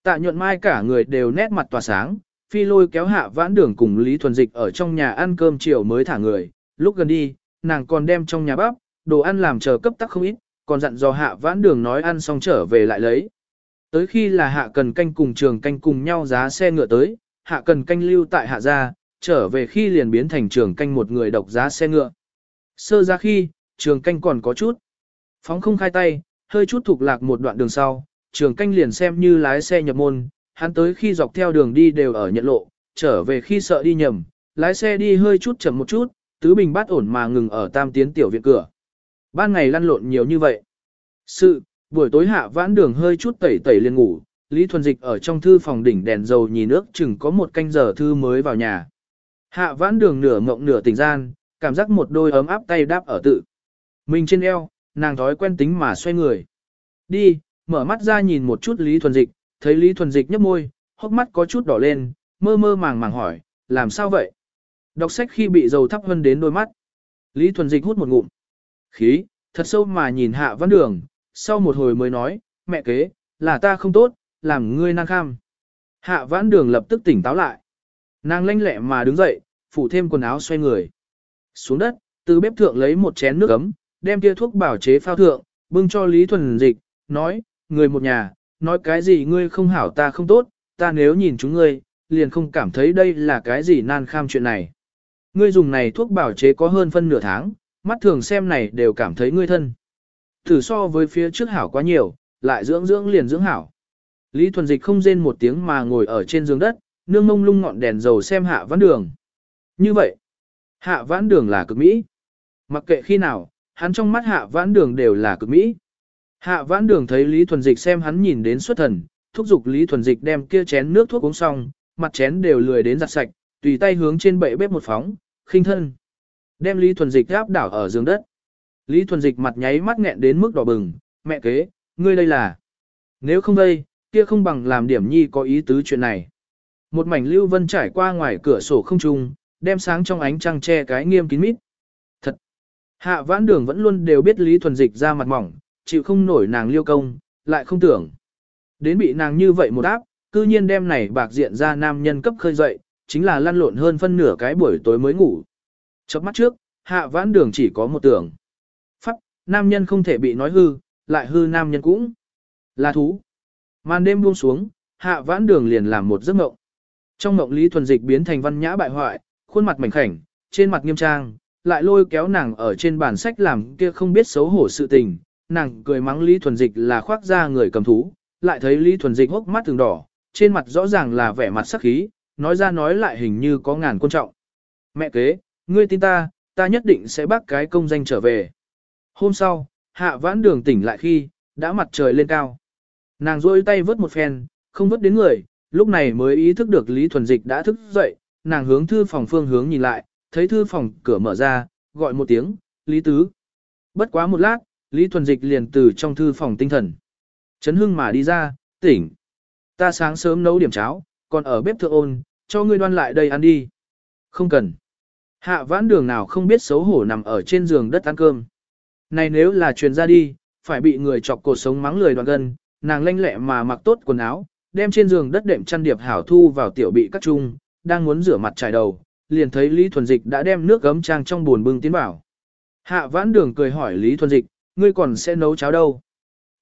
Tạ nhuận mai cả người đều nét mặt tỏa sáng, phi lôi kéo hạ vãn đường cùng Lý Thuần Dịch ở trong nhà ăn cơm chiều mới thả người, lúc gần đi, nàng còn đem trong nhà bắp, đồ ăn làm chờ cấp tắc không ít, còn dặn dò hạ vãn đường nói ăn xong trở về lại lấy. Tới khi là hạ cần canh cùng trường canh cùng nhau giá xe ngựa tới, hạ cần canh lưu tại hạ gia, trở về khi liền biến thành trường canh một người độc giá xe ngựa. Sơ ra khi, trường canh còn có chút. Phóng không khai tay, hơi chút thuộc lạc một đoạn đường sau, trường canh liền xem như lái xe nhập môn, hắn tới khi dọc theo đường đi đều ở nhận lộ, trở về khi sợ đi nhầm, lái xe đi hơi chút chậm một chút, tứ bình bát ổn mà ngừng ở tam tiến tiểu viện cửa. Ban ngày lăn lộn nhiều như vậy. Sự, buổi tối hạ vãn đường hơi chút tẩy tẩy liền ngủ, Lý Thuần Dịch ở trong thư phòng đỉnh đèn dầu nhìn nước chừng có một canh giờ thư mới vào nhà. Hạ vãn đường nửa mộng nửa tỉnh gian, cảm giác một đôi ấm áp tay đáp ở tự. Mình trên eo, nàng thói quen tính mà xoay người. Đi, mở mắt ra nhìn một chút Lý Thuần Dịch, thấy Lý Thuần Dịch nhấp môi, hốc mắt có chút đỏ lên, mơ mơ màng màng hỏi, làm sao vậy? Đọc sách khi bị dầu thắp hơn đến đôi mắt. Lý Thuần Dịch hút một ngụm. Khí, thật sâu mà nhìn hạ văn đường, sau một hồi mới nói, mẹ kế, là ta không tốt, làm ngươi năng kham. Hạ vãn đường lập tức tỉnh táo lại. Nàng lanh lẹ mà đứng dậy, phủ thêm quần áo xoay người. Xuống đất, từ bếp thượng lấy một chén nước ấm, đem kia thuốc bảo chế phao thượng, bưng cho Lý Thuần Dịch, nói, người một nhà, nói cái gì ngươi không hảo ta không tốt, ta nếu nhìn chúng ngươi, liền không cảm thấy đây là cái gì nan kham chuyện này. Ngươi dùng này thuốc bảo chế có hơn phân nửa tháng, mắt thường xem này đều cảm thấy ngươi thân. Thử so với phía trước hảo quá nhiều, lại dưỡng dưỡng liền dưỡng hảo. Lý Thuần Dịch không rên một tiếng mà ngồi ở trên giường đất, nương mông lung ngọn đèn dầu xem hạ vãn đường. Như vậy, hạ vãn đường là cực mỹ. Mặc kệ khi nào, hắn trong mắt hạ vãn đường đều là cực mỹ. Hạ vãn đường thấy Lý Thuần Dịch xem hắn nhìn đến xuất thần, thúc giục Lý Thuần Dịch đem kia chén nước thuốc uống xong, mặt chén đều lười đến giặt sạch, tùy tay hướng trên bệ bếp một phóng, khinh thân. Đem Lý Thuần Dịch áp đảo ở giường đất. Lý Thuần Dịch mặt nháy mắt nghẹn đến mức đỏ bừng, mẹ kế, ngươi đây là. Nếu không đây, kia không bằng làm điểm nhi có ý tứ chuyện này. Một mảnh lưu vân trải qua ngoài cửa sổ không trung, đem sáng trong ánh trăng che cái nghiêm kín mít. Thật! Hạ vãn đường vẫn luôn đều biết Lý Thuần Dịch ra mặt mỏng, chịu không nổi nàng liêu công, lại không tưởng. Đến bị nàng như vậy một áp, cư nhiên đem này bạc diện ra nam nhân cấp khơi dậy, chính là lăn lộn hơn phân nửa cái buổi tối mới ngủ. Chớp mắt trước, hạ vãn đường chỉ có một tưởng. Pháp, nam nhân không thể bị nói hư, lại hư nam nhân cũng là thú. Màn đêm buông xuống, hạ vãn đường liền làm một giấc mộng. Trong mộng Lý Thuần Dịch biến thành văn nhã bại hoại, khuôn mặt mảnh khảnh, trên mặt nghiêm trang, lại lôi kéo nàng ở trên bàn sách làm kia không biết xấu hổ sự tình, nàng cười mắng Lý Thuần Dịch là khoác ra người cầm thú, lại thấy Lý Thuần Dịch hốc mắt từng đỏ, trên mặt rõ ràng là vẻ mặt sắc khí, nói ra nói lại hình như có ngàn quan trọng. Mẹ kế, ngươi tin ta, ta nhất định sẽ bác cái công danh trở về. Hôm sau, hạ vãn đường tỉnh lại khi, đã mặt trời lên cao. Nàng rôi tay vớt một phen, không vớt đến người, lúc này mới ý thức được Lý Thuần Dịch đã thức dậy, nàng hướng thư phòng phương hướng nhìn lại, thấy thư phòng cửa mở ra, gọi một tiếng, Lý Tứ. Bất quá một lát, Lý Thuần Dịch liền từ trong thư phòng tinh thần. Trấn hưng mà đi ra, tỉnh. Ta sáng sớm nấu điểm cháo, còn ở bếp thượng ôn, cho ngươi đoan lại đây ăn đi. Không cần. Hạ vãn đường nào không biết xấu hổ nằm ở trên giường đất ăn cơm. Này nếu là truyền ra đi, phải bị người chọc cột sống mắng lười đoạn gần. nàng lanh lẹ mà mặc tốt quần áo, đem trên giường đất đệm chăn điệp hảo thu vào tiểu bị cắt chung, đang muốn rửa mặt trải đầu, liền thấy Lý Thuần Dịch đã đem nước gấm trang trong buồn bưng tiến vào. Hạ vãn đường cười hỏi Lý Thuần Dịch, ngươi còn sẽ nấu cháo đâu?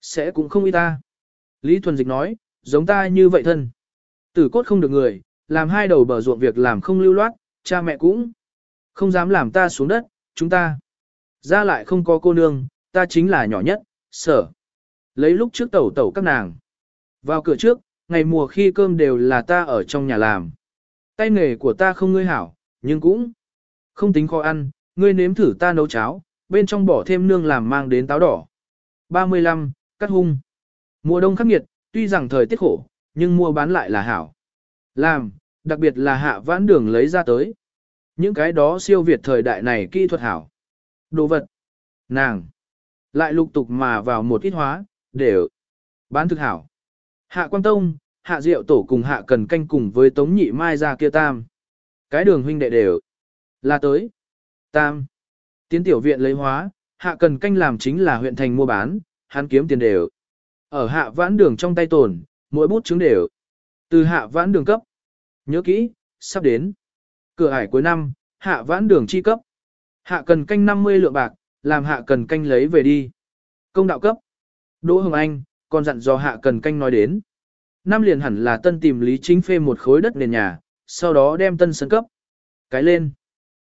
Sẽ cũng không y ta. Lý Thuần Dịch nói, giống ta như vậy thân. Tử cốt không được người, làm hai đầu bờ ruộng việc làm không lưu loát, cha mẹ cũng không dám làm ta xuống đất, chúng ta. Ra lại không có cô nương, ta chính là nhỏ nhất, sở. Lấy lúc trước tẩu tẩu các nàng. Vào cửa trước, ngày mùa khi cơm đều là ta ở trong nhà làm. Tay nghề của ta không ngươi hảo, nhưng cũng không tính khó ăn, ngươi nếm thử ta nấu cháo, bên trong bỏ thêm nương làm mang đến táo đỏ. 35. Cắt hung. Mùa đông khắc nghiệt, tuy rằng thời tiết khổ, nhưng mua bán lại là hảo. Làm, đặc biệt là hạ vãn đường lấy ra tới. Những cái đó siêu việt thời đại này kỹ thuật hảo. Đồ vật. Nàng. Lại lục tục mà vào một ít hóa, để bán thực hảo. Hạ Quang Tông, Hạ Diệu Tổ cùng Hạ Cần Canh cùng với Tống Nhị Mai ra kia tam. Cái đường huynh đệ đều là tới. Tam. Tiến tiểu viện lấy hóa, Hạ Cần Canh làm chính là huyện thành mua bán, hắn kiếm tiền đều. Ở Hạ Vãn Đường trong tay tồn, mỗi bút chứng đều. Từ Hạ Vãn Đường cấp. Nhớ kỹ, sắp đến. Cửa hải cuối năm, Hạ Vãn Đường chi cấp. Hạ Cần Canh 50 lượng bạc, làm Hạ Cần Canh lấy về đi. Công đạo cấp. Đỗ Hồng Anh, còn dặn dò Hạ Cần Canh nói đến. Năm liền hẳn là tân tìm Lý Chính phê một khối đất nền nhà, sau đó đem tân sân cấp. Cái lên.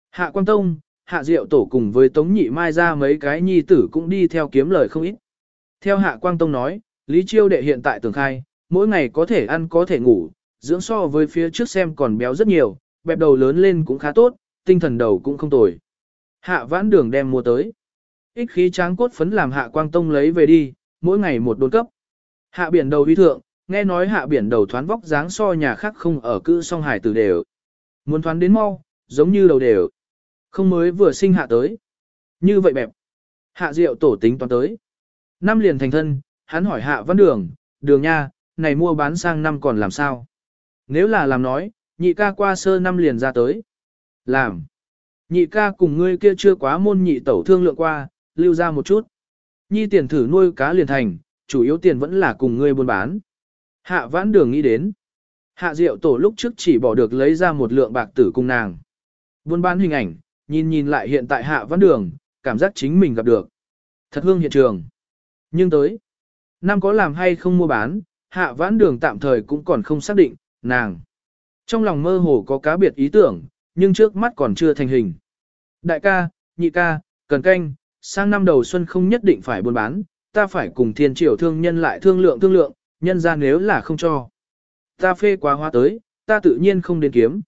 Hạ Quang Tông, Hạ Diệu Tổ cùng với Tống Nhị Mai ra mấy cái nhi tử cũng đi theo kiếm lời không ít. Theo Hạ Quang Tông nói, Lý Chiêu đệ hiện tại tường khai, mỗi ngày có thể ăn có thể ngủ, dưỡng so với phía trước xem còn béo rất nhiều, bẹp đầu lớn lên cũng khá tốt, tinh thần đầu cũng không tồi. Hạ vãn đường đem mua tới. Ích khí tráng cốt phấn làm Hạ Quang Tông lấy về đi, mỗi ngày một đồn cấp. Hạ biển đầu uy thượng, nghe nói hạ biển đầu thoán vóc dáng so nhà khác không ở cư song hải tử đều. Muốn thoán đến mau, giống như đầu đều. Không mới vừa sinh hạ tới. Như vậy bẹp. Hạ diệu tổ tính toán tới. Năm liền thành thân, hắn hỏi hạ văn đường, đường nha, này mua bán sang năm còn làm sao? Nếu là làm nói, nhị ca qua sơ năm liền ra tới. Làm. Nhị ca cùng ngươi kia chưa quá môn nhị tẩu thương lượng qua, lưu ra một chút. Nhi tiền thử nuôi cá liền thành, chủ yếu tiền vẫn là cùng ngươi buôn bán. Hạ vãn đường nghĩ đến. Hạ diệu tổ lúc trước chỉ bỏ được lấy ra một lượng bạc tử cùng nàng. Buôn bán hình ảnh, nhìn nhìn lại hiện tại hạ Văn đường, cảm giác chính mình gặp được. Thật hương hiện trường. Nhưng tới, năm có làm hay không mua bán, hạ vãn đường tạm thời cũng còn không xác định, nàng. Trong lòng mơ hồ có cá biệt ý tưởng, nhưng trước mắt còn chưa thành hình. Đại ca, nhị ca, cần canh, sang năm đầu xuân không nhất định phải buôn bán, ta phải cùng thiên triều thương nhân lại thương lượng thương lượng, nhân ra nếu là không cho. Ta phê quá hoa tới, ta tự nhiên không đến kiếm.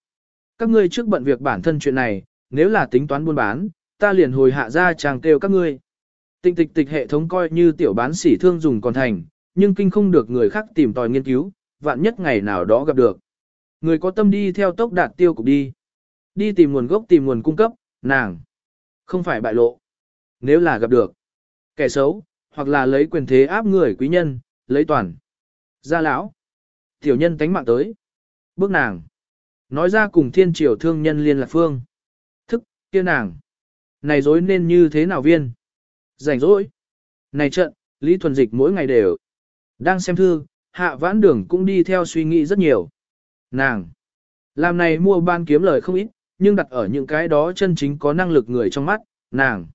Các ngươi trước bận việc bản thân chuyện này, nếu là tính toán buôn bán, ta liền hồi hạ ra chàng kêu các ngươi. Tịnh tịch tịch hệ thống coi như tiểu bán sỉ thương dùng còn thành, nhưng kinh không được người khác tìm tòi nghiên cứu, vạn nhất ngày nào đó gặp được. Người có tâm đi theo tốc đạt tiêu cục đi. Đi tìm nguồn gốc tìm nguồn cung cấp, nàng. Không phải bại lộ. Nếu là gặp được kẻ xấu, hoặc là lấy quyền thế áp người quý nhân, lấy toàn. Gia lão, tiểu nhân tánh mạng tới. Bước nàng. Nói ra cùng thiên triều thương nhân liên lạc phương. Kia nàng. Này dối nên như thế nào viên? Rảnh rỗi. Này trận, Lý Thuần Dịch mỗi ngày đều. Đang xem thư, hạ vãn đường cũng đi theo suy nghĩ rất nhiều. Nàng. Làm này mua ban kiếm lời không ít, nhưng đặt ở những cái đó chân chính có năng lực người trong mắt, nàng.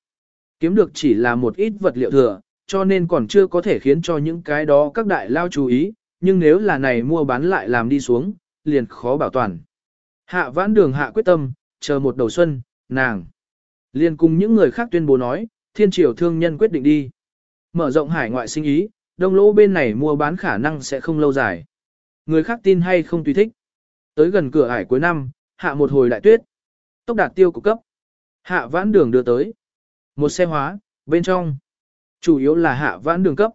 Kiếm được chỉ là một ít vật liệu thừa, cho nên còn chưa có thể khiến cho những cái đó các đại lao chú ý, nhưng nếu là này mua bán lại làm đi xuống, liền khó bảo toàn. Hạ vãn đường hạ quyết tâm, chờ một đầu xuân, nàng liền cùng những người khác tuyên bố nói, thiên triều thương nhân quyết định đi. Mở rộng hải ngoại sinh ý, đông lỗ bên này mua bán khả năng sẽ không lâu dài. Người khác tin hay không tùy thích. Tới gần cửa hải cuối năm, hạ một hồi đại tuyết. Tốc đạt tiêu của cấp. Hạ vãn đường đưa tới. Một xe hóa, bên trong. Chủ yếu là hạ vãn đường cấp.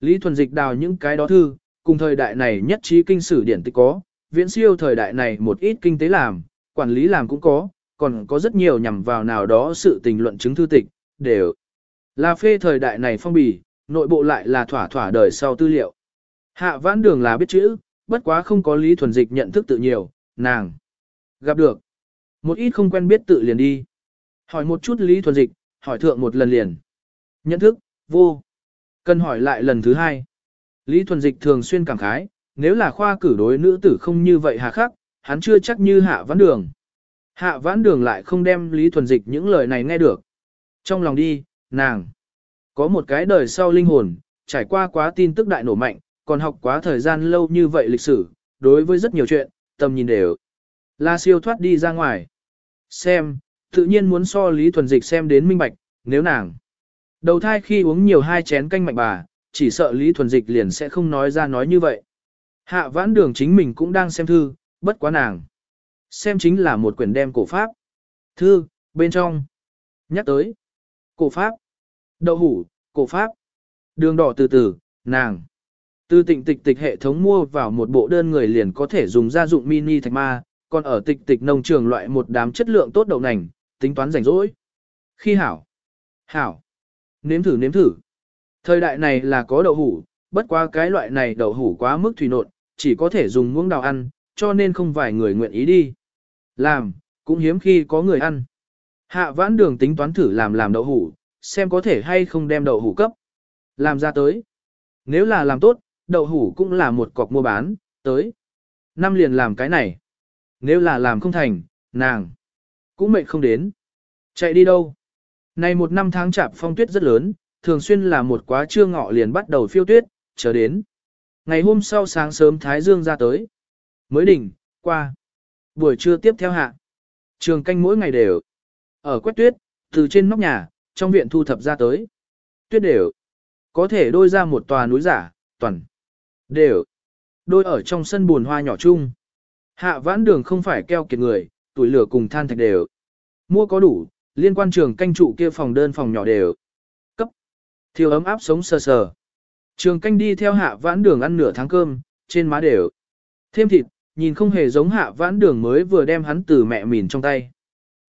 Lý Thuần Dịch đào những cái đó thư, cùng thời đại này nhất trí kinh sử điển tích có, viễn siêu thời đại này một ít kinh tế làm, quản lý làm cũng có, còn có rất nhiều nhằm vào nào đó sự tình luận chứng thư tịch, đều là phê thời đại này phong bì, nội bộ lại là thỏa thỏa đời sau tư liệu. Hạ vãn đường là biết chữ, bất quá không có lý thuần dịch nhận thức tự nhiều, nàng gặp được. Một ít không quen biết tự liền đi. Hỏi một chút lý thuần dịch, hỏi thượng một lần liền. Nhận thức, vô. Cần hỏi lại lần thứ hai. Lý thuần dịch thường xuyên cảm khái, nếu là khoa cử đối nữ tử không như vậy hà khắc, hắn chưa chắc như hạ vãn đường. Hạ vãn đường lại không đem Lý Thuần Dịch những lời này nghe được. Trong lòng đi, nàng có một cái đời sau linh hồn, trải qua quá tin tức đại nổ mạnh, còn học quá thời gian lâu như vậy lịch sử, đối với rất nhiều chuyện, tầm nhìn đều là siêu thoát đi ra ngoài. Xem, tự nhiên muốn so Lý Thuần Dịch xem đến minh bạch, nếu nàng đầu thai khi uống nhiều hai chén canh mạnh bà, chỉ sợ Lý Thuần Dịch liền sẽ không nói ra nói như vậy. Hạ vãn đường chính mình cũng đang xem thư, bất quá nàng. Xem chính là một quyển đem cổ pháp. Thư, bên trong. Nhắc tới. Cổ pháp. Đậu hủ, cổ pháp. Đường đỏ từ từ, nàng. Từ tịnh tịch tịch hệ thống mua vào một bộ đơn người liền có thể dùng gia dụng mini thạch ma, còn ở tịch tịch nông trường loại một đám chất lượng tốt đậu nành, tính toán rảnh rỗi. Khi hảo. Hảo. Nếm thử nếm thử. Thời đại này là có đậu hủ, bất quá cái loại này đậu hủ quá mức thủy nộn, chỉ có thể dùng muỗng đào ăn, cho nên không vài người nguyện ý đi. Làm, cũng hiếm khi có người ăn. Hạ vãn đường tính toán thử làm làm đậu hủ, xem có thể hay không đem đậu hủ cấp. Làm ra tới. Nếu là làm tốt, đậu hủ cũng là một cọc mua bán, tới. Năm liền làm cái này. Nếu là làm không thành, nàng. Cũng mệnh không đến. Chạy đi đâu? Này một năm tháng chạp phong tuyết rất lớn, thường xuyên là một quá trưa ngọ liền bắt đầu phiêu tuyết, chờ đến. Ngày hôm sau sáng sớm Thái Dương ra tới. Mới đỉnh, qua. Buổi trưa tiếp theo hạ. Trường canh mỗi ngày đều. Ở quét tuyết, từ trên nóc nhà, trong viện thu thập ra tới. Tuyết đều. Có thể đôi ra một tòa núi giả, toàn. Đều. Đôi ở trong sân buồn hoa nhỏ chung. Hạ vãn đường không phải keo kiệt người, tuổi lửa cùng than thạch đều. Mua có đủ, liên quan trường canh trụ kia phòng đơn phòng nhỏ đều. Cấp. Thiêu ấm áp sống sờ sờ. Trường canh đi theo hạ vãn đường ăn nửa tháng cơm, trên má đều. Thêm thịt, nhìn không hề giống hạ vãn đường mới vừa đem hắn từ mẹ mìn trong tay.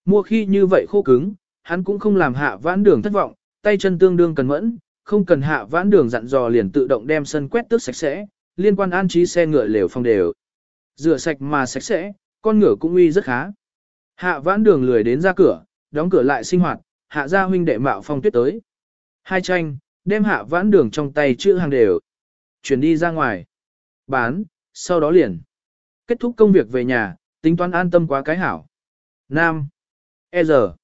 Mua khi như vậy khô cứng, hắn cũng không làm hạ vãn đường thất vọng, tay chân tương đương cần mẫn, không cần hạ vãn đường dặn dò liền tự động đem sân quét tước sạch sẽ, liên quan an trí xe ngựa lều phong đều. Rửa sạch mà sạch sẽ, con ngựa cũng uy rất khá. Hạ vãn đường lười đến ra cửa, đóng cửa lại sinh hoạt, hạ gia huynh đệ mạo phong tuyết tới. Hai tranh, đem hạ vãn đường trong tay chữ hàng đều. Chuyển đi ra ngoài. Bán, sau đó liền. Kết thúc công việc về nhà, tính toán an tâm quá cái hảo. Nam. E giờ.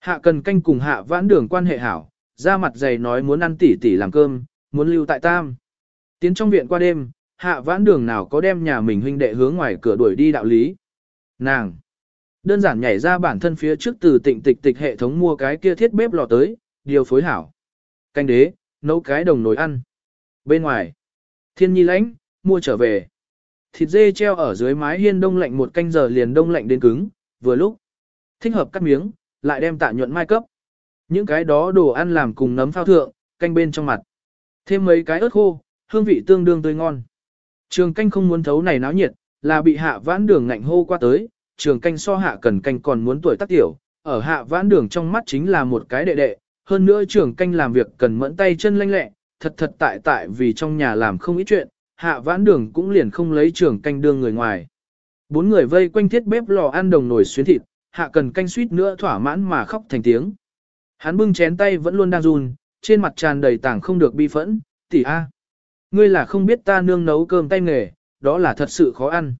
Hạ cần canh cùng hạ vãn đường quan hệ hảo, ra mặt dày nói muốn ăn tỉ tỉ làm cơm, muốn lưu tại tam. Tiến trong viện qua đêm, hạ vãn đường nào có đem nhà mình huynh đệ hướng ngoài cửa đuổi đi đạo lý. Nàng. Đơn giản nhảy ra bản thân phía trước từ tịnh tịch tịch hệ thống mua cái kia thiết bếp lò tới, điều phối hảo. Canh đế, nấu cái đồng nồi ăn. Bên ngoài. Thiên nhi lãnh, mua trở về. Thịt dê treo ở dưới mái hiên đông lạnh một canh giờ liền đông lạnh đến cứng, vừa lúc. Thích hợp cắt miếng, lại đem tạ nhuận mai cấp. Những cái đó đồ ăn làm cùng nấm phao thượng, canh bên trong mặt. Thêm mấy cái ớt khô, hương vị tương đương tươi ngon. Trường canh không muốn thấu này náo nhiệt, là bị hạ vãn đường ngạnh hô qua tới, trường canh so hạ cần canh còn muốn tuổi tác tiểu, ở hạ vãn đường trong mắt chính là một cái đệ đệ, hơn nữa trường canh làm việc cần mẫn tay chân lanh lẹ, thật thật tại tại vì trong nhà làm không ít chuyện, hạ vãn đường cũng liền không lấy trường canh đương người ngoài. Bốn người vây quanh thiết bếp lò ăn đồng nồi xuyến thịt, hạ cần canh suýt nữa thỏa mãn mà khóc thành tiếng. Hắn bưng chén tay vẫn luôn đang run, trên mặt tràn đầy tảng không được bi phẫn, tỷ a. Ngươi là không biết ta nương nấu cơm tay nghề, đó là thật sự khó ăn.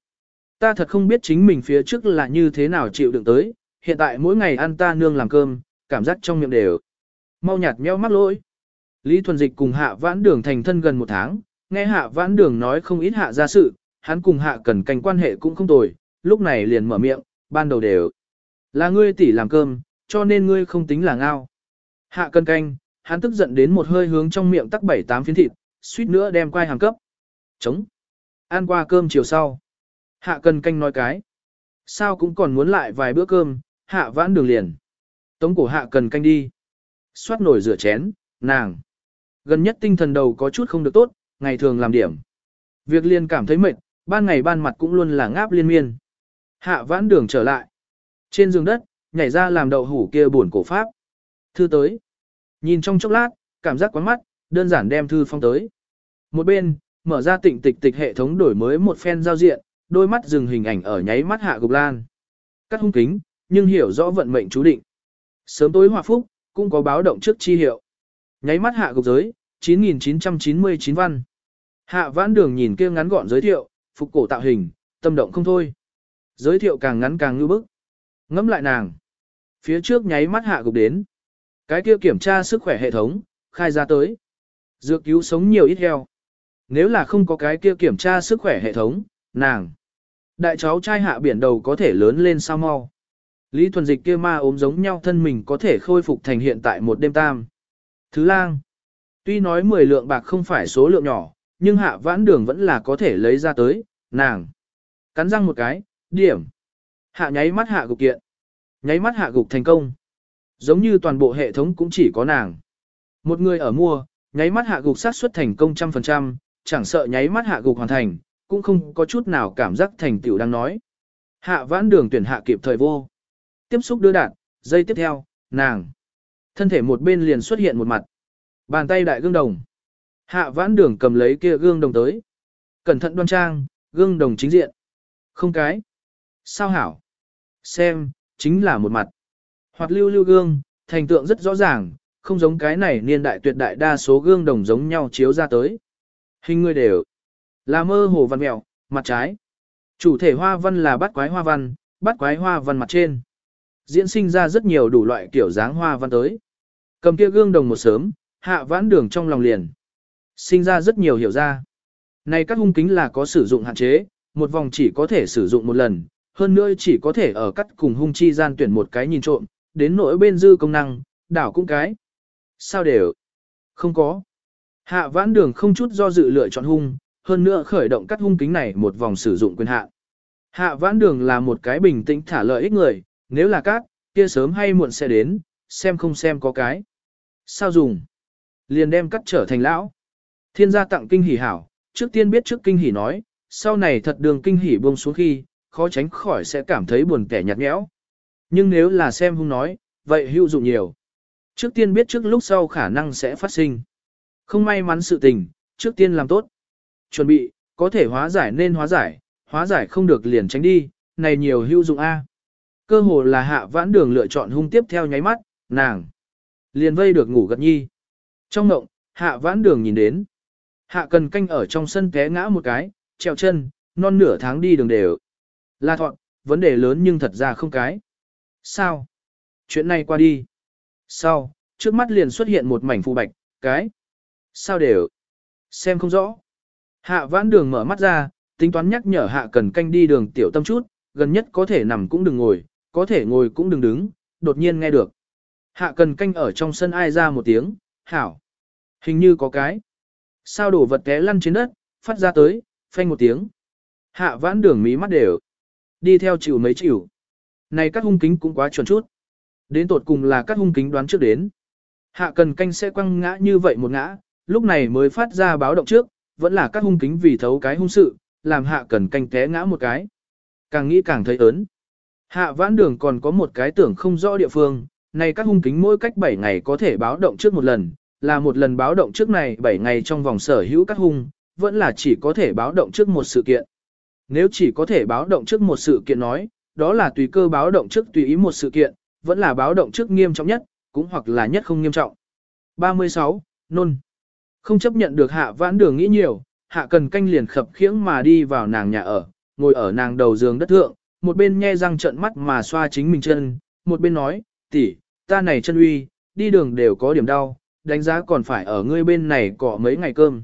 Ta thật không biết chính mình phía trước là như thế nào chịu đựng tới, hiện tại mỗi ngày ăn ta nương làm cơm, cảm giác trong miệng đều. Mau nhạt nheo mắc lỗi. Lý Thuần Dịch cùng hạ vãn đường thành thân gần một tháng, nghe hạ vãn đường nói không ít hạ ra sự, hắn cùng hạ cần canh quan hệ cũng không tồi, lúc này liền mở miệng, ban đầu đều. Là ngươi tỷ làm cơm, cho nên ngươi không tính là ngao. Hạ cần canh, hắn tức giận đến một hơi hướng trong miệng tắc bảy tám phiến thịt, suýt nữa đem quai hàng cấp. Chống. Ăn qua cơm chiều sau. Hạ cần canh nói cái. Sao cũng còn muốn lại vài bữa cơm, hạ vãn đường liền. Tống cổ hạ cần canh đi. Xoát nổi rửa chén, nàng. Gần nhất tinh thần đầu có chút không được tốt, ngày thường làm điểm. Việc liên cảm thấy mệt, ban ngày ban mặt cũng luôn là ngáp liên miên. Hạ vãn đường trở lại. Trên giường đất, nhảy ra làm đậu hủ kia buồn cổ pháp. Thư tới. Nhìn trong chốc lát, cảm giác quán mắt, đơn giản đem thư phong tới. Một bên, mở ra tịnh tịch tịch hệ thống đổi mới một phen giao diện, đôi mắt dừng hình ảnh ở nháy mắt hạ gục lan. Cắt hung kính, nhưng hiểu rõ vận mệnh chú định. Sớm tối hòa phúc, cũng có báo động trước chi hiệu. Nháy mắt hạ gục giới, 9.999 văn. Hạ vãn đường nhìn kia ngắn gọn giới thiệu, phục cổ tạo hình, tâm động không thôi. Giới thiệu càng ngắn càng ngư bức. Ngắm lại nàng. Phía trước nháy mắt hạ gục đến. Cái kia kiểm tra sức khỏe hệ thống, khai ra tới. Dược cứu sống nhiều ít heo. Nếu là không có cái kia kiểm tra sức khỏe hệ thống, nàng. Đại cháu trai hạ biển đầu có thể lớn lên sao mau. Lý thuần dịch kia ma ốm giống nhau thân mình có thể khôi phục thành hiện tại một đêm tam. Thứ lang. Tuy nói 10 lượng bạc không phải số lượng nhỏ, nhưng hạ vãn đường vẫn là có thể lấy ra tới, nàng. Cắn răng một cái, điểm. Hạ nháy mắt hạ gục kiện. Nháy mắt hạ gục thành công. Giống như toàn bộ hệ thống cũng chỉ có nàng. Một người ở mua, nháy mắt hạ gục sát suất thành công trăm phần trăm, chẳng sợ nháy mắt hạ gục hoàn thành, cũng không có chút nào cảm giác thành tựu đang nói. Hạ vãn đường tuyển hạ kịp thời vô. Tiếp xúc đưa đạn, giây tiếp theo, nàng. Thân thể một bên liền xuất hiện một mặt. Bàn tay đại gương đồng. Hạ vãn đường cầm lấy kia gương đồng tới. Cẩn thận đoan trang, gương đồng chính diện. Không cái. Sao hảo? Xem, chính là một mặt. Hoặc lưu lưu gương, thành tượng rất rõ ràng, không giống cái này niên đại tuyệt đại đa số gương đồng giống nhau chiếu ra tới. Hình người đều là mơ hồ văn mèo, mặt trái. Chủ thể hoa văn là bắt quái hoa văn, bắt quái hoa văn mặt trên. Diễn sinh ra rất nhiều đủ loại kiểu dáng hoa văn tới. Cầm kia gương đồng một sớm, hạ vãn đường trong lòng liền. Sinh ra rất nhiều hiểu ra. Này các hung kính là có sử dụng hạn chế, một vòng chỉ có thể sử dụng một lần, hơn nữa chỉ có thể ở cắt cùng hung chi gian tuyển một cái nhìn trộm, đến nỗi bên dư công năng, đảo cũng cái. Sao đều? Không có. Hạ vãn đường không chút do dự lựa chọn hung, hơn nữa khởi động cắt hung kính này một vòng sử dụng quyền hạn. Hạ vãn đường là một cái bình tĩnh thả lợi ích người, nếu là cát, kia sớm hay muộn sẽ đến, xem không xem có cái. Sao dùng? Liền đem cắt trở thành lão. Thiên gia tặng kinh hỉ hảo, trước tiên biết trước kinh hỉ nói, sau này thật đường kinh hỉ buông xuống khi, khó tránh khỏi sẽ cảm thấy buồn kẻ nhạt nhẽo. Nhưng nếu là xem hung nói, vậy hữu dụng nhiều. Trước tiên biết trước lúc sau khả năng sẽ phát sinh. Không may mắn sự tình, trước tiên làm tốt. Chuẩn bị, có thể hóa giải nên hóa giải, hóa giải không được liền tránh đi, này nhiều hữu dụng A. Cơ hồ là hạ vãn đường lựa chọn hung tiếp theo nháy mắt, nàng. Liền vây được ngủ gật nhi. Trong ngộng hạ vãn đường nhìn đến. Hạ cần canh ở trong sân té ngã một cái, treo chân, non nửa tháng đi đường đều. Là thọn, vấn đề lớn nhưng thật ra không cái. Sao? Chuyện này qua đi. Sau, trước mắt liền xuất hiện một mảnh phù bạch, cái. Sao đều? Xem không rõ. Hạ vãn đường mở mắt ra, tính toán nhắc nhở hạ cần canh đi đường tiểu tâm chút, gần nhất có thể nằm cũng đừng ngồi, có thể ngồi cũng đừng đứng, đột nhiên nghe được. Hạ cần canh ở trong sân ai ra một tiếng, hảo. Hình như có cái. Sao đổ vật té lăn trên đất, phát ra tới, phanh một tiếng. Hạ vãn đường mí mắt đều. Đi theo chịu mấy chịu. Này các hung kính cũng quá chuẩn chút. Đến tột cùng là các hung kính đoán trước đến. Hạ cần canh sẽ quăng ngã như vậy một ngã, lúc này mới phát ra báo động trước, vẫn là các hung kính vì thấu cái hung sự, làm hạ cần canh té ngã một cái. Càng nghĩ càng thấy ớn. Hạ vãn đường còn có một cái tưởng không rõ địa phương, này các hung kính mỗi cách 7 ngày có thể báo động trước một lần, là một lần báo động trước này 7 ngày trong vòng sở hữu các hung, vẫn là chỉ có thể báo động trước một sự kiện. Nếu chỉ có thể báo động trước một sự kiện nói, đó là tùy cơ báo động trước tùy ý một sự kiện, vẫn là báo động trước nghiêm trọng nhất, cũng hoặc là nhất không nghiêm trọng. 36. Nôn. Không chấp nhận được hạ vãn đường nghĩ nhiều, hạ cần canh liền khập khiễng mà đi vào nàng nhà ở, ngồi ở nàng đầu giường đất thượng, một bên nhe răng trợn mắt mà xoa chính mình chân, một bên nói, tỷ, ta này chân uy, đi đường đều có điểm đau, đánh giá còn phải ở ngươi bên này cọ mấy ngày cơm.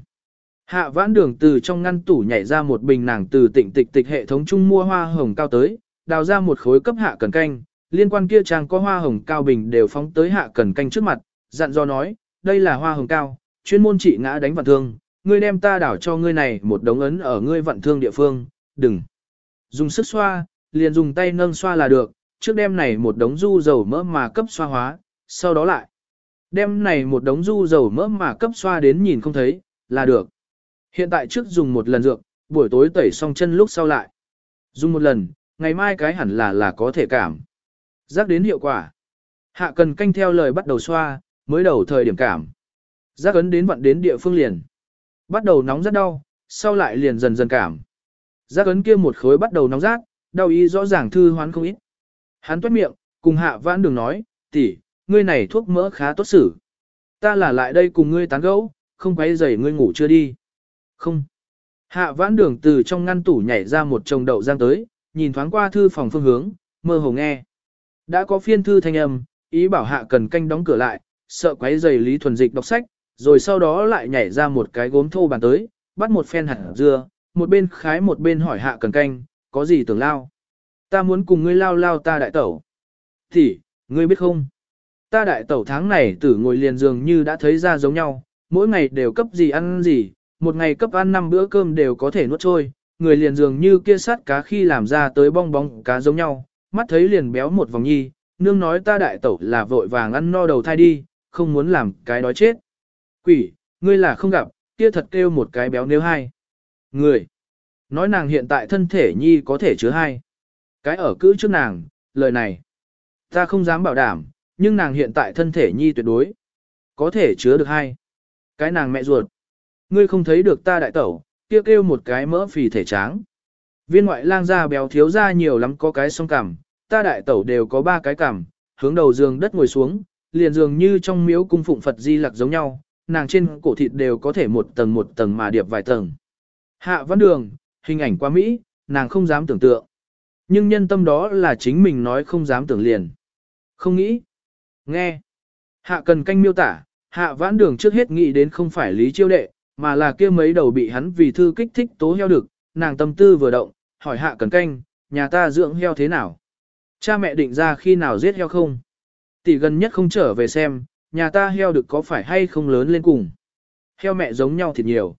Hạ vãn đường từ trong ngăn tủ nhảy ra một bình nàng từ tịnh tịch tịch hệ thống chung mua hoa hồng cao tới, đào ra một khối cấp hạ cần canh, liên quan kia trang có hoa hồng cao bình đều phóng tới hạ cần canh trước mặt, dặn dò nói, đây là hoa hồng cao, chuyên môn trị ngã đánh vận thương, ngươi đem ta đảo cho ngươi này một đống ấn ở ngươi vận thương địa phương, đừng dùng sức xoa, liền dùng tay nâng xoa là được, trước đem này một đống du dầu mỡ mà cấp xoa hóa, sau đó lại đem này một đống du dầu mỡ mà cấp xoa đến nhìn không thấy, là được. Hiện tại trước dùng một lần dược, buổi tối tẩy xong chân lúc sau lại. Dùng một lần, ngày mai cái hẳn là là có thể cảm. Giác đến hiệu quả. Hạ cần canh theo lời bắt đầu xoa, mới đầu thời điểm cảm. Giác ấn đến vận đến địa phương liền. Bắt đầu nóng rất đau, sau lại liền dần dần cảm. Giác ấn kia một khối bắt đầu nóng rát, đau ý rõ ràng thư hoán không ít. Hắn toát miệng, cùng hạ vãn đường nói, tỷ, ngươi này thuốc mỡ khá tốt xử. Ta là lại đây cùng ngươi tán gẫu, không quấy rầy ngươi ngủ chưa đi. Không. Hạ vãn đường từ trong ngăn tủ nhảy ra một chồng đậu giang tới, nhìn thoáng qua thư phòng phương hướng, mơ hồ nghe. Đã có phiên thư thanh âm, ý bảo hạ cần canh đóng cửa lại, sợ quấy rầy Lý Thuần Dịch đọc sách, rồi sau đó lại nhảy ra một cái gốm thô bàn tới, bắt một phen hạt dưa, một bên khái một bên hỏi hạ cần canh, có gì tưởng lao. Ta muốn cùng ngươi lao lao ta đại tẩu. Thì, ngươi biết không? Ta đại tẩu tháng này tử ngồi liền giường như đã thấy ra giống nhau, mỗi ngày đều cấp gì ăn gì, một ngày cấp ăn năm bữa cơm đều có thể nuốt trôi, người liền dường như kia sát cá khi làm ra tới bong bóng cá giống nhau, mắt thấy liền béo một vòng nhi, nương nói ta đại tẩu là vội vàng ăn no đầu thai đi, không muốn làm cái đói chết. Quỷ, ngươi là không gặp, kia thật kêu một cái béo nếu hai. Người, nói nàng hiện tại thân thể nhi có thể chứa hai. Cái ở cữ trước nàng, lời này, ta không dám bảo đảm, nhưng nàng hiện tại thân thể nhi tuyệt đối, có thể chứa được hai. Cái nàng mẹ ruột, ngươi không thấy được ta đại tẩu, kia kêu, kêu một cái mỡ phì thể tráng. Viên ngoại lang da béo thiếu da nhiều lắm có cái song cằm, ta đại tẩu đều có ba cái cằm, hướng đầu giường đất ngồi xuống, liền dường như trong miếu cung phụng Phật di lặc giống nhau, nàng trên cổ thịt đều có thể một tầng một tầng mà điệp vài tầng. Hạ văn đường, hình ảnh qua Mỹ, nàng không dám tưởng tượng. Nhưng nhân tâm đó là chính mình nói không dám tưởng liền. Không nghĩ. Nghe. Hạ cần canh miêu tả, hạ vãn đường trước hết nghĩ đến không phải lý chiêu đệ, mà là kia mấy đầu bị hắn vì thư kích thích tố heo được, nàng tâm tư vừa động, hỏi hạ cần canh, nhà ta dưỡng heo thế nào? Cha mẹ định ra khi nào giết heo không? Tỷ gần nhất không trở về xem, nhà ta heo được có phải hay không lớn lên cùng. Heo mẹ giống nhau thiệt nhiều.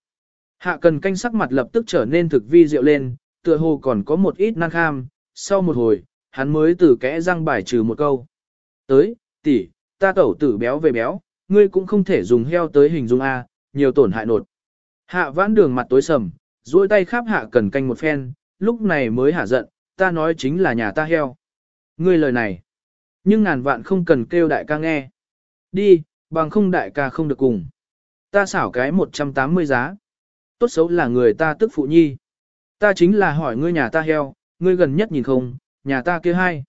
Hạ cần canh sắc mặt lập tức trở nên thực vi diệu lên, tựa hồ còn có một ít năng kham, sau một hồi, hắn mới từ kẽ răng bài trừ một câu. Tới, tỷ, ta tẩu tử béo về béo, ngươi cũng không thể dùng heo tới hình dung A, nhiều tổn hại nột. Hạ vãn đường mặt tối sầm, duỗi tay khắp hạ cần canh một phen, lúc này mới hạ giận, ta nói chính là nhà ta heo. Ngươi lời này, nhưng ngàn vạn không cần kêu đại ca nghe. Đi, bằng không đại ca không được cùng. Ta xảo cái 180 giá. Tốt xấu là người ta tức phụ nhi. Ta chính là hỏi ngươi nhà ta heo, ngươi gần nhất nhìn không, nhà ta kia hai.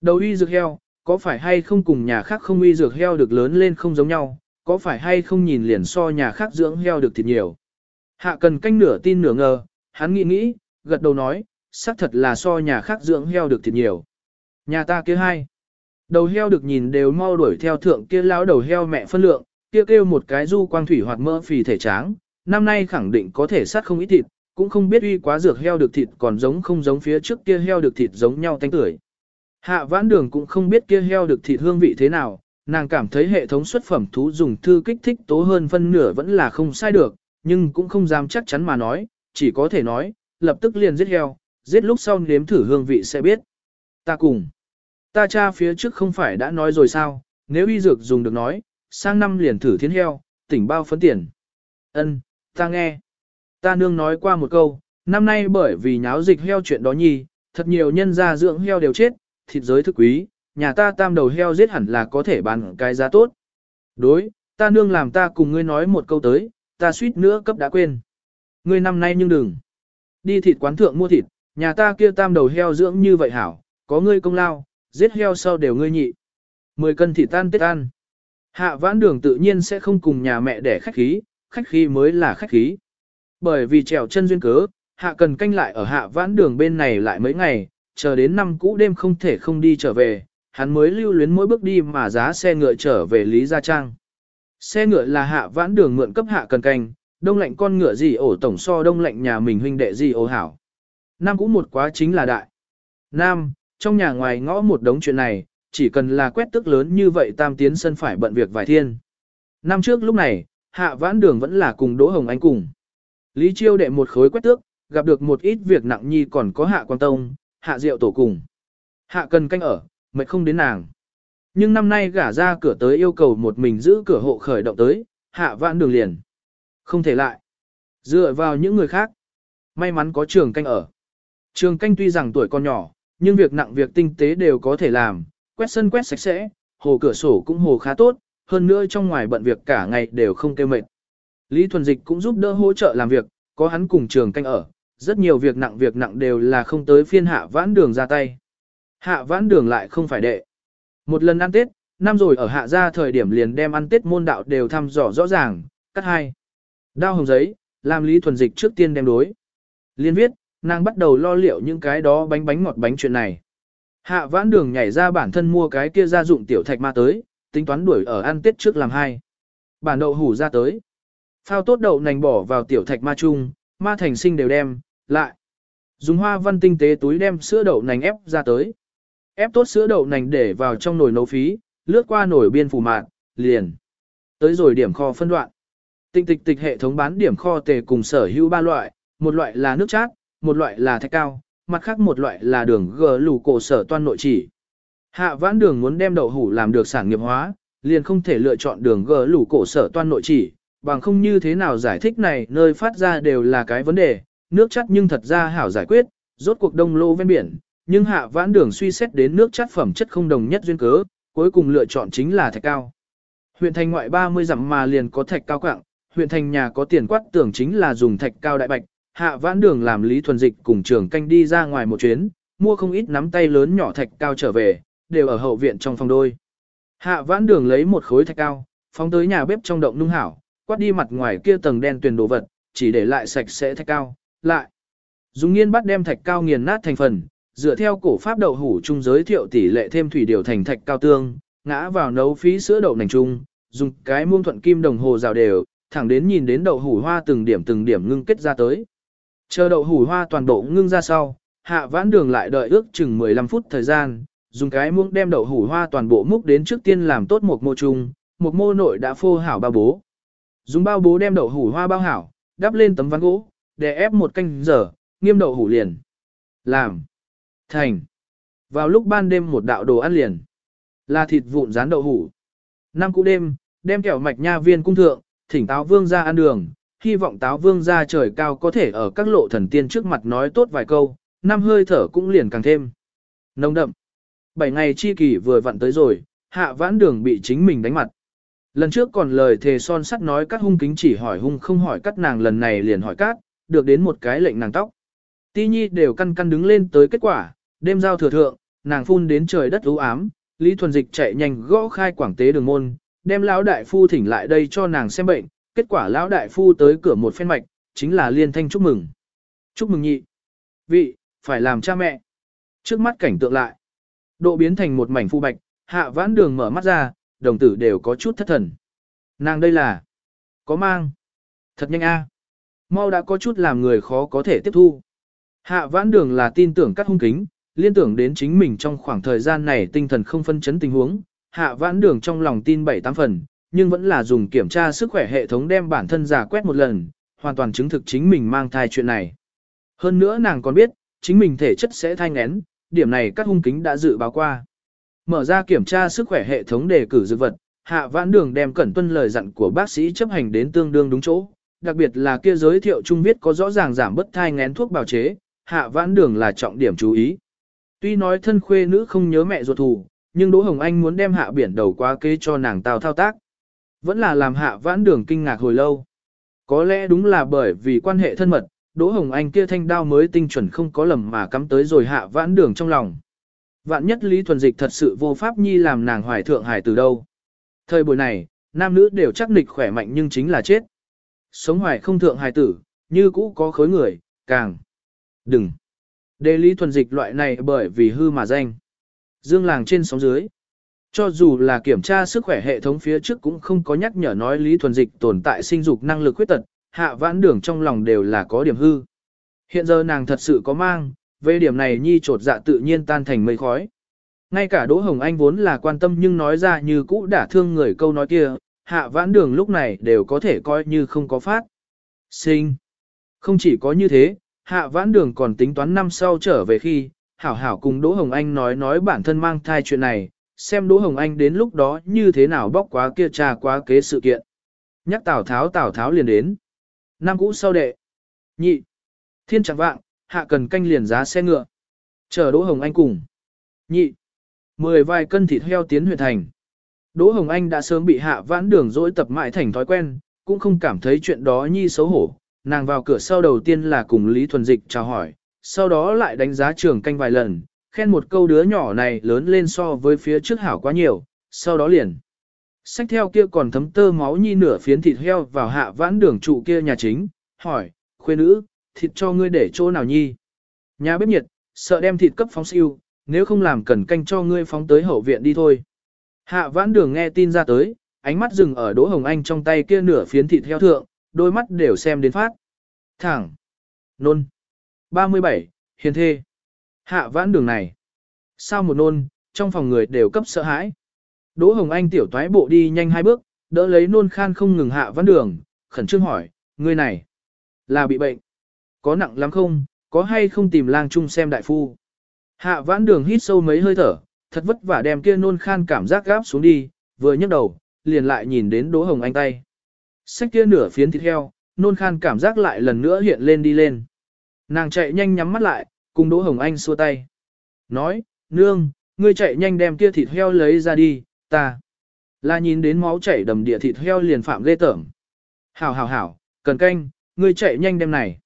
Đầu uy dược heo, có phải hay không cùng nhà khác không uy dược heo được lớn lên không giống nhau, có phải hay không nhìn liền so nhà khác dưỡng heo được thịt nhiều. Hạ cần canh nửa tin nửa ngờ, hắn nghĩ nghĩ, gật đầu nói, xác thật là so nhà khác dưỡng heo được thịt nhiều. Nhà ta kia hai. Đầu heo được nhìn đều mau đuổi theo thượng kia lão đầu heo mẹ phân lượng, kia kêu một cái du quang thủy hoạt mỡ phì thể tráng, năm nay khẳng định có thể sát không ít thịt, cũng không biết uy quá dược heo được thịt còn giống không giống phía trước kia heo được thịt giống nhau tanh tưởi. Hạ vãn đường cũng không biết kia heo được thịt hương vị thế nào, nàng cảm thấy hệ thống xuất phẩm thú dùng thư kích thích tố hơn phân nửa vẫn là không sai được, nhưng cũng không dám chắc chắn mà nói, chỉ có thể nói, lập tức liền giết heo, giết lúc sau nếm thử hương vị sẽ biết. Ta cùng. Ta cha phía trước không phải đã nói rồi sao, nếu y dược dùng được nói, sang năm liền thử thiên heo, tỉnh bao phấn tiền. Ân, ta nghe. Ta nương nói qua một câu, năm nay bởi vì nháo dịch heo chuyện đó nhi, thật nhiều nhân gia dưỡng heo đều chết, thịt giới thức quý, nhà ta tam đầu heo giết hẳn là có thể bán cái giá tốt. Đối, ta nương làm ta cùng ngươi nói một câu tới, ta suýt nữa cấp đã quên. Ngươi năm nay nhưng đừng. Đi thịt quán thượng mua thịt, nhà ta kia tam đầu heo dưỡng như vậy hảo, có ngươi công lao, giết heo sau đều ngươi nhị. Mười cân thịt tan tết ăn. Hạ vãn đường tự nhiên sẽ không cùng nhà mẹ để khách khí, khách khí mới là khách khí. Bởi vì trèo chân duyên cớ, hạ cần canh lại ở hạ vãn đường bên này lại mấy ngày, chờ đến năm cũ đêm không thể không đi trở về, hắn mới lưu luyến mỗi bước đi mà giá xe ngựa trở về Lý Gia Trang. Xe ngựa là hạ vãn đường mượn cấp hạ cần canh, đông lạnh con ngựa gì ổ tổng so đông lạnh nhà mình huynh đệ gì ổ hảo. Năm cũ một quá chính là đại. Nam, trong nhà ngoài ngõ một đống chuyện này, chỉ cần là quét tức lớn như vậy tam tiến sân phải bận việc vài thiên. Năm trước lúc này, hạ vãn đường vẫn là cùng Đỗ Hồng Anh cùng. Lý Chiêu đệ một khối quét tước, gặp được một ít việc nặng nhi còn có hạ quan tông, hạ diệu tổ cùng. Hạ cần canh ở, mệt không đến nàng. Nhưng năm nay gả ra cửa tới yêu cầu một mình giữ cửa hộ khởi động tới, hạ vãn đường liền. Không thể lại. Dựa vào những người khác. May mắn có trường canh ở. Trường canh tuy rằng tuổi còn nhỏ, nhưng việc nặng việc tinh tế đều có thể làm, quét sân quét sạch sẽ, hồ cửa sổ cũng hồ khá tốt, hơn nữa trong ngoài bận việc cả ngày đều không kêu mệt. Lý Thuần Dịch cũng giúp đỡ hỗ trợ làm việc, có hắn cùng trường canh ở, rất nhiều việc nặng việc nặng đều là không tới phiên hạ vãn đường ra tay. Hạ vãn đường lại không phải đệ. Một lần ăn Tết, năm rồi ở hạ gia thời điểm liền đem ăn Tết môn đạo đều thăm dò rõ ràng, cắt hai. Đao hồng giấy, làm Lý Thuần Dịch trước tiên đem đối. Liên viết, nàng bắt đầu lo liệu những cái đó bánh bánh ngọt bánh chuyện này. Hạ vãn đường nhảy ra bản thân mua cái kia gia dụng tiểu thạch ma tới, tính toán đuổi ở ăn tết trước làm hai. Bản đậu hủ ra tới. Phao tốt đậu nành bỏ vào tiểu thạch ma chung, ma thành sinh đều đem, lại. Dùng hoa văn tinh tế túi đem sữa đậu nành ép ra tới. Ép tốt sữa đậu nành để vào trong nồi nấu phí, lướt qua nồi biên phủ mạn, liền. Tới rồi điểm kho phân đoạn. Tinh tịch tịch hệ thống bán điểm kho tề cùng sở hữu ba loại, một loại là nước chát, một loại là thạch cao, mặt khác một loại là đường gờ lù cổ sở toan nội chỉ. Hạ vãn đường muốn đem đậu hủ làm được sản nghiệp hóa, liền không thể lựa chọn đường gờ lù cổ sở toan nội chỉ, bằng không như thế nào giải thích này nơi phát ra đều là cái vấn đề, nước chắt nhưng thật ra hảo giải quyết, rốt cuộc đông lô ven biển, nhưng hạ vãn đường suy xét đến nước chắt phẩm chất không đồng nhất duyên cớ, cuối cùng lựa chọn chính là thạch cao. Huyện thành ngoại 30 dặm mà liền có thạch cao quạng, huyện thành nhà có tiền quát tưởng chính là dùng thạch cao đại bạch, hạ vãn đường làm lý thuần dịch cùng trường canh đi ra ngoài một chuyến, mua không ít nắm tay lớn nhỏ thạch cao trở về, đều ở hậu viện trong phòng đôi. Hạ vãn đường lấy một khối thạch cao, phóng tới nhà bếp trong động nung hảo, quát đi mặt ngoài kia tầng đen tuyền đồ vật, chỉ để lại sạch sẽ thạch cao, lại. Dùng nghiên bắt đem thạch cao nghiền nát thành phần, dựa theo cổ pháp đậu hủ trung giới thiệu tỷ lệ thêm thủy điều thành thạch cao tương, ngã vào nấu phí sữa đậu nành trung, dùng cái muông thuận kim đồng hồ rào đều, thẳng đến nhìn đến đậu hủ hoa từng điểm từng điểm ngưng kết ra tới. Chờ đậu hủ hoa toàn bộ ngưng ra sau, hạ vãn đường lại đợi ước chừng 15 phút thời gian, dùng cái muỗng đem đậu hủ hoa toàn bộ múc đến trước tiên làm tốt một mô chung, một mô nội đã phô hảo ba bố. Dùng bao bố đem đậu hủ hoa bao hảo, đắp lên tấm ván gỗ, để ép một canh giờ, nghiêm đậu hủ liền. Làm. Thành. Vào lúc ban đêm một đạo đồ ăn liền. Là thịt vụn rán đậu hủ. Năm cũ đêm, đem kẹo mạch nha viên cung thượng, thỉnh táo vương ra ăn đường, hy vọng táo vương ra trời cao có thể ở các lộ thần tiên trước mặt nói tốt vài câu, năm hơi thở cũng liền càng thêm. Nông đậm. Bảy ngày chi kỳ vừa vặn tới rồi, hạ vãn đường bị chính mình đánh mặt. Lần trước còn lời thề son sắt nói các hung kính chỉ hỏi hung không hỏi cắt nàng lần này liền hỏi cát, được đến một cái lệnh nàng tóc. Ti nhi đều căn căn đứng lên tới kết quả, đêm giao thừa thượng, nàng phun đến trời đất u ám, Lý Thuần Dịch chạy nhanh gõ khai quảng tế đường môn, đem lão đại phu thỉnh lại đây cho nàng xem bệnh, kết quả lão đại phu tới cửa một phen mạch, chính là liên thanh chúc mừng. Chúc mừng nhị. Vị, phải làm cha mẹ. Trước mắt cảnh tượng lại. Độ biến thành một mảnh phu bạch, hạ vãn đường mở mắt ra, đồng tử đều có chút thất thần. Nàng đây là. Có mang. Thật nhanh a. Mau đã có chút làm người khó có thể tiếp thu. Hạ vãn đường là tin tưởng các hung kính, liên tưởng đến chính mình trong khoảng thời gian này tinh thần không phân chấn tình huống. Hạ vãn đường trong lòng tin bảy tám phần, nhưng vẫn là dùng kiểm tra sức khỏe hệ thống đem bản thân giả quét một lần, hoàn toàn chứng thực chính mình mang thai chuyện này. Hơn nữa nàng còn biết, chính mình thể chất sẽ thai ngén, điểm này các hung kính đã dự báo qua. Mở ra kiểm tra sức khỏe hệ thống đề cử dược vật, hạ vãn đường đem cẩn tuân lời dặn của bác sĩ chấp hành đến tương đương đúng chỗ, đặc biệt là kia giới thiệu trung viết có rõ ràng giảm bất thai ngén thuốc bào chế, hạ vãn đường là trọng điểm chú ý. Tuy nói thân khuê nữ không nhớ mẹ ruột thù, nhưng Đỗ Hồng Anh muốn đem hạ biển đầu qua kế cho nàng tao thao tác. Vẫn là làm hạ vãn đường kinh ngạc hồi lâu. Có lẽ đúng là bởi vì quan hệ thân mật, Đỗ Hồng Anh kia thanh đao mới tinh chuẩn không có lầm mà cắm tới rồi hạ vãn đường trong lòng. Vạn nhất Lý Thuần Dịch thật sự vô pháp nhi làm nàng hoài thượng hải từ đâu. Thời buổi này, nam nữ đều chắc nịch khỏe mạnh nhưng chính là chết. Sống hoài không thượng hài tử, như cũ có khối người, càng. Đừng. Đề Lý Thuần Dịch loại này bởi vì hư mà danh. Dương làng trên sóng dưới. Cho dù là kiểm tra sức khỏe hệ thống phía trước cũng không có nhắc nhở nói Lý Thuần Dịch tồn tại sinh dục năng lực khuyết tật, hạ vãn đường trong lòng đều là có điểm hư. Hiện giờ nàng thật sự có mang, về điểm này nhi trột dạ tự nhiên tan thành mây khói. Ngay cả Đỗ Hồng Anh vốn là quan tâm nhưng nói ra như cũ đả thương người câu nói kia, hạ vãn đường lúc này đều có thể coi như không có phát. Sinh. Không chỉ có như thế, hạ vãn đường còn tính toán năm sau trở về khi, hảo hảo cùng Đỗ Hồng Anh nói nói bản thân mang thai chuyện này, xem Đỗ Hồng Anh đến lúc đó như thế nào bóc quá kia trà quá kế sự kiện. Nhắc Tào Tháo Tào Tháo liền đến. Năm cũ sau đệ. Nhị. Thiên chẳng vạng, hạ cần canh liền giá xe ngựa. Chờ Đỗ Hồng Anh cùng. Nhị. Mười vài cân thịt heo tiến huyện thành. Đỗ Hồng Anh đã sớm bị hạ vãn đường dỗi tập mãi thành thói quen, cũng không cảm thấy chuyện đó nhi xấu hổ. Nàng vào cửa sau đầu tiên là cùng Lý Thuần Dịch chào hỏi, sau đó lại đánh giá trường canh vài lần, khen một câu đứa nhỏ này lớn lên so với phía trước hảo quá nhiều, sau đó liền. Sách theo kia còn thấm tơ máu nhi nửa phiến thịt heo vào hạ vãn đường trụ kia nhà chính, hỏi, khuê nữ, thịt cho ngươi để chỗ nào nhi? Nhà bếp nhiệt, sợ đem thịt cấp phóng siêu, nếu không làm cần canh cho ngươi phóng tới hậu viện đi thôi. Hạ vãn đường nghe tin ra tới, ánh mắt dừng ở Đỗ Hồng Anh trong tay kia nửa phiến thịt heo thượng, đôi mắt đều xem đến phát. Thẳng. Nôn. 37. Hiền thê. Hạ vãn đường này. Sao một nôn, trong phòng người đều cấp sợ hãi. Đỗ Hồng Anh tiểu toái bộ đi nhanh hai bước, đỡ lấy nôn khan không ngừng hạ vãn đường, khẩn trương hỏi, người này. Là bị bệnh. Có nặng lắm không, có hay không tìm lang chung xem đại phu. Hạ vãn đường hít sâu mấy hơi thở, thật vất vả đem kia nôn khan cảm giác gáp xuống đi, vừa nhấc đầu, liền lại nhìn đến Đỗ Hồng Anh tay. Xách kia nửa phiến thịt heo, nôn khan cảm giác lại lần nữa hiện lên đi lên. Nàng chạy nhanh nhắm mắt lại, cùng Đỗ Hồng Anh xua tay. Nói, nương, ngươi chạy nhanh đem kia thịt heo lấy ra đi, ta. Là nhìn đến máu chảy đầm địa thịt heo liền phạm ghê tởm. Hảo hảo hảo, cần canh, ngươi chạy nhanh đem này.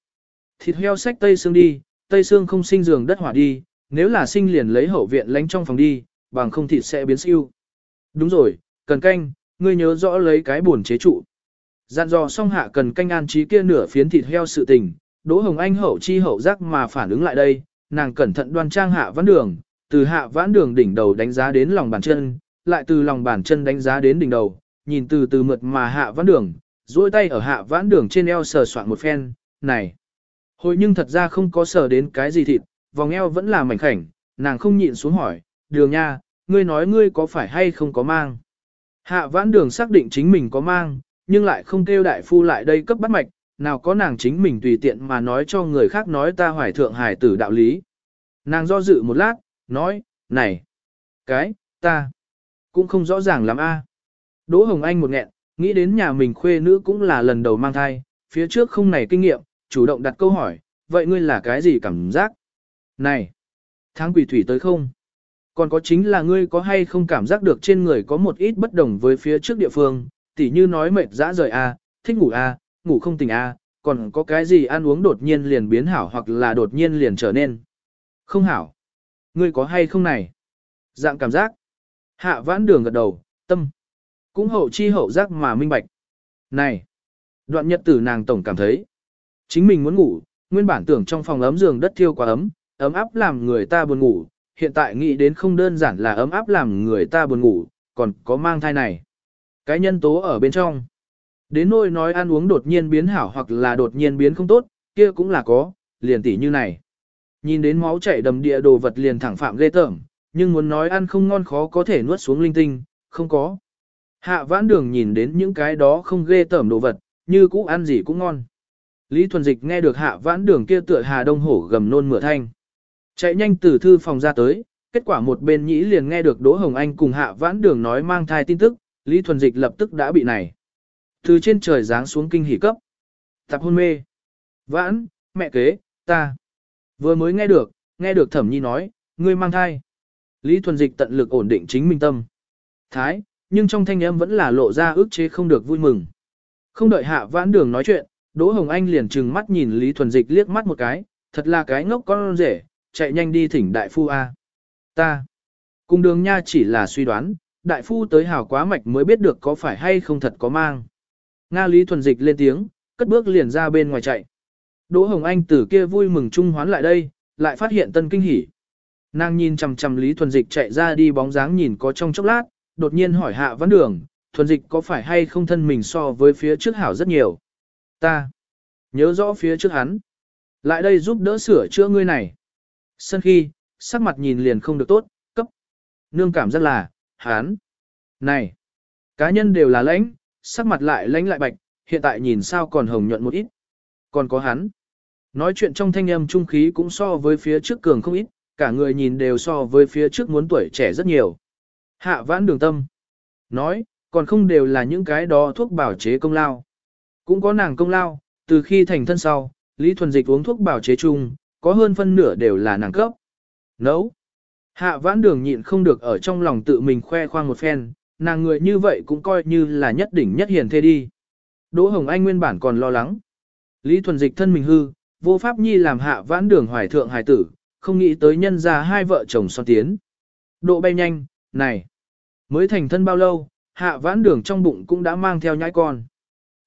Thịt heo sách tây xương đi, tây xương không sinh giường đất hỏa đi, nếu là sinh liền lấy hậu viện lánh trong phòng đi, bằng không thịt sẽ biến siêu. Đúng rồi, cần canh, ngươi nhớ rõ lấy cái buồn chế trụ. Dặn dò xong hạ cần canh an trí kia nửa phiến thịt heo sự tình, Đỗ Hồng Anh hậu chi hậu giác mà phản ứng lại đây, nàng cẩn thận đoan trang hạ vãn đường, từ hạ vãn đường đỉnh đầu đánh giá đến lòng bàn chân, lại từ lòng bàn chân đánh giá đến đỉnh đầu, nhìn từ từ mượt mà hạ vãn đường, duỗi tay ở hạ vãn đường trên eo sờ soạn một phen, này. Hồi nhưng thật ra không có sờ đến cái gì thịt, vòng eo vẫn là mảnh khảnh, nàng không nhịn xuống hỏi, đường nha, ngươi nói ngươi có phải hay không có mang. Hạ vãn đường xác định chính mình có mang, nhưng lại không kêu đại phu lại đây cấp bắt mạch, nào có nàng chính mình tùy tiện mà nói cho người khác nói ta hoài thượng hải tử đạo lý. Nàng do dự một lát, nói, này, cái, ta, cũng không rõ ràng lắm a. Đỗ Hồng Anh một nghẹn, nghĩ đến nhà mình khuê nữ cũng là lần đầu mang thai, phía trước không này kinh nghiệm, chủ động đặt câu hỏi, vậy ngươi là cái gì cảm giác? Này, tháng quỷ thủy tới không? Còn có chính là ngươi có hay không cảm giác được trên người có một ít bất đồng với phía trước địa phương, tỉ như nói mệt dã rời a, thích ngủ a, ngủ không tỉnh a, còn có cái gì ăn uống đột nhiên liền biến hảo hoặc là đột nhiên liền trở nên không hảo. Ngươi có hay không này? Dạng cảm giác. Hạ vãn đường gật đầu, tâm. Cũng hậu chi hậu giác mà minh bạch. Này! Đoạn nhật tử nàng tổng cảm thấy. Chính mình muốn ngủ, nguyên bản tưởng trong phòng ấm giường đất thiêu quá ấm, ấm áp làm người ta buồn ngủ, hiện tại nghĩ đến không đơn giản là ấm áp làm người ta buồn ngủ, còn có mang thai này. Cái nhân tố ở bên trong. Đến nỗi nói ăn uống đột nhiên biến hảo hoặc là đột nhiên biến không tốt, kia cũng là có, liền tỉ như này. Nhìn đến máu chảy đầm địa đồ vật liền thẳng phạm ghê tởm, nhưng muốn nói ăn không ngon khó có thể nuốt xuống linh tinh, không có. Hạ vãn đường nhìn đến những cái đó không ghê tởm đồ vật, như cũ ăn gì cũng ngon. Lý Thuần Dịch nghe được hạ vãn đường kia tựa hà đông hổ gầm nôn mửa thanh. Chạy nhanh từ thư phòng ra tới, kết quả một bên nhĩ liền nghe được Đỗ Hồng Anh cùng hạ vãn đường nói mang thai tin tức, Lý Thuần Dịch lập tức đã bị này. Từ trên trời giáng xuống kinh hỉ cấp. Tập hôn mê. Vãn, mẹ kế, ta. Vừa mới nghe được, nghe được thẩm nhi nói, ngươi mang thai. Lý Thuần Dịch tận lực ổn định chính minh tâm. Thái, nhưng trong thanh âm vẫn là lộ ra ước chế không được vui mừng. Không đợi hạ vãn đường nói chuyện, Đỗ Hồng Anh liền trừng mắt nhìn Lý Thuần Dịch liếc mắt một cái, thật là cái ngốc con rể, chạy nhanh đi thỉnh đại phu A. Ta. Cùng đường nha chỉ là suy đoán, đại phu tới hào quá mạch mới biết được có phải hay không thật có mang. Nga Lý Thuần Dịch lên tiếng, cất bước liền ra bên ngoài chạy. Đỗ Hồng Anh từ kia vui mừng trung hoán lại đây, lại phát hiện tân kinh hỉ. Nàng nhìn chằm chằm Lý Thuần Dịch chạy ra đi bóng dáng nhìn có trong chốc lát, đột nhiên hỏi hạ vấn đường, Thuần Dịch có phải hay không thân mình so với phía trước hảo rất nhiều. Ta nhớ rõ phía trước hắn. Lại đây giúp đỡ sửa chữa ngươi này. Sân khi, sắc mặt nhìn liền không được tốt, cấp. Nương cảm rất là, hắn, Này, cá nhân đều là lãnh, sắc mặt lại lãnh lại bạch, hiện tại nhìn sao còn hồng nhuận một ít. Còn có hắn. Nói chuyện trong thanh âm trung khí cũng so với phía trước cường không ít, cả người nhìn đều so với phía trước muốn tuổi trẻ rất nhiều. Hạ vãn đường tâm. Nói, còn không đều là những cái đó thuốc bảo chế công lao. Cũng có nàng công lao, từ khi thành thân sau, Lý Thuần Dịch uống thuốc bảo chế chung, có hơn phân nửa đều là nàng cấp. Nấu. Hạ vãn đường nhịn không được ở trong lòng tự mình khoe khoang một phen, nàng người như vậy cũng coi như là nhất đỉnh nhất hiền thế đi. Đỗ Hồng Anh nguyên bản còn lo lắng. Lý Thuần Dịch thân mình hư, vô pháp nhi làm hạ vãn đường hoài thượng hài tử, không nghĩ tới nhân ra hai vợ chồng son tiến. Độ bay nhanh, này, mới thành thân bao lâu, hạ vãn đường trong bụng cũng đã mang theo nhãi con.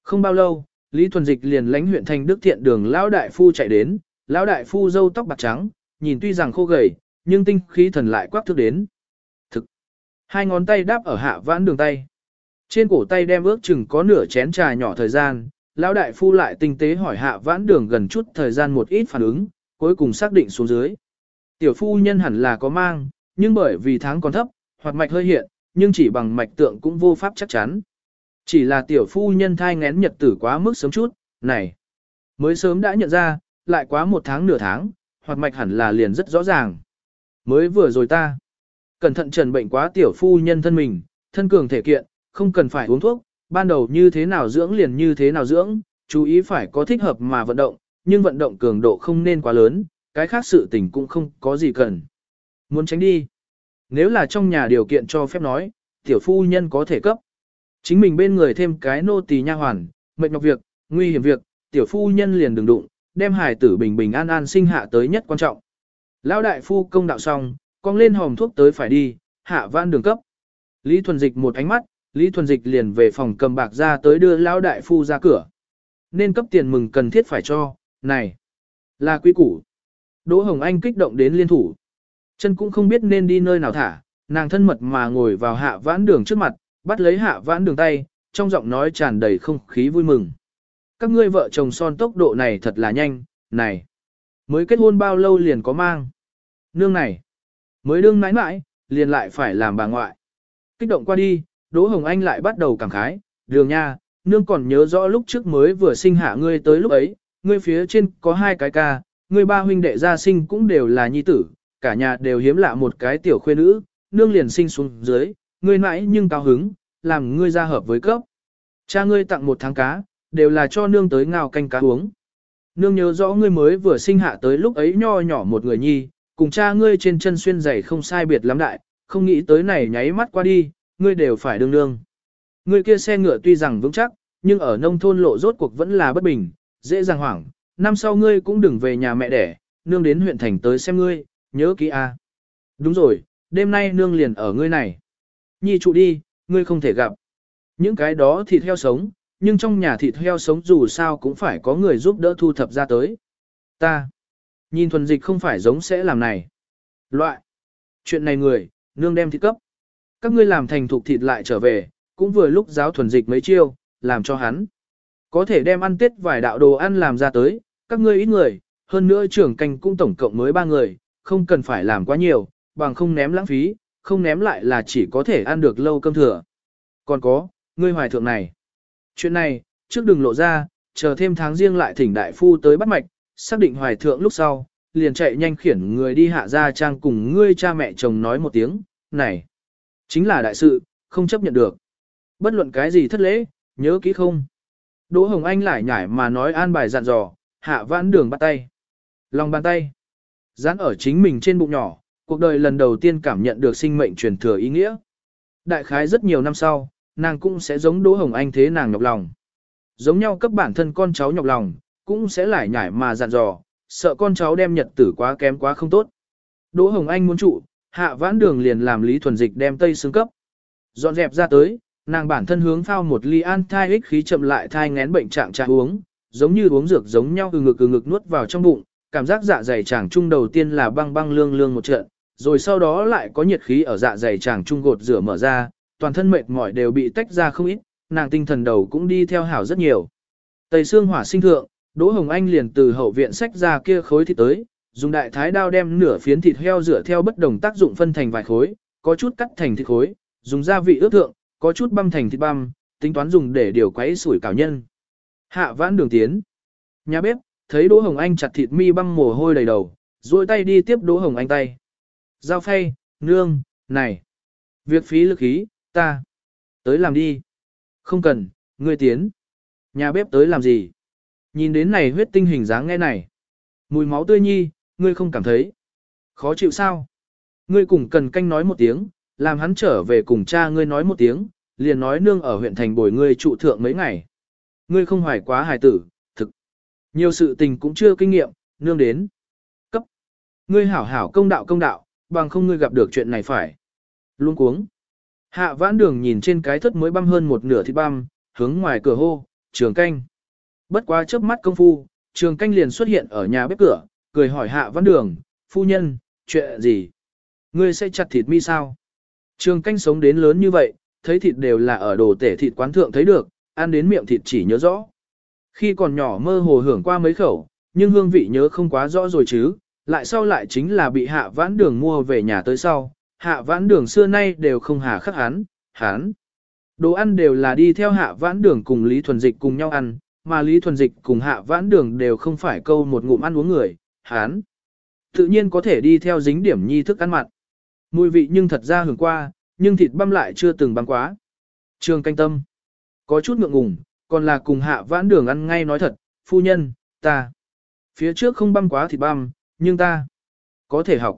Không bao lâu, Lý Thuần Dịch liền lãnh huyện thành Đức Thiện đường Lão Đại Phu chạy đến, Lão Đại Phu râu tóc bạc trắng, nhìn tuy rằng khô gầy, nhưng tinh khí thần lại quắc thước đến. Thực, hai ngón tay đáp ở hạ vãn đường tay. Trên cổ tay đem ước chừng có nửa chén trà nhỏ thời gian, Lão Đại Phu lại tinh tế hỏi hạ vãn đường gần chút thời gian một ít phản ứng, cuối cùng xác định xuống dưới. Tiểu phu nhân hẳn là có mang, nhưng bởi vì tháng còn thấp, hoạt mạch hơi hiện, nhưng chỉ bằng mạch tượng cũng vô pháp chắc chắn. Chỉ là tiểu phu nhân thai ngén nhật tử quá mức sớm chút, này. Mới sớm đã nhận ra, lại quá một tháng nửa tháng, hoặc mạch hẳn là liền rất rõ ràng. Mới vừa rồi ta. Cẩn thận trần bệnh quá tiểu phu nhân thân mình, thân cường thể kiện, không cần phải uống thuốc, ban đầu như thế nào dưỡng liền như thế nào dưỡng, chú ý phải có thích hợp mà vận động, nhưng vận động cường độ không nên quá lớn, cái khác sự tình cũng không có gì cần. Muốn tránh đi. Nếu là trong nhà điều kiện cho phép nói, tiểu phu nhân có thể cấp. Chính mình bên người thêm cái nô tỳ nha hoàn, mệt nhọc việc, nguy hiểm việc, tiểu phu nhân liền đừng đụng, đem hài tử bình bình an an sinh hạ tới nhất quan trọng. Lão đại phu công đạo xong, con lên hòm thuốc tới phải đi, hạ van đường cấp. Lý Thuần Dịch một ánh mắt, Lý Thuần Dịch liền về phòng cầm bạc ra tới đưa lão đại phu ra cửa. Nên cấp tiền mừng cần thiết phải cho, này, là quy củ. Đỗ Hồng Anh kích động đến liên thủ. Chân cũng không biết nên đi nơi nào thả, nàng thân mật mà ngồi vào hạ vãn đường trước mặt, bắt lấy hạ vãn đường tay, trong giọng nói tràn đầy không khí vui mừng. Các ngươi vợ chồng son tốc độ này thật là nhanh, này. Mới kết hôn bao lâu liền có mang. Nương này. Mới đương nãi nãi, liền lại phải làm bà ngoại. Kích động qua đi, Đỗ Hồng Anh lại bắt đầu cảm khái, đường nha, nương còn nhớ rõ lúc trước mới vừa sinh hạ ngươi tới lúc ấy, ngươi phía trên có hai cái ca, ngươi ba huynh đệ gia sinh cũng đều là nhi tử, cả nhà đều hiếm lạ một cái tiểu khuê nữ, nương liền sinh xuống dưới, ngươi mãi nhưng cao hứng, làm ngươi ra hợp với cấp. Cha ngươi tặng một tháng cá, đều là cho nương tới ngào canh cá uống. Nương nhớ rõ ngươi mới vừa sinh hạ tới lúc ấy nho nhỏ một người nhi, cùng cha ngươi trên chân xuyên giày không sai biệt lắm đại, không nghĩ tới này nháy mắt qua đi, ngươi đều phải đương nương. Ngươi kia xe ngựa tuy rằng vững chắc, nhưng ở nông thôn lộ rốt cuộc vẫn là bất bình, dễ dàng hoảng, năm sau ngươi cũng đừng về nhà mẹ đẻ, nương đến huyện thành tới xem ngươi, nhớ kỹ a. Đúng rồi, đêm nay nương liền ở ngươi này. Nhi trụ đi, ngươi không thể gặp. Những cái đó thịt heo sống, nhưng trong nhà thịt heo sống dù sao cũng phải có người giúp đỡ thu thập ra tới. Ta, nhìn thuần dịch không phải giống sẽ làm này. Loại, chuyện này người, nương đem thịt cấp. Các ngươi làm thành thục thịt lại trở về, cũng vừa lúc giáo thuần dịch mấy chiêu, làm cho hắn. Có thể đem ăn tết vài đạo đồ ăn làm ra tới, các ngươi ít người, hơn nữa trưởng canh cũng tổng cộng mới ba người, không cần phải làm quá nhiều, bằng không ném lãng phí, không ném lại là chỉ có thể ăn được lâu cơm thừa. Còn có, ngươi hoài thượng này. Chuyện này, trước đừng lộ ra, chờ thêm tháng riêng lại thỉnh đại phu tới bắt mạch, xác định hoài thượng lúc sau, liền chạy nhanh khiển người đi hạ ra trang cùng ngươi cha mẹ chồng nói một tiếng, này, chính là đại sự, không chấp nhận được. Bất luận cái gì thất lễ, nhớ kỹ không. Đỗ Hồng Anh lại nhải mà nói an bài dặn dò, hạ vãn đường bắt tay. Lòng bàn tay. Dán ở chính mình trên bụng nhỏ, cuộc đời lần đầu tiên cảm nhận được sinh mệnh truyền thừa ý nghĩa. Đại khái rất nhiều năm sau, nàng cũng sẽ giống Đỗ Hồng Anh thế nàng nhọc lòng. Giống nhau cấp bản thân con cháu nhọc lòng, cũng sẽ lại nhải mà dặn dò, sợ con cháu đem nhật tử quá kém quá không tốt. Đỗ Hồng Anh muốn trụ, hạ vãn đường liền làm Lý Thuần Dịch đem tây xương cấp. Dọn dẹp ra tới, nàng bản thân hướng phao một ly an thai ích khí chậm lại thai ngén bệnh trạng trà uống, giống như uống dược giống nhau từ ngực từ ngực nuốt vào trong bụng, cảm giác dạ dày chàng trung đầu tiên là băng băng lương lương một trận, rồi sau đó lại có nhiệt khí ở dạ dày chàng trung gột rửa mở ra, toàn thân mệt mỏi đều bị tách ra không ít, nàng tinh thần đầu cũng đi theo hảo rất nhiều. Tây xương hỏa sinh thượng, Đỗ Hồng Anh liền từ hậu viện sách ra kia khối thịt tới, dùng đại thái đao đem nửa phiến thịt heo rửa theo bất đồng tác dụng phân thành vài khối, có chút cắt thành thịt khối, dùng gia vị ướp thượng, có chút băm thành thịt băm, tính toán dùng để điều quấy sủi cảo nhân. Hạ vãn đường tiến. Nhà bếp, thấy Đỗ Hồng Anh chặt thịt mi băm mồ hôi đầy đầu, duỗi tay đi tiếp Đỗ Hồng Anh tay. Giao phay, nương, này. Việc phí lực ý, ta. Tới làm đi. Không cần, ngươi tiến. Nhà bếp tới làm gì? Nhìn đến này huyết tinh hình dáng nghe này. Mùi máu tươi nhi, ngươi không cảm thấy. Khó chịu sao? Ngươi cùng cần canh nói một tiếng, làm hắn trở về cùng cha ngươi nói một tiếng, liền nói nương ở huyện thành bồi ngươi trụ thượng mấy ngày. Ngươi không hoài quá hài tử, thực. Nhiều sự tình cũng chưa kinh nghiệm, nương đến. Cấp. Ngươi hảo hảo công đạo công đạo, bằng không ngươi gặp được chuyện này phải. Luôn cuống. Hạ vãn đường nhìn trên cái thất mới băm hơn một nửa thịt băm, hướng ngoài cửa hô, trường canh. Bất quá chớp mắt công phu, trường canh liền xuất hiện ở nhà bếp cửa, cười hỏi hạ vãn đường, phu nhân, chuyện gì? Ngươi sẽ chặt thịt mi sao? Trường canh sống đến lớn như vậy, thấy thịt đều là ở đồ tể thịt quán thượng thấy được, ăn đến miệng thịt chỉ nhớ rõ. Khi còn nhỏ mơ hồ hưởng qua mấy khẩu, nhưng hương vị nhớ không quá rõ rồi chứ, lại sau lại chính là bị hạ vãn đường mua về nhà tới sau, hạ vãn đường xưa nay đều không hà khắc hắn, hắn. Đồ ăn đều là đi theo hạ vãn đường cùng Lý Thuần Dịch cùng nhau ăn, mà Lý Thuần Dịch cùng hạ vãn đường đều không phải câu một ngụm ăn uống người, hắn. Tự nhiên có thể đi theo dính điểm nhi thức ăn mặn. Mùi vị nhưng thật ra hưởng qua, nhưng thịt băm lại chưa từng băm quá. Trường canh tâm. Có chút ngượng ngùng, còn là cùng hạ vãn đường ăn ngay nói thật, phu nhân, ta. Phía trước không băm quá thịt băm, nhưng ta. Có thể học.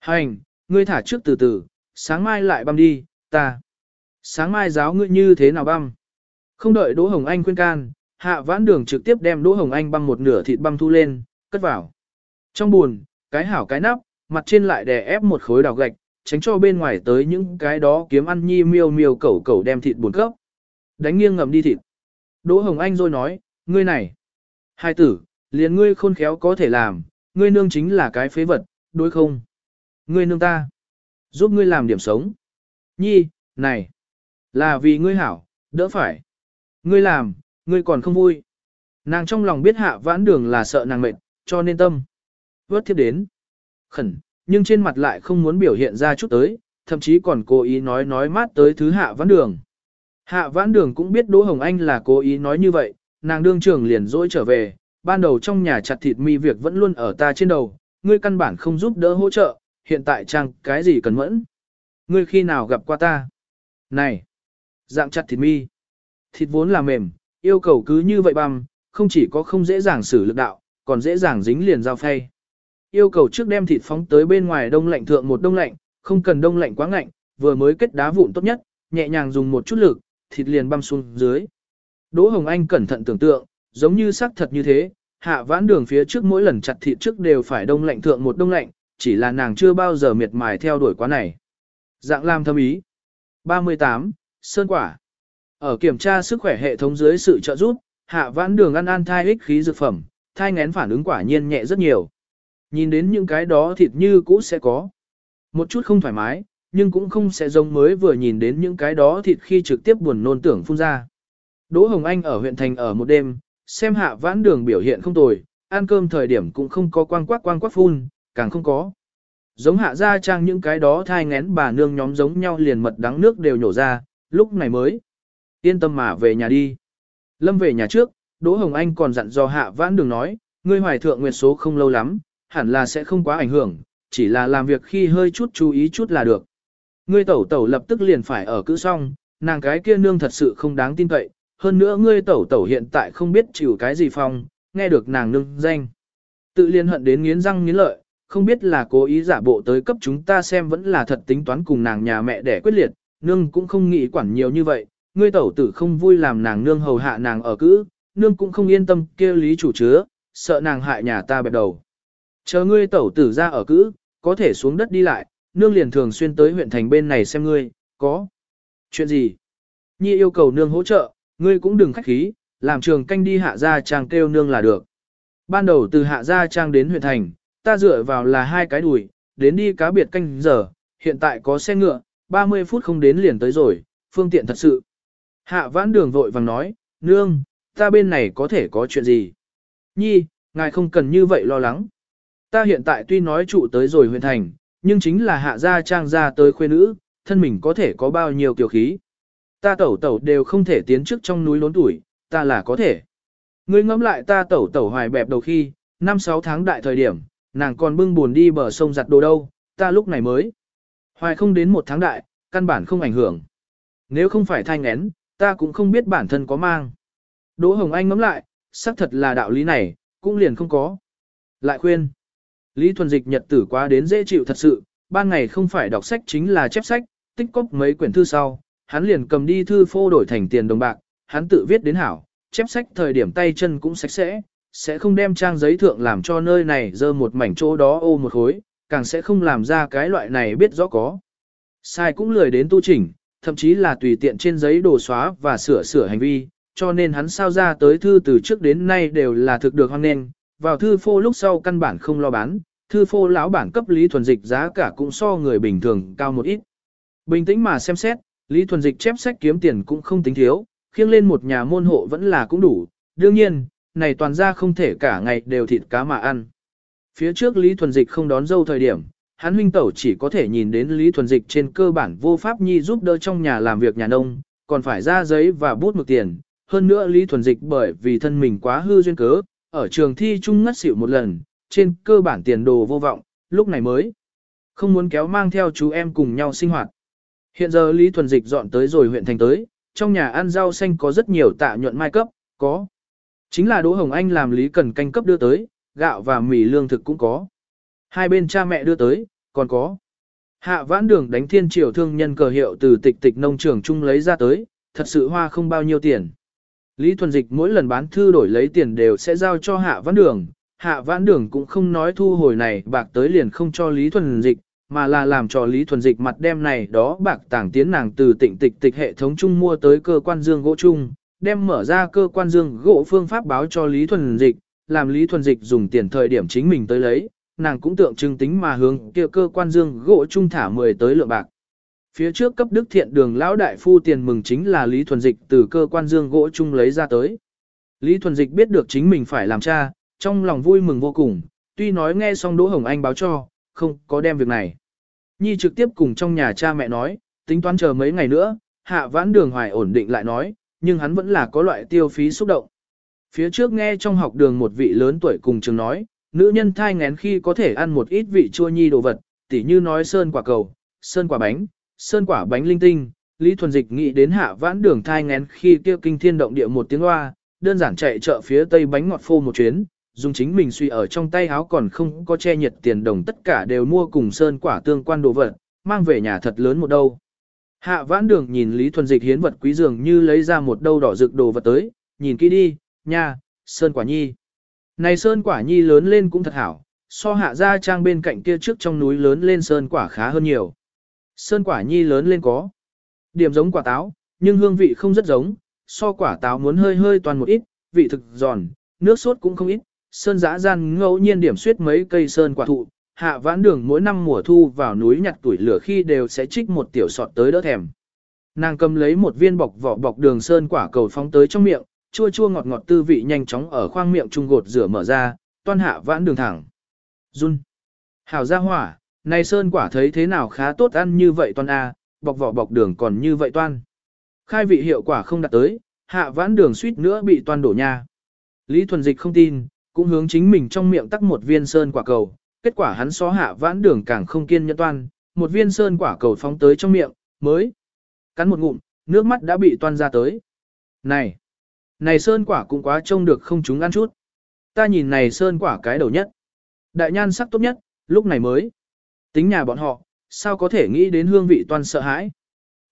Hành, ngươi thả trước từ từ, sáng mai lại băm đi, ta. Sáng mai giáo ngươi như thế nào băm. Không đợi Đỗ Hồng Anh khuyên can, hạ vãn đường trực tiếp đem Đỗ Hồng Anh băm một nửa thịt băm thu lên, cất vào. Trong buồn, cái hảo cái nắp, mặt trên lại đè ép một khối đào gạch, tránh cho bên ngoài tới những cái đó kiếm ăn nhi miêu miêu cẩu cẩu đem thịt buồn cấp. Đánh nghiêng ngầm đi thịt. Đỗ Hồng Anh rồi nói, ngươi này. Hai tử, liền ngươi khôn khéo có thể làm, ngươi nương chính là cái phế vật, đối không? Ngươi nương ta. Giúp ngươi làm điểm sống. Nhi, này. Là vì ngươi hảo, đỡ phải. Ngươi làm, ngươi còn không vui. Nàng trong lòng biết hạ vãn đường là sợ nàng mệt, cho nên tâm. Vớt tiếp đến. Khẩn, nhưng trên mặt lại không muốn biểu hiện ra chút tới, thậm chí còn cố ý nói nói mát tới thứ hạ vãn đường. Hạ vãn đường cũng biết Đỗ Hồng Anh là cố ý nói như vậy, nàng đương trưởng liền dỗi trở về, ban đầu trong nhà chặt thịt mi việc vẫn luôn ở ta trên đầu, ngươi căn bản không giúp đỡ hỗ trợ, hiện tại chăng cái gì cần mẫn. Ngươi khi nào gặp qua ta? Này! Dạng chặt thịt mi. Thịt vốn là mềm, yêu cầu cứ như vậy băm, không chỉ có không dễ dàng xử lực đạo, còn dễ dàng dính liền dao phay. Yêu cầu trước đem thịt phóng tới bên ngoài đông lạnh thượng một đông lạnh, không cần đông lạnh quá ngạnh, vừa mới kết đá vụn tốt nhất, nhẹ nhàng dùng một chút lực, thịt liền băm xuống dưới. Đỗ Hồng Anh cẩn thận tưởng tượng, giống như xác thật như thế, hạ vãn đường phía trước mỗi lần chặt thịt trước đều phải đông lạnh thượng một đông lạnh, chỉ là nàng chưa bao giờ miệt mài theo đuổi quá này. Dạng làm thâm ý. 38. Sơn quả. Ở kiểm tra sức khỏe hệ thống dưới sự trợ giúp, hạ vãn đường ăn ăn thai ích khí dược phẩm, thai ngén phản ứng quả nhiên nhẹ rất nhiều. Nhìn đến những cái đó thịt như cũ sẽ có. Một chút không thoải mái, nhưng cũng không sẽ giống mới vừa nhìn đến những cái đó thịt khi trực tiếp buồn nôn tưởng phun ra. Đỗ Hồng Anh ở huyện thành ở một đêm, xem hạ vãn đường biểu hiện không tồi, ăn cơm thời điểm cũng không có quang quắc quang quắc phun, càng không có. Giống hạ ra trang những cái đó thai ngén bà nương nhóm giống nhau liền mật đắng nước đều nhổ ra, lúc này mới. Yên tâm mà về nhà đi. Lâm về nhà trước, Đỗ Hồng Anh còn dặn dò hạ vãn đường nói, ngươi hoài thượng nguyệt số không lâu lắm, hẳn là sẽ không quá ảnh hưởng, chỉ là làm việc khi hơi chút chú ý chút là được. Ngươi tẩu tẩu lập tức liền phải ở cữ xong, nàng cái kia nương thật sự không đáng tin cậy, hơn nữa ngươi tẩu tẩu hiện tại không biết chịu cái gì phong, nghe được nàng nương danh. Tự liên hận đến nghiến răng nghiến lợi, không biết là cố ý giả bộ tới cấp chúng ta xem vẫn là thật tính toán cùng nàng nhà mẹ để quyết liệt, nương cũng không nghĩ quản nhiều như vậy, ngươi tẩu tử không vui làm nàng nương hầu hạ nàng ở cữ, nương cũng không yên tâm kia lý chủ chứa, sợ nàng hại nhà ta bẹp đầu. Chờ ngươi tẩu tử ra ở cữ, có thể xuống đất đi lại, nương liền thường xuyên tới huyện thành bên này xem ngươi, có. Chuyện gì? Nhi yêu cầu nương hỗ trợ, ngươi cũng đừng khách khí, làm trường canh đi hạ gia trang kêu nương là được. Ban đầu từ hạ gia trang đến huyện thành, ta dựa vào là hai cái đùi, đến đi cá biệt canh giờ, hiện tại có xe ngựa, 30 phút không đến liền tới rồi, phương tiện thật sự. Hạ vãn đường vội vàng nói, nương, ta bên này có thể có chuyện gì? Nhi, ngài không cần như vậy lo lắng. Ta hiện tại tuy nói trụ tới rồi huyện thành, nhưng chính là hạ gia trang ra tới khuê nữ, thân mình có thể có bao nhiêu kiều khí. Ta tẩu tẩu đều không thể tiến trước trong núi lốn tuổi, ta là có thể. Ngươi ngẫm lại ta tẩu tẩu hoài bẹp đầu khi, năm sáu tháng đại thời điểm, nàng còn bưng buồn đi bờ sông giặt đồ đâu, ta lúc này mới. Hoài không đến một tháng đại, căn bản không ảnh hưởng. Nếu không phải thanh én, ta cũng không biết bản thân có mang. Đỗ Hồng Anh ngẫm lại, xác thật là đạo lý này, cũng liền không có. Lại khuyên, Lý Thuần Dịch nhật tử quá đến dễ chịu thật sự, ban ngày không phải đọc sách chính là chép sách, tích cóp mấy quyển thư sau, hắn liền cầm đi thư phô đổi thành tiền đồng bạc, hắn tự viết đến hảo, chép sách thời điểm tay chân cũng sạch sẽ, sẽ không đem trang giấy thượng làm cho nơi này dơ một mảnh chỗ đó ô một khối, càng sẽ không làm ra cái loại này biết rõ có. Sai cũng lười đến tu chỉnh, thậm chí là tùy tiện trên giấy đồ xóa và sửa sửa hành vi, cho nên hắn sao ra tới thư từ trước đến nay đều là thực được hoan nghênh, vào thư phô lúc sau căn bản không lo bán, thư phô lão bản cấp Lý Thuần Dịch giá cả cũng so người bình thường cao một ít. Bình tĩnh mà xem xét, Lý Thuần Dịch chép sách kiếm tiền cũng không tính thiếu, khiêng lên một nhà môn hộ vẫn là cũng đủ, đương nhiên, này toàn ra không thể cả ngày đều thịt cá mà ăn. Phía trước Lý Thuần Dịch không đón dâu thời điểm, hắn huynh tẩu chỉ có thể nhìn đến Lý Thuần Dịch trên cơ bản vô pháp nhi giúp đỡ trong nhà làm việc nhà nông, còn phải ra giấy và bút mực tiền. Hơn nữa Lý Thuần Dịch bởi vì thân mình quá hư duyên cớ, ở trường thi chung ngất xỉu một lần, trên cơ bản tiền đồ vô vọng, lúc này mới không muốn kéo mang theo chú em cùng nhau sinh hoạt. Hiện giờ Lý Thuần Dịch dọn tới rồi huyện thành tới, trong nhà ăn rau xanh có rất nhiều tạ nhuận mai cấp, có. Chính là Đỗ Hồng Anh làm Lý Cần canh cấp đưa tới, gạo và mì lương thực cũng có. Hai bên cha mẹ đưa tới, còn có. Hạ vãn đường đánh thiên triều thương nhân cờ hiệu từ tịch tịch nông trường chung lấy ra tới, thật sự hoa không bao nhiêu tiền. Lý Thuần Dịch mỗi lần bán thư đổi lấy tiền đều sẽ giao cho hạ vãn đường. Hạ vãn đường cũng không nói thu hồi này bạc tới liền không cho Lý Thuần Dịch, mà là làm cho Lý Thuần Dịch mặt đem này đó bạc tàng tiến nàng từ tịnh tịch tịch hệ thống chung mua tới cơ quan dương gỗ chung, đem mở ra cơ quan dương gỗ phương pháp báo cho Lý Thuần Dịch, làm Lý Thuần Dịch dùng tiền thời điểm chính mình tới lấy, nàng cũng tượng trưng tính mà hướng kia cơ quan dương gỗ chung thả 10 tới lượng bạc. Phía trước cấp đức thiện đường lão đại phu tiền mừng chính là Lý Thuần Dịch từ cơ quan dương gỗ chung lấy ra tới. Lý Thuần Dịch biết được chính mình phải làm cha, trong lòng vui mừng vô cùng, tuy nói nghe xong Đỗ Hồng Anh báo cho, không có đem việc này. Nhi trực tiếp cùng trong nhà cha mẹ nói, tính toán chờ mấy ngày nữa, hạ vãn đường hoài ổn định lại nói, nhưng hắn vẫn là có loại tiêu phí xúc động. Phía trước nghe trong học đường một vị lớn tuổi cùng trường nói, nữ nhân thai ngén khi có thể ăn một ít vị chua nhi đồ vật, tỉ như nói sơn quả cầu, sơn quả bánh, sơn quả bánh linh tinh. Lý Thuần Dịch nghĩ đến hạ vãn đường thai ngén khi kêu kinh thiên động địa một tiếng hoa, đơn giản chạy chợ phía tây bánh ngọt phô một chuyến, dùng chính mình suy ở trong tay áo còn không có che nhiệt tiền đồng tất cả đều mua cùng sơn quả tương quan đồ vật, mang về nhà thật lớn một đâu. Hạ vãn đường nhìn Lý Thuần Dịch hiến vật quý dường như lấy ra một đâu đỏ rực đồ vật tới, nhìn kỹ đi, nha, sơn quả nhi. Này sơn quả nhi lớn lên cũng thật hảo, so hạ ra trang bên cạnh kia trước trong núi lớn lên sơn quả khá hơn nhiều. Sơn quả nhi lớn lên có điểm giống quả táo, nhưng hương vị không rất giống, so quả táo muốn hơi hơi toàn một ít, vị thực giòn, nước sốt cũng không ít. Sơn giã gian ngẫu nhiên điểm suyết mấy cây sơn quả thụ, hạ vãn đường mỗi năm mùa thu vào núi nhặt tuổi lửa khi đều sẽ trích một tiểu sọt tới đỡ thèm. Nàng cầm lấy một viên bọc vỏ bọc đường sơn quả cầu phóng tới trong miệng, chua chua ngọt ngọt tư vị nhanh chóng ở khoang miệng trung gột rửa mở ra, toan hạ vãn đường thẳng. Run. Hảo ra hỏa, này sơn quả thấy thế nào khá tốt ăn như vậy toan A, bọc vỏ bọc đường còn như vậy toan. Khai vị hiệu quả không đạt tới, hạ vãn đường suýt nữa bị toan đổ nha. Lý Thuần Dịch không tin, cũng hướng chính mình trong miệng tắc một viên sơn quả cầu, kết quả hắn xó hạ vãn đường càng không kiên nhẫn toan, một viên sơn quả cầu phóng tới trong miệng, mới cắn một ngụm, nước mắt đã bị toan ra tới. Này, này sơn quả cũng quá trông được không chúng ăn chút. Ta nhìn này sơn quả cái đầu nhất. Đại nhan sắc tốt nhất, lúc này mới. Tính nhà bọn họ, sao có thể nghĩ đến hương vị toan sợ hãi.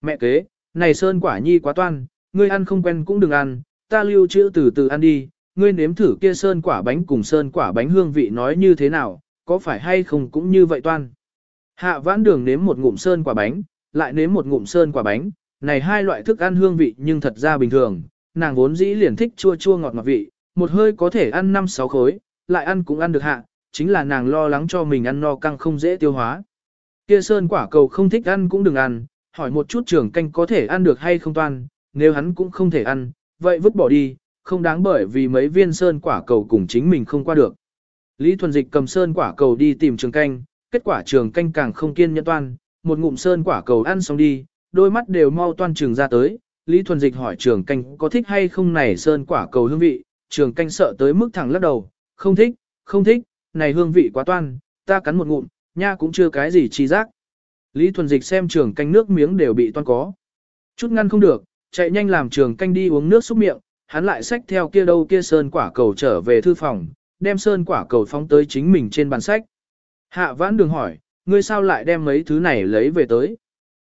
Mẹ kế, này sơn quả nhi quá toan, ngươi ăn không quen cũng đừng ăn, ta lưu trữ từ từ ăn đi, ngươi nếm thử kia sơn quả bánh cùng sơn quả bánh hương vị nói như thế nào, có phải hay không cũng như vậy toan. Hạ vãn đường nếm một ngụm sơn quả bánh, lại nếm một ngụm sơn quả bánh, này hai loại thức ăn hương vị nhưng thật ra bình thường, nàng vốn dĩ liền thích chua chua ngọt ngọt vị, một hơi có thể ăn 5-6 khối, lại ăn cũng ăn được hạ, chính là nàng lo lắng cho mình ăn no căng không dễ tiêu hóa. Kia sơn quả cầu không thích ăn cũng đừng ăn, hỏi một chút trưởng canh có thể ăn được hay không toan, nếu hắn cũng không thể ăn, vậy vứt bỏ đi, không đáng bởi vì mấy viên sơn quả cầu cùng chính mình không qua được. Lý Thuần Dịch cầm sơn quả cầu đi tìm trường canh, kết quả trường canh càng không kiên nhẫn toan, một ngụm sơn quả cầu ăn xong đi, đôi mắt đều mau toan trường ra tới. Lý Thuần Dịch hỏi trường canh có thích hay không này sơn quả cầu hương vị, trường canh sợ tới mức thẳng lắc đầu, không thích, không thích, này hương vị quá toan, ta cắn một ngụm, nha cũng chưa cái gì chi giác. Lý Thuần Dịch xem trường canh nước miếng đều bị toan có. Chút ngăn không được, chạy nhanh làm trường canh đi uống nước xúc miệng, hắn lại xách theo kia đâu kia sơn quả cầu trở về thư phòng, đem sơn quả cầu phóng tới chính mình trên bàn sách. Hạ vãn đường hỏi, ngươi sao lại đem mấy thứ này lấy về tới?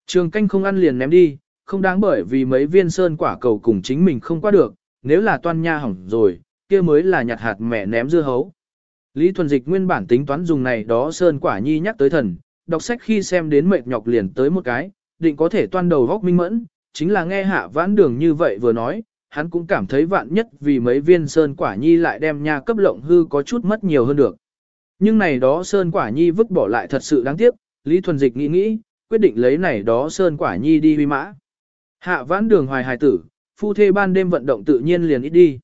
Trường canh không ăn liền ném đi, không đáng bởi vì mấy viên sơn quả cầu cùng chính mình không qua được, nếu là toan nha hỏng rồi, kia mới là nhặt hạt mẹ ném dưa hấu. Lý Thuần Dịch nguyên bản tính toán dùng này đó sơn quả nhi nhắc tới thần, đọc sách khi xem đến mệt nhọc liền tới một cái, định có thể toan đầu góc minh mẫn, chính là nghe hạ vãn đường như vậy vừa nói, hắn cũng cảm thấy vạn nhất vì mấy viên sơn quả nhi lại đem nha cấp lộng hư có chút mất nhiều hơn được. Nhưng này đó sơn quả nhi vứt bỏ lại thật sự đáng tiếc, Lý Thuần Dịch nghĩ nghĩ, quyết định lấy này đó sơn quả nhi đi huy mã. Hạ vãn đường hoài hài tử, phu thê ban đêm vận động tự nhiên liền ít đi.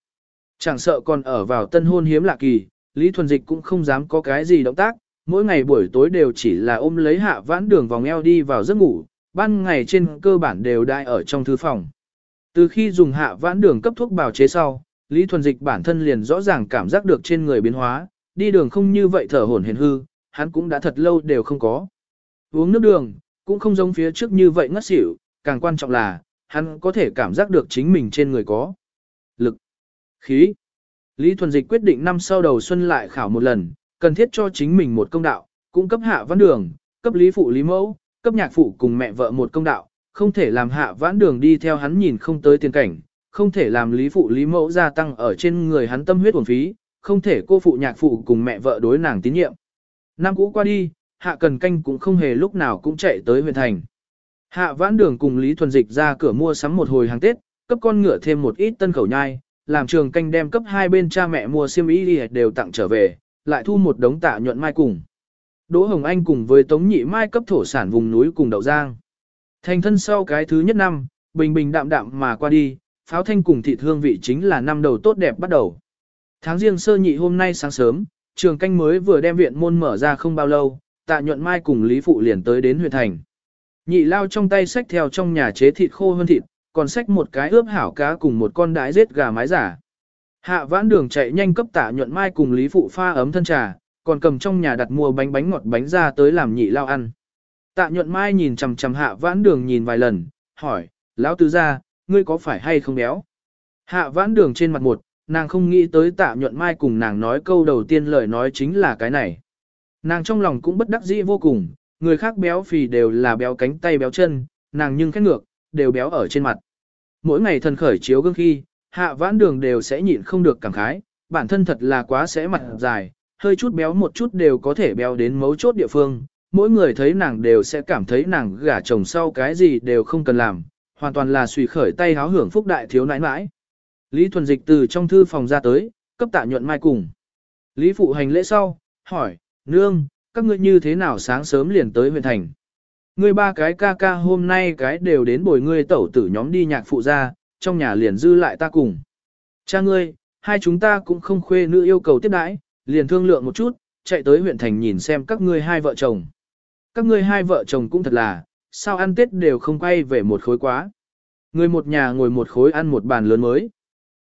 Chẳng sợ còn ở vào tân hôn hiếm lạ kỳ, Lý Thuần Dịch cũng không dám có cái gì động tác, mỗi ngày buổi tối đều chỉ là ôm lấy hạ vãn đường vòng eo đi vào giấc ngủ, ban ngày trên cơ bản đều đai ở trong thư phòng. Từ khi dùng hạ vãn đường cấp thuốc bào chế sau, Lý Thuần Dịch bản thân liền rõ ràng cảm giác được trên người biến hóa, đi đường không như vậy thở hổn hển hư, hắn cũng đã thật lâu đều không có. Uống nước đường, cũng không giống phía trước như vậy ngất xỉu, càng quan trọng là, hắn có thể cảm giác được chính mình trên người có lực, khí. Lý Thuần Dịch quyết định năm sau đầu xuân lại khảo một lần, cần thiết cho chính mình một công đạo, cũng cấp hạ văn đường, cấp lý phụ lý mẫu, cấp nhạc phụ cùng mẹ vợ một công đạo, không thể làm hạ vãn đường đi theo hắn nhìn không tới tiền cảnh, không thể làm lý phụ lý mẫu gia tăng ở trên người hắn tâm huyết uổng phí, không thể cô phụ nhạc phụ cùng mẹ vợ đối nàng tín nhiệm. Năm cũ qua đi, hạ cần canh cũng không hề lúc nào cũng chạy tới huyện thành. Hạ vãn đường cùng Lý Thuần Dịch ra cửa mua sắm một hồi hàng Tết, cấp con ngựa thêm một ít tân khẩu nhai, làm trường canh đem cấp hai bên cha mẹ mua xiêm y đều tặng trở về, lại thu một đống tạ nhuận mai cùng. Đỗ Hồng Anh cùng với Tống Nhị Mai cấp thổ sản vùng núi cùng đậu giang. Thành thân sau cái thứ nhất năm, bình bình đạm đạm mà qua đi, pháo thanh cùng thịt hương vị chính là năm đầu tốt đẹp bắt đầu. Tháng riêng sơ nhị hôm nay sáng sớm, trường canh mới vừa đem viện môn mở ra không bao lâu, tạ nhuận mai cùng Lý Phụ liền tới đến huyện thành. Nhị lao trong tay xách theo trong nhà chế thịt khô hơn thịt, còn xách một cái ướp hảo cá cùng một con đái giết gà mái giả. Hạ vãn đường chạy nhanh cấp tạ nhuận mai cùng Lý Phụ pha ấm thân trà, còn cầm trong nhà đặt mua bánh bánh ngọt bánh ra tới làm nhị lao ăn. Tạ nhuận mai nhìn chằm chằm hạ vãn đường nhìn vài lần, hỏi, lão tứ gia, ngươi có phải hay không béo? Hạ vãn đường trên mặt một, nàng không nghĩ tới tạ nhuận mai cùng nàng nói câu đầu tiên lời nói chính là cái này. Nàng trong lòng cũng bất đắc dĩ vô cùng, người khác béo phì đều là béo cánh tay béo chân, nàng nhưng khét ngược, đều béo ở trên mặt. Mỗi ngày thần khởi chiếu gương khi, hạ vãn đường đều sẽ nhịn không được cảm khái, bản thân thật là quá sẽ mặt dài, hơi chút béo một chút đều có thể béo đến mấu chốt địa phương, mỗi người thấy nàng đều sẽ cảm thấy nàng gả chồng sau cái gì đều không cần làm, hoàn toàn là suy khởi tay háo hưởng phúc đại thiếu nãi nãi. Lý Thuần Dịch từ trong thư phòng ra tới, cấp tạ nhuận mai cùng. Lý Phụ hành lễ sau, hỏi, nương, các ngươi như thế nào sáng sớm liền tới huyện thành? Ngươi ba cái ca ca hôm nay cái đều đến bồi ngươi tẩu tử nhóm đi nhạc phụ ra, trong nhà liền dư lại ta cùng. Cha ngươi, hai chúng ta cũng không khuê nữ yêu cầu tiếp đãi, liền thương lượng một chút, chạy tới huyện thành nhìn xem các ngươi hai vợ chồng. Các ngươi hai vợ chồng cũng thật là, sao ăn tết đều không quay về một khối quá. Người một nhà ngồi một khối ăn một bàn lớn mới.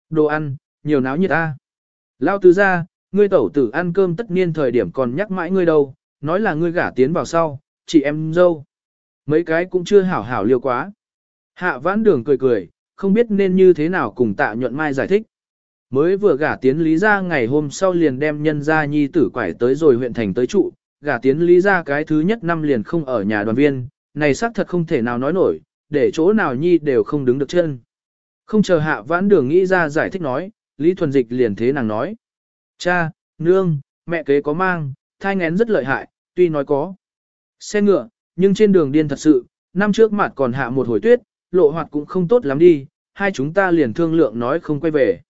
Đồ ăn, nhiều náo như ta. Lao tứ ra, ngươi tẩu tử ăn cơm tất niên thời điểm còn nhắc mãi ngươi đâu, nói là ngươi gả tiến vào sau, chị em dâu. Mấy cái cũng chưa hảo hảo liêu quá. Hạ vãn đường cười cười, không biết nên như thế nào cùng tạ nhuận mai giải thích. Mới vừa gả tiến lý ra ngày hôm sau liền đem nhân gia nhi tử quải tới rồi huyện thành tới trụ, gả tiến lý ra cái thứ nhất năm liền không ở nhà đoàn viên, này xác thật không thể nào nói nổi, để chỗ nào nhi đều không đứng được chân. Không chờ hạ vãn đường nghĩ ra giải thích nói, Lý Thuần Dịch liền thế nàng nói. Cha, nương, mẹ kế có mang, thai ngén rất lợi hại, tuy nói có. Xe ngựa, nhưng trên đường điên thật sự, năm trước mặt còn hạ một hồi tuyết, lộ hoạt cũng không tốt lắm đi, hai chúng ta liền thương lượng nói không quay về.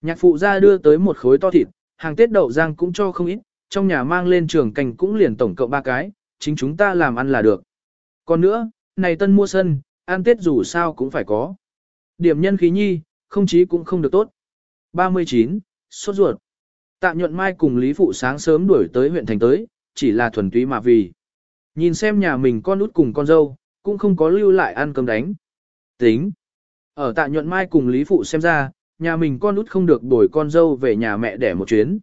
Nhạc phụ ra đưa tới một khối to thịt, hàng tết đậu giang cũng cho không ít, trong nhà mang lên trường canh cũng liền tổng cộng ba cái, chính chúng ta làm ăn là được. Còn nữa, này tân mua sân, ăn tết dù sao cũng phải có. Điểm nhân khí nhi, không chí cũng không được tốt. 39. Sốt ruột. Tạ nhuận mai cùng Lý Phụ sáng sớm đuổi tới huyện thành tới, chỉ là thuần túy mà vì. Nhìn xem nhà mình con út cùng con dâu, cũng không có lưu lại ăn cơm đánh. Tính. Ở tạ nhuận mai cùng Lý Phụ xem ra, nhà mình con út không được đổi con dâu về nhà mẹ đẻ một chuyến.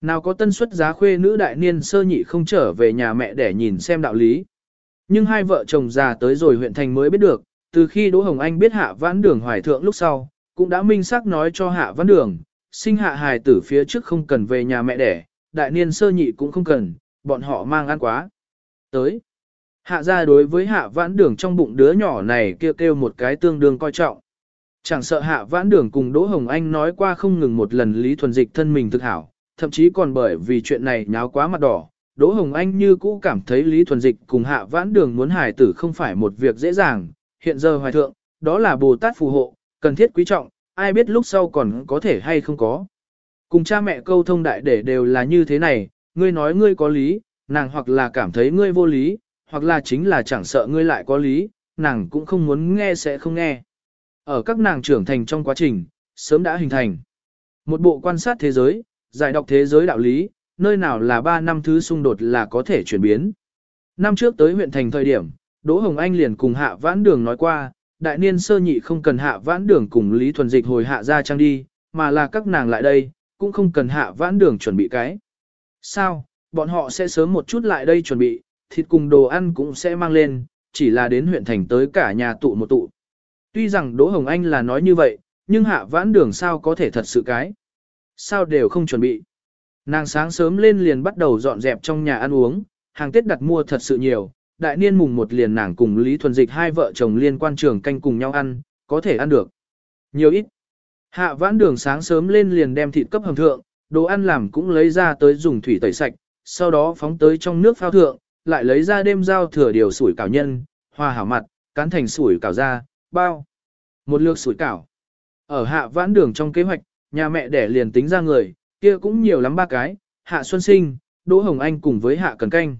Nào có tân xuất giá khuê nữ đại niên sơ nhị không trở về nhà mẹ để nhìn xem đạo lý. Nhưng hai vợ chồng già tới rồi huyện thành mới biết được, từ khi Đỗ Hồng Anh biết hạ vãn đường hoài thượng lúc sau, cũng đã minh xác nói cho hạ vãn đường, sinh hạ hài tử phía trước không cần về nhà mẹ đẻ, đại niên sơ nhị cũng không cần, bọn họ mang ăn quá. Tới, hạ ra đối với hạ vãn đường trong bụng đứa nhỏ này kêu kêu một cái tương đương coi trọng. Chẳng sợ hạ vãn đường cùng Đỗ Hồng Anh nói qua không ngừng một lần Lý Thuần Dịch thân mình thực hảo, thậm chí còn bởi vì chuyện này nháo quá mặt đỏ. Đỗ Hồng Anh như cũ cảm thấy Lý Thuần Dịch cùng hạ vãn đường muốn hài tử không phải một việc dễ dàng, hiện giờ hoài thượng, đó là Bồ Tát phù hộ, cần thiết quý trọng, ai biết lúc sau còn có thể hay không có. Cùng cha mẹ câu thông đại để đều là như thế này, ngươi nói ngươi có lý, nàng hoặc là cảm thấy ngươi vô lý, hoặc là chính là chẳng sợ ngươi lại có lý, nàng cũng không muốn nghe sẽ không nghe. Ở các nàng trưởng thành trong quá trình, sớm đã hình thành. Một bộ quan sát thế giới, giải đọc thế giới đạo lý, nơi nào là 3 năm thứ xung đột là có thể chuyển biến. Năm trước tới huyện thành thời điểm, Đỗ Hồng Anh liền cùng hạ vãn đường nói qua, đại niên sơ nhị không cần hạ vãn đường cùng Lý Thuần Dịch hồi hạ ra trang đi, mà là các nàng lại đây, cũng không cần hạ vãn đường chuẩn bị cái. Sao, bọn họ sẽ sớm một chút lại đây chuẩn bị, thịt cùng đồ ăn cũng sẽ mang lên, chỉ là đến huyện thành tới cả nhà tụ một tụ. Tuy rằng Đỗ Hồng Anh là nói như vậy, nhưng hạ vãn đường sao có thể thật sự cái. Sao đều không chuẩn bị. Nàng sáng sớm lên liền bắt đầu dọn dẹp trong nhà ăn uống, hàng Tết đặt mua thật sự nhiều, đại niên mùng một liền nàng cùng Lý Thuần Dịch hai vợ chồng liên quan trường canh cùng nhau ăn, có thể ăn được. Nhiều ít. Hạ vãn đường sáng sớm lên liền đem thịt cấp hầm thượng, đồ ăn làm cũng lấy ra tới dùng thủy tẩy sạch, sau đó phóng tới trong nước phao thượng, lại lấy ra đêm dao thừa điều sủi cảo nhân, hoa hảo mặt, cán thành sủi cảo ra, bao. Một lược sủi cảo. Ở hạ vãn đường trong kế hoạch, nhà mẹ đẻ liền tính ra người, kia cũng nhiều lắm ba cái, hạ xuân sinh, Đỗ Hồng Anh cùng với hạ cần canh.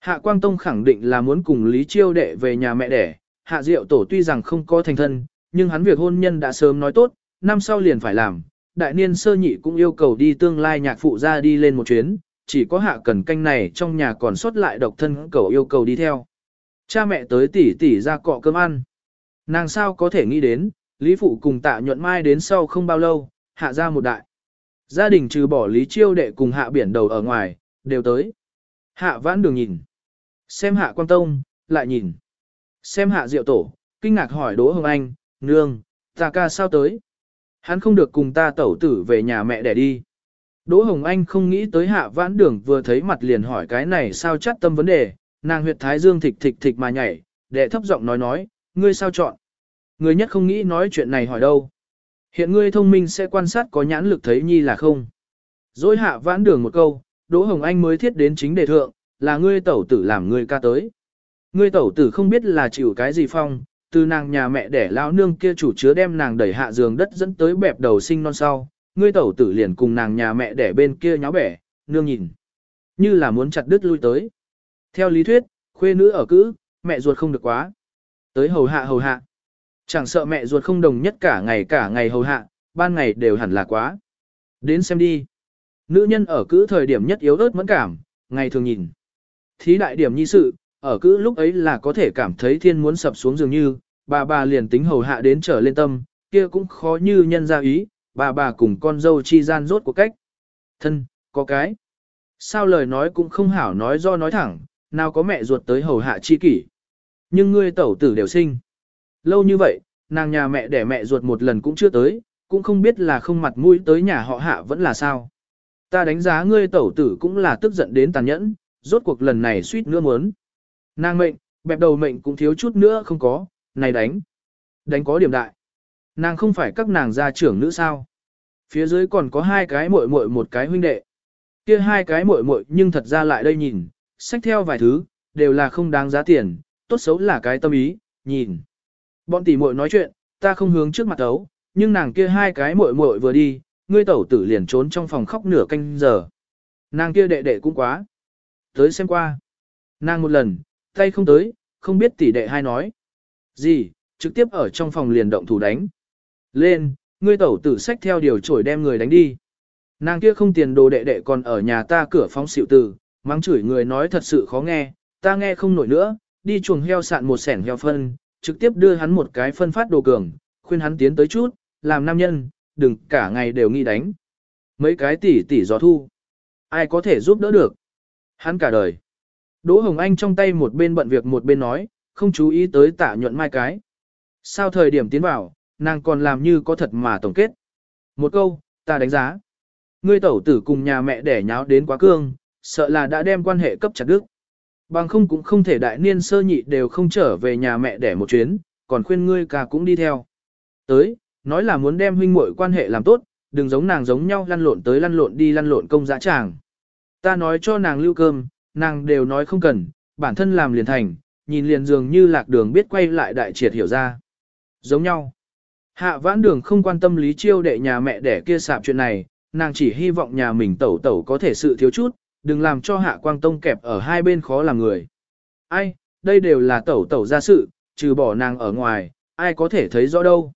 Hạ Quang Tông khẳng định là muốn cùng Lý Chiêu đệ về nhà mẹ đẻ, hạ diệu tổ tuy rằng không có thành thân, nhưng hắn việc hôn nhân đã sớm nói tốt, năm sau liền phải làm, đại niên sơ nhị cũng yêu cầu đi tương lai nhạc phụ ra đi lên một chuyến, chỉ có hạ cần canh này trong nhà còn sót lại độc thân cầu yêu cầu đi theo. Cha mẹ tới tỉ tỉ ra cọ cơm ăn. Nàng sao có thể nghĩ đến, Lý Phụ cùng tạ nhuận mai đến sau không bao lâu, hạ ra một đại. Gia đình trừ bỏ Lý Chiêu đệ cùng hạ biển đầu ở ngoài, đều tới. Hạ vãn đường nhìn. Xem hạ quan tông, lại nhìn. Xem hạ diệu tổ, kinh ngạc hỏi Đỗ Hồng Anh, nương, ta ca sao tới? Hắn không được cùng ta tẩu tử về nhà mẹ để đi. Đỗ Hồng Anh không nghĩ tới hạ vãn đường vừa thấy mặt liền hỏi cái này sao chắc tâm vấn đề, nàng huyệt thái dương thịch thịch thịch mà nhảy, đệ thấp giọng nói nói, ngươi sao chọn? Ngươi nhất không nghĩ nói chuyện này hỏi đâu. Hiện ngươi thông minh sẽ quan sát có nhãn lực thấy nhi là không. Dối hạ vãn đường một câu, Đỗ Hồng Anh mới thiết đến chính đề thượng, là ngươi tẩu tử làm ngươi ca tới. Ngươi tẩu tử không biết là chịu cái gì phong, từ nàng nhà mẹ đẻ lão nương kia chủ chứa đem nàng đẩy hạ giường đất dẫn tới bẹp đầu sinh non sau, ngươi tẩu tử liền cùng nàng nhà mẹ đẻ bên kia nháo bẻ, nương nhìn. Như là muốn chặt đứt lui tới. Theo lý thuyết, khuê nữ ở cữ, mẹ ruột không được quá. Tới hầu hạ hầu hạ. Chẳng sợ mẹ ruột không đồng nhất cả ngày cả ngày hầu hạ, ban ngày đều hẳn là quá. Đến xem đi. Nữ nhân ở cữ thời điểm nhất yếu ớt mẫn cảm, ngày thường nhìn. Thí đại điểm nhi sự, ở cữ lúc ấy là có thể cảm thấy thiên muốn sập xuống dường như, bà bà liền tính hầu hạ đến trở lên tâm, kia cũng khó như nhân ra ý, bà bà cùng con dâu chi gian rốt của cách. Thân, có cái. Sao lời nói cũng không hảo nói do nói thẳng, nào có mẹ ruột tới hầu hạ chi kỷ. Nhưng ngươi tẩu tử đều sinh. Lâu như vậy, nàng nhà mẹ đẻ mẹ ruột một lần cũng chưa tới, cũng không biết là không mặt mũi tới nhà họ hạ vẫn là sao. Ta đánh giá ngươi tẩu tử cũng là tức giận đến tàn nhẫn, rốt cuộc lần này suýt nữa muốn. Nàng mệnh, bẹp đầu mệnh cũng thiếu chút nữa không có, này đánh. Đánh có điểm đại. Nàng không phải các nàng gia trưởng nữ sao. Phía dưới còn có hai cái muội muội một cái huynh đệ. Kia hai cái muội muội nhưng thật ra lại đây nhìn, sách theo vài thứ, đều là không đáng giá tiền, tốt xấu là cái tâm ý, nhìn. Bọn tỷ muội nói chuyện, ta không hướng trước mặt tấu, nhưng nàng kia hai cái muội muội vừa đi, ngươi tẩu tử liền trốn trong phòng khóc nửa canh giờ. Nàng kia đệ đệ cũng quá. Tới xem qua. Nàng một lần, tay không tới, không biết tỷ đệ hai nói. Gì, trực tiếp ở trong phòng liền động thủ đánh. Lên, ngươi tẩu tử xách theo điều trổi đem người đánh đi. Nàng kia không tiền đồ đệ đệ còn ở nhà ta cửa phóng xịu tử, mắng chửi người nói thật sự khó nghe, ta nghe không nổi nữa, đi chuồng heo sạn một sẻn heo phân, trực tiếp đưa hắn một cái phân phát đồ cường, khuyên hắn tiến tới chút, làm nam nhân, đừng cả ngày đều nghi đánh. Mấy cái tỷ tỷ gió thu, ai có thể giúp đỡ được. Hắn cả đời. Đỗ Hồng Anh trong tay một bên bận việc một bên nói, không chú ý tới tạ nhuận mai cái. Sao thời điểm tiến vào, nàng còn làm như có thật mà tổng kết. Một câu, ta đánh giá. Ngươi tẩu tử cùng nhà mẹ đẻ nháo đến quá cương, sợ là đã đem quan hệ cấp chặt đức. Bằng không cũng không thể đại niên sơ nhị đều không trở về nhà mẹ để một chuyến, còn khuyên ngươi cả cũng đi theo. Tới, nói là muốn đem huynh muội quan hệ làm tốt, đừng giống nàng giống nhau lăn lộn tới lăn lộn đi lăn lộn công dã tràng. Ta nói cho nàng lưu cơm, nàng đều nói không cần, bản thân làm liền thành, nhìn liền dường như lạc đường biết quay lại đại triệt hiểu ra. Giống nhau. Hạ vãn đường không quan tâm lý chiêu đệ nhà mẹ đẻ kia sạp chuyện này, nàng chỉ hy vọng nhà mình tẩu tẩu có thể sự thiếu chút, đừng làm cho hạ quang tông kẹp ở hai bên khó làm người. Ai, đây đều là tẩu tẩu ra sự, trừ bỏ nàng ở ngoài, ai có thể thấy rõ đâu.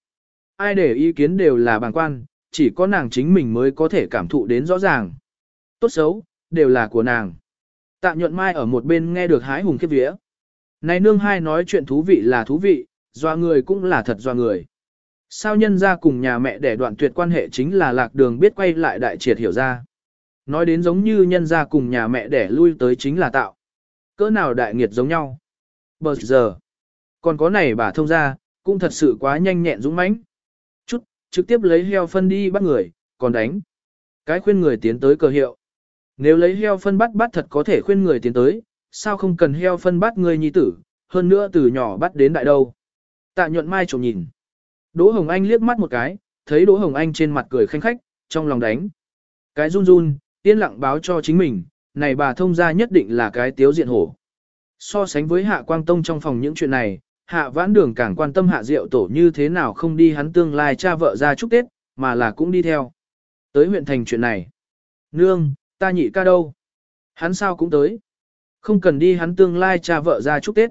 Ai để ý kiến đều là bàng quan, chỉ có nàng chính mình mới có thể cảm thụ đến rõ ràng. Tốt xấu, đều là của nàng. Tạ nhuận mai ở một bên nghe được hái hùng kết vía. Này nương hai nói chuyện thú vị là thú vị, doa người cũng là thật doa người. Sao nhân ra cùng nhà mẹ để đoạn tuyệt quan hệ chính là lạc đường biết quay lại đại triệt hiểu ra. Nói đến giống như nhân ra cùng nhà mẹ để lui tới chính là tạo. Cỡ nào đại nghiệt giống nhau. Bờ giờ. Còn có này bà thông ra, cũng thật sự quá nhanh nhẹn dũng mãnh. Chút, trực tiếp lấy heo phân đi bắt người, còn đánh. Cái khuyên người tiến tới cờ hiệu. Nếu lấy heo phân bắt bắt thật có thể khuyên người tiến tới, sao không cần heo phân bắt người nhi tử, hơn nữa từ nhỏ bắt đến đại đâu. Tạ nhuận mai trộm nhìn. Đỗ Hồng Anh liếc mắt một cái, thấy Đỗ Hồng Anh trên mặt cười khanh khách, trong lòng đánh. Cái run run, yên lặng báo cho chính mình, này bà thông gia nhất định là cái tiếu diện hổ. So sánh với Hạ Quang Tông trong phòng những chuyện này, Hạ Vãn Đường càng quan tâm Hạ Diệu Tổ như thế nào không đi hắn tương lai cha vợ ra chúc Tết, mà là cũng đi theo. Tới huyện thành chuyện này. Nương, ta nhị ca đâu? Hắn sao cũng tới. Không cần đi hắn tương lai cha vợ ra chúc Tết.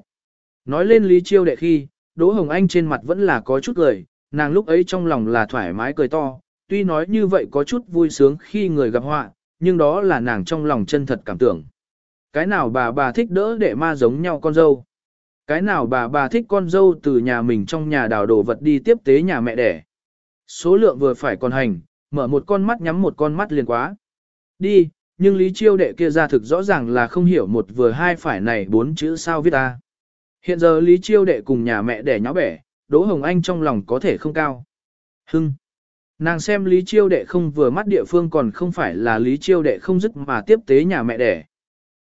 Nói lên Lý Chiêu đệ khi, Đỗ Hồng Anh trên mặt vẫn là có chút cười, nàng lúc ấy trong lòng là thoải mái cười to, tuy nói như vậy có chút vui sướng khi người gặp họa, nhưng đó là nàng trong lòng chân thật cảm tưởng. Cái nào bà bà thích đỡ để ma giống nhau con dâu? Cái nào bà bà thích con dâu từ nhà mình trong nhà đào đồ vật đi tiếp tế nhà mẹ đẻ? Số lượng vừa phải còn hành, mở một con mắt nhắm một con mắt liền quá. Đi, nhưng Lý Chiêu đệ kia ra thực rõ ràng là không hiểu một vừa hai phải này bốn chữ sao viết ta. Hiện giờ Lý Chiêu đệ cùng nhà mẹ đẻ nháo bẻ, Đỗ Hồng Anh trong lòng có thể không cao. Hưng. Nàng xem Lý Chiêu đệ không vừa mắt địa phương còn không phải là Lý Chiêu đệ không dứt mà tiếp tế nhà mẹ đẻ.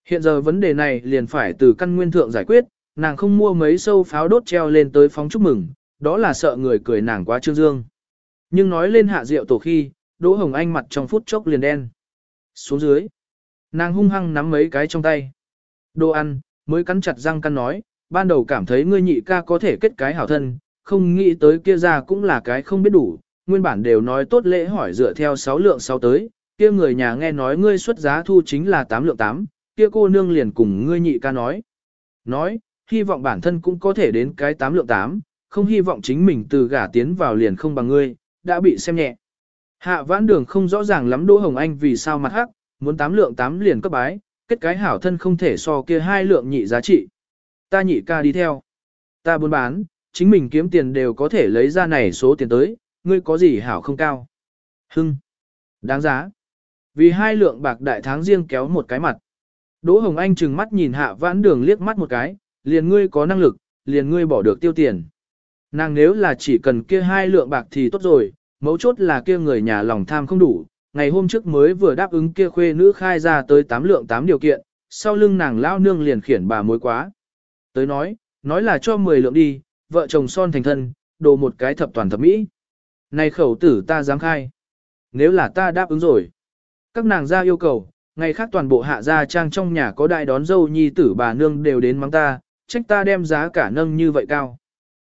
Hiện giờ vấn đề này liền phải từ căn nguyên thượng giải quyết, nàng không mua mấy sâu pháo đốt treo lên tới phóng chúc mừng, đó là sợ người cười nàng quá trương dương. Nhưng nói lên hạ rượu tổ khi, Đỗ Hồng Anh mặt trong phút chốc liền đen. Xuống dưới, nàng hung hăng nắm mấy cái trong tay. Đồ ăn, mới cắn chặt răng căn nói, ban đầu cảm thấy ngươi nhị ca có thể kết cái hảo thân, không nghĩ tới kia ra cũng là cái không biết đủ, nguyên bản đều nói tốt lễ hỏi dựa theo 6 lượng sau tới, kia người nhà nghe nói ngươi xuất giá thu chính là 8 lượng 8, kia cô nương liền cùng ngươi nhị ca nói. Nói, hy vọng bản thân cũng có thể đến cái 8 lượng 8, không hy vọng chính mình từ gả tiến vào liền không bằng ngươi, đã bị xem nhẹ. Hạ vãn đường không rõ ràng lắm Đỗ Hồng Anh vì sao mặt hắc, muốn 8 lượng 8 liền cấp bái, kết cái hảo thân không thể so kia hai lượng nhị giá trị. Ta nhị ca đi theo. Ta buôn bán, chính mình kiếm tiền đều có thể lấy ra này số tiền tới, ngươi có gì hảo không cao. Hưng. Đáng giá. Vì hai lượng bạc đại tháng riêng kéo một cái mặt. Đỗ Hồng Anh trừng mắt nhìn hạ vãn đường liếc mắt một cái, liền ngươi có năng lực, liền ngươi bỏ được tiêu tiền. Nàng nếu là chỉ cần kia hai lượng bạc thì tốt rồi, mấu chốt là kia người nhà lòng tham không đủ. Ngày hôm trước mới vừa đáp ứng kia khuê nữ khai ra tới 8 lượng 8 điều kiện, sau lưng nàng lao nương liền khiển bà mối quá. Tới nói, nói là cho 10 lượng đi, vợ chồng son thành thân, đồ một cái thập toàn thập mỹ. Này khẩu tử ta dám khai. Nếu là ta đáp ứng rồi. Các nàng ra yêu cầu, ngày khác toàn bộ hạ gia trang trong nhà có đại đón dâu nhi tử bà nương đều đến mắng ta, trách ta đem giá cả nâng như vậy cao.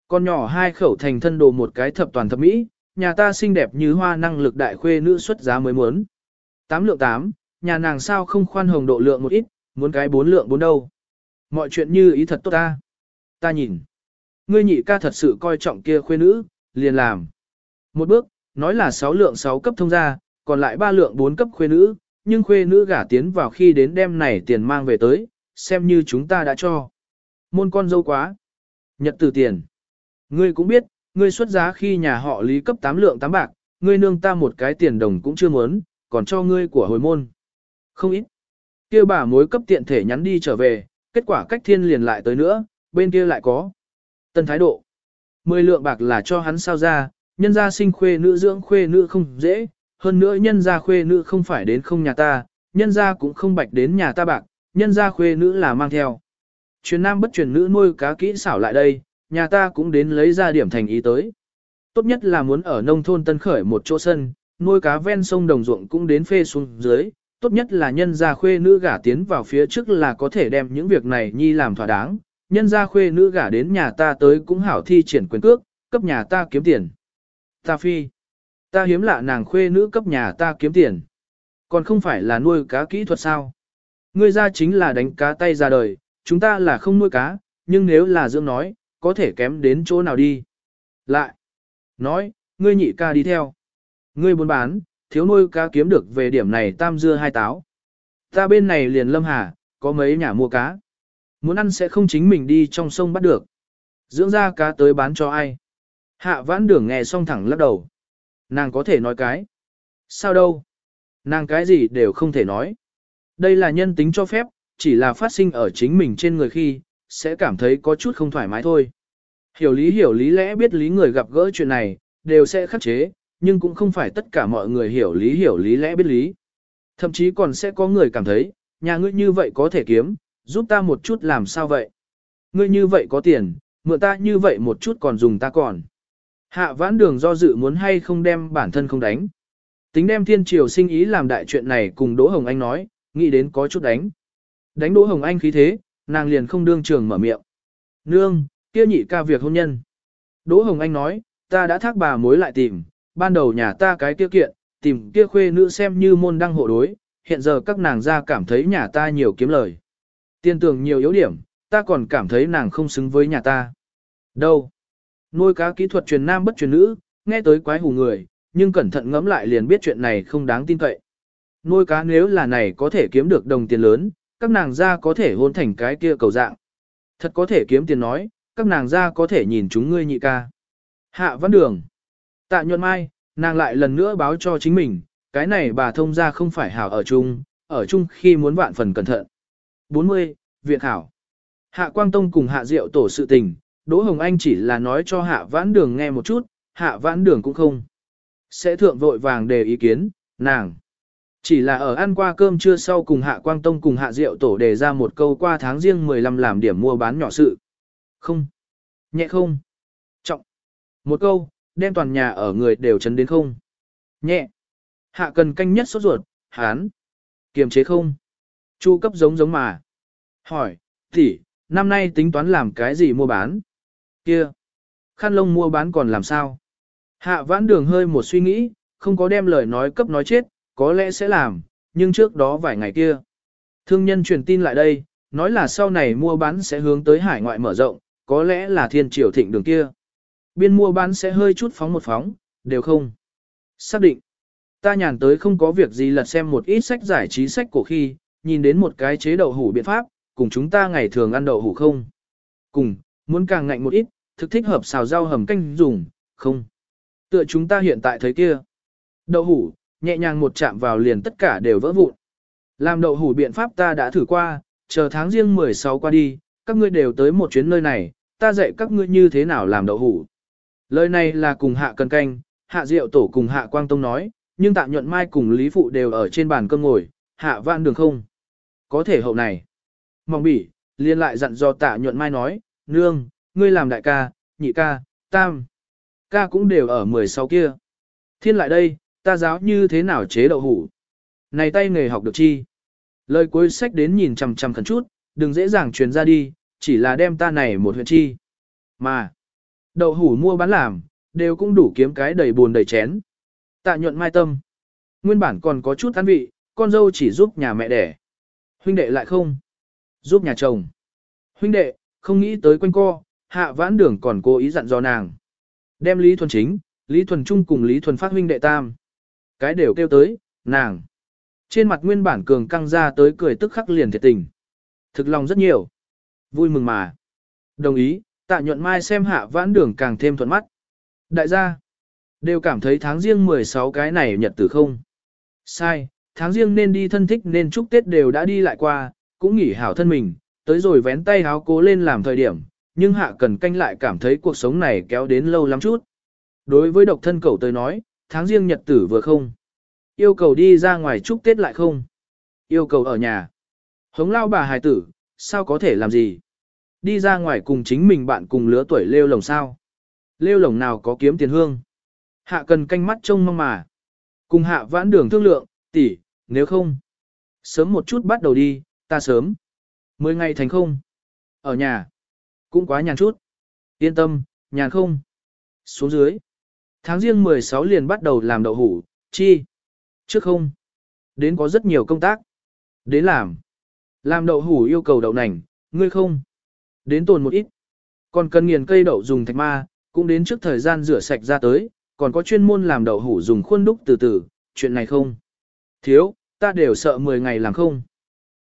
Con nhỏ hai khẩu thành thân đồ một cái thập toàn thập mỹ, nhà ta xinh đẹp như hoa năng lực đại khuê nữ xuất giá mới muốn. Tám lượng tám, nhà nàng sao không khoan hồng độ lượng một ít, muốn cái bốn lượng bốn đâu. Mọi chuyện như ý thật tốt ta. Ta nhìn. Ngươi nhị ca thật sự coi trọng kia khuê nữ, liền làm. Một bước, nói là sáu lượng sáu cấp thông gia, còn lại ba lượng bốn cấp khuê nữ, nhưng khuê nữ gả tiến vào khi đến đêm này tiền mang về tới, xem như chúng ta đã cho. Môn con dâu quá. Nhật từ tiền. Ngươi cũng biết, ngươi xuất giá khi nhà họ lý cấp 8 lượng 8 bạc, ngươi nương ta một cái tiền đồng cũng chưa muốn, còn cho ngươi của hồi môn. Không ít. kia bà mối cấp tiện thể nhắn đi trở về, kết quả cách thiên liền lại tới nữa, bên kia lại có. Tân thái độ. Mười lượng bạc là cho hắn sao ra, nhân gia sinh khuê nữ dưỡng khuê nữ không dễ, hơn nữa nhân gia khuê nữ không phải đến không nhà ta, nhân gia cũng không bạch đến nhà ta bạc, nhân gia khuê nữ là mang theo. Truyền nam bất truyền nữ nuôi cá kỹ xảo lại đây, nhà ta cũng đến lấy ra điểm thành ý tới. Tốt nhất là muốn ở nông thôn tân khởi một chỗ sân, nuôi cá ven sông đồng ruộng cũng đến phê xuống dưới, tốt nhất là nhân gia khuê nữ gả tiến vào phía trước là có thể đem những việc này nhi làm thỏa đáng, nhân gia khuê nữ gả đến nhà ta tới cũng hảo thi triển quyền cước, cấp nhà ta kiếm tiền. Ta phi, ta hiếm lạ nàng khuê nữ cấp nhà ta kiếm tiền. Còn không phải là nuôi cá kỹ thuật sao? Ngươi ra chính là đánh cá tay ra đời, chúng ta là không nuôi cá, nhưng nếu là dưỡng nói, có thể kém đến chỗ nào đi. Lại, nói, ngươi nhị ca đi theo. Ngươi buôn bán, thiếu nuôi cá kiếm được về điểm này tam dưa hai táo. Ta bên này liền lâm hà, có mấy nhà mua cá. Muốn ăn sẽ không chính mình đi trong sông bắt được. Dưỡng ra cá tới bán cho ai. Hạ vãn đường nghe xong thẳng lắc đầu. Nàng có thể nói cái. Sao đâu? Nàng cái gì đều không thể nói. Đây là nhân tính cho phép, chỉ là phát sinh ở chính mình trên người khi, sẽ cảm thấy có chút không thoải mái thôi. Hiểu lý hiểu lý lẽ biết lý người gặp gỡ chuyện này, đều sẽ khắc chế, nhưng cũng không phải tất cả mọi người hiểu lý hiểu lý lẽ biết lý. Thậm chí còn sẽ có người cảm thấy, nhà ngươi như vậy có thể kiếm, giúp ta một chút làm sao vậy? Ngươi như vậy có tiền, mượn ta như vậy một chút còn dùng ta còn. Hạ vãn đường do dự muốn hay không đem bản thân không đánh. Tính đem thiên triều sinh ý làm đại chuyện này cùng Đỗ Hồng Anh nói, nghĩ đến có chút đánh. Đánh Đỗ Hồng Anh khí thế, nàng liền không đương trường mở miệng. Nương, kia nhị ca việc hôn nhân. Đỗ Hồng Anh nói, ta đã thác bà mối lại tìm, ban đầu nhà ta cái kia kiện, tìm kia khuê nữ xem như môn đăng hộ đối, hiện giờ các nàng ra cảm thấy nhà ta nhiều kiếm lời. Tiên tưởng nhiều yếu điểm, ta còn cảm thấy nàng không xứng với nhà ta. Đâu? Nuôi cá kỹ thuật truyền nam bất truyền nữ, nghe tới quái hù người, nhưng cẩn thận ngẫm lại liền biết chuyện này không đáng tin cậy. Nuôi cá nếu là này có thể kiếm được đồng tiền lớn, các nàng ra có thể hôn thành cái kia cầu dạng. Thật có thể kiếm tiền nói, các nàng ra có thể nhìn chúng ngươi nhị ca. Hạ văn đường. Tạ nhuận mai, nàng lại lần nữa báo cho chính mình, cái này bà thông ra không phải hảo ở chung, ở chung khi muốn vạn phần cẩn thận. 40. Viện Hảo Hạ Quang Tông cùng Hạ Diệu tổ sự tình, Đỗ Hồng Anh chỉ là nói cho Hạ Vãn Đường nghe một chút, Hạ Vãn Đường cũng không. Sẽ thượng vội vàng đề ý kiến, nàng. Chỉ là ở ăn qua cơm trưa sau cùng Hạ Quang Tông cùng Hạ Diệu tổ đề ra một câu qua tháng riêng 15 làm điểm mua bán nhỏ sự. Không. Nhẹ không. Trọng. Một câu, đem toàn nhà ở người đều chấn đến không. Nhẹ. Hạ cần canh nhất sốt ruột, hán. Kiềm chế không. Chu cấp giống giống mà. Hỏi, tỷ, năm nay tính toán làm cái gì mua bán? Kia. Khăn lông mua bán còn làm sao? Hạ vãn đường hơi một suy nghĩ, không có đem lời nói cấp nói chết, có lẽ sẽ làm, nhưng trước đó vài ngày kia. Thương nhân truyền tin lại đây, nói là sau này mua bán sẽ hướng tới hải ngoại mở rộng, có lẽ là thiên triều thịnh đường kia. Biên mua bán sẽ hơi chút phóng một phóng, đều không. Xác định. Ta nhàn tới không có việc gì lật xem một ít sách giải trí sách cổ khi, nhìn đến một cái chế đậu hủ biện pháp, cùng chúng ta ngày thường ăn đậu hủ không. Cùng, muốn càng ngạnh một ít, thực thích hợp xào rau hầm canh dùng, không. Tựa chúng ta hiện tại thấy kia. Đậu hủ, nhẹ nhàng một chạm vào liền tất cả đều vỡ vụn. Làm đậu hủ biện pháp ta đã thử qua, chờ tháng riêng 16 qua đi, các ngươi đều tới một chuyến nơi này, ta dạy các ngươi như thế nào làm đậu hủ. Lời này là cùng hạ cần canh, hạ diệu tổ cùng hạ quang tông nói, nhưng tạm nhuận mai cùng lý phụ đều ở trên bàn cơm ngồi, hạ vạn đường không. Có thể hậu này. Mong bỉ, liên lại dặn do tạ nhuận mai nói, nương, ngươi làm đại ca, nhị ca, tam. Ca cũng đều ở 16 kia. Thiên lại đây, ta giáo như thế nào chế đậu hủ. Này tay nghề học được chi. Lời cuối sách đến nhìn chằm chằm khẩn chút, đừng dễ dàng truyền ra đi, chỉ là đem ta này một huyện chi. Mà, đậu hủ mua bán làm, đều cũng đủ kiếm cái đầy buồn đầy chén. Tạ nhuận mai tâm. Nguyên bản còn có chút ăn vị, con dâu chỉ giúp nhà mẹ đẻ. Huynh đệ lại không. Giúp nhà chồng. Huynh đệ, không nghĩ tới quanh co, hạ vãn đường còn cố ý dặn dò nàng. Đem Lý Thuần Chính, Lý Thuần Trung cùng Lý Thuần Phát huynh đệ tam. Cái đều kêu tới, nàng. Trên mặt nguyên bản cường căng ra tới cười tức khắc liền thiệt tình. Thực lòng rất nhiều. Vui mừng mà. Đồng ý, tạ nhuận mai xem hạ vãn đường càng thêm thuận mắt. Đại gia, đều cảm thấy tháng riêng 16 cái này nhật tử không. Sai, tháng riêng nên đi thân thích nên chúc Tết đều đã đi lại qua, cũng nghỉ hảo thân mình, tới rồi vén tay háo cố lên làm thời điểm, nhưng hạ cần canh lại cảm thấy cuộc sống này kéo đến lâu lắm chút. Đối với độc thân cậu tới nói, tháng riêng nhật tử vừa không. Yêu cầu đi ra ngoài chúc Tết lại không. Yêu cầu ở nhà. Hống lao bà hài tử, sao có thể làm gì? Đi ra ngoài cùng chính mình bạn cùng lứa tuổi lêu lồng sao? Lêu lồng nào có kiếm tiền hương? Hạ cần canh mắt trông mong mà. Cùng hạ vãn đường thương lượng, tỷ, nếu không. Sớm một chút bắt đầu đi, ta sớm. Mười ngày thành không. Ở nhà. Cũng quá nhàn chút. Yên tâm, nhàn không. Xuống dưới. Tháng riêng 16 liền bắt đầu làm đậu hủ, chi. Trước không. Đến có rất nhiều công tác. Đến làm. Làm đậu hủ yêu cầu đậu nành, ngươi không. Đến tồn một ít. Còn cần nghiền cây đậu dùng thạch ma, cũng đến trước thời gian rửa sạch ra tới, còn có chuyên môn làm đậu hủ dùng khuôn đúc từ từ, chuyện này không. Thiếu, ta đều sợ 10 ngày làm không.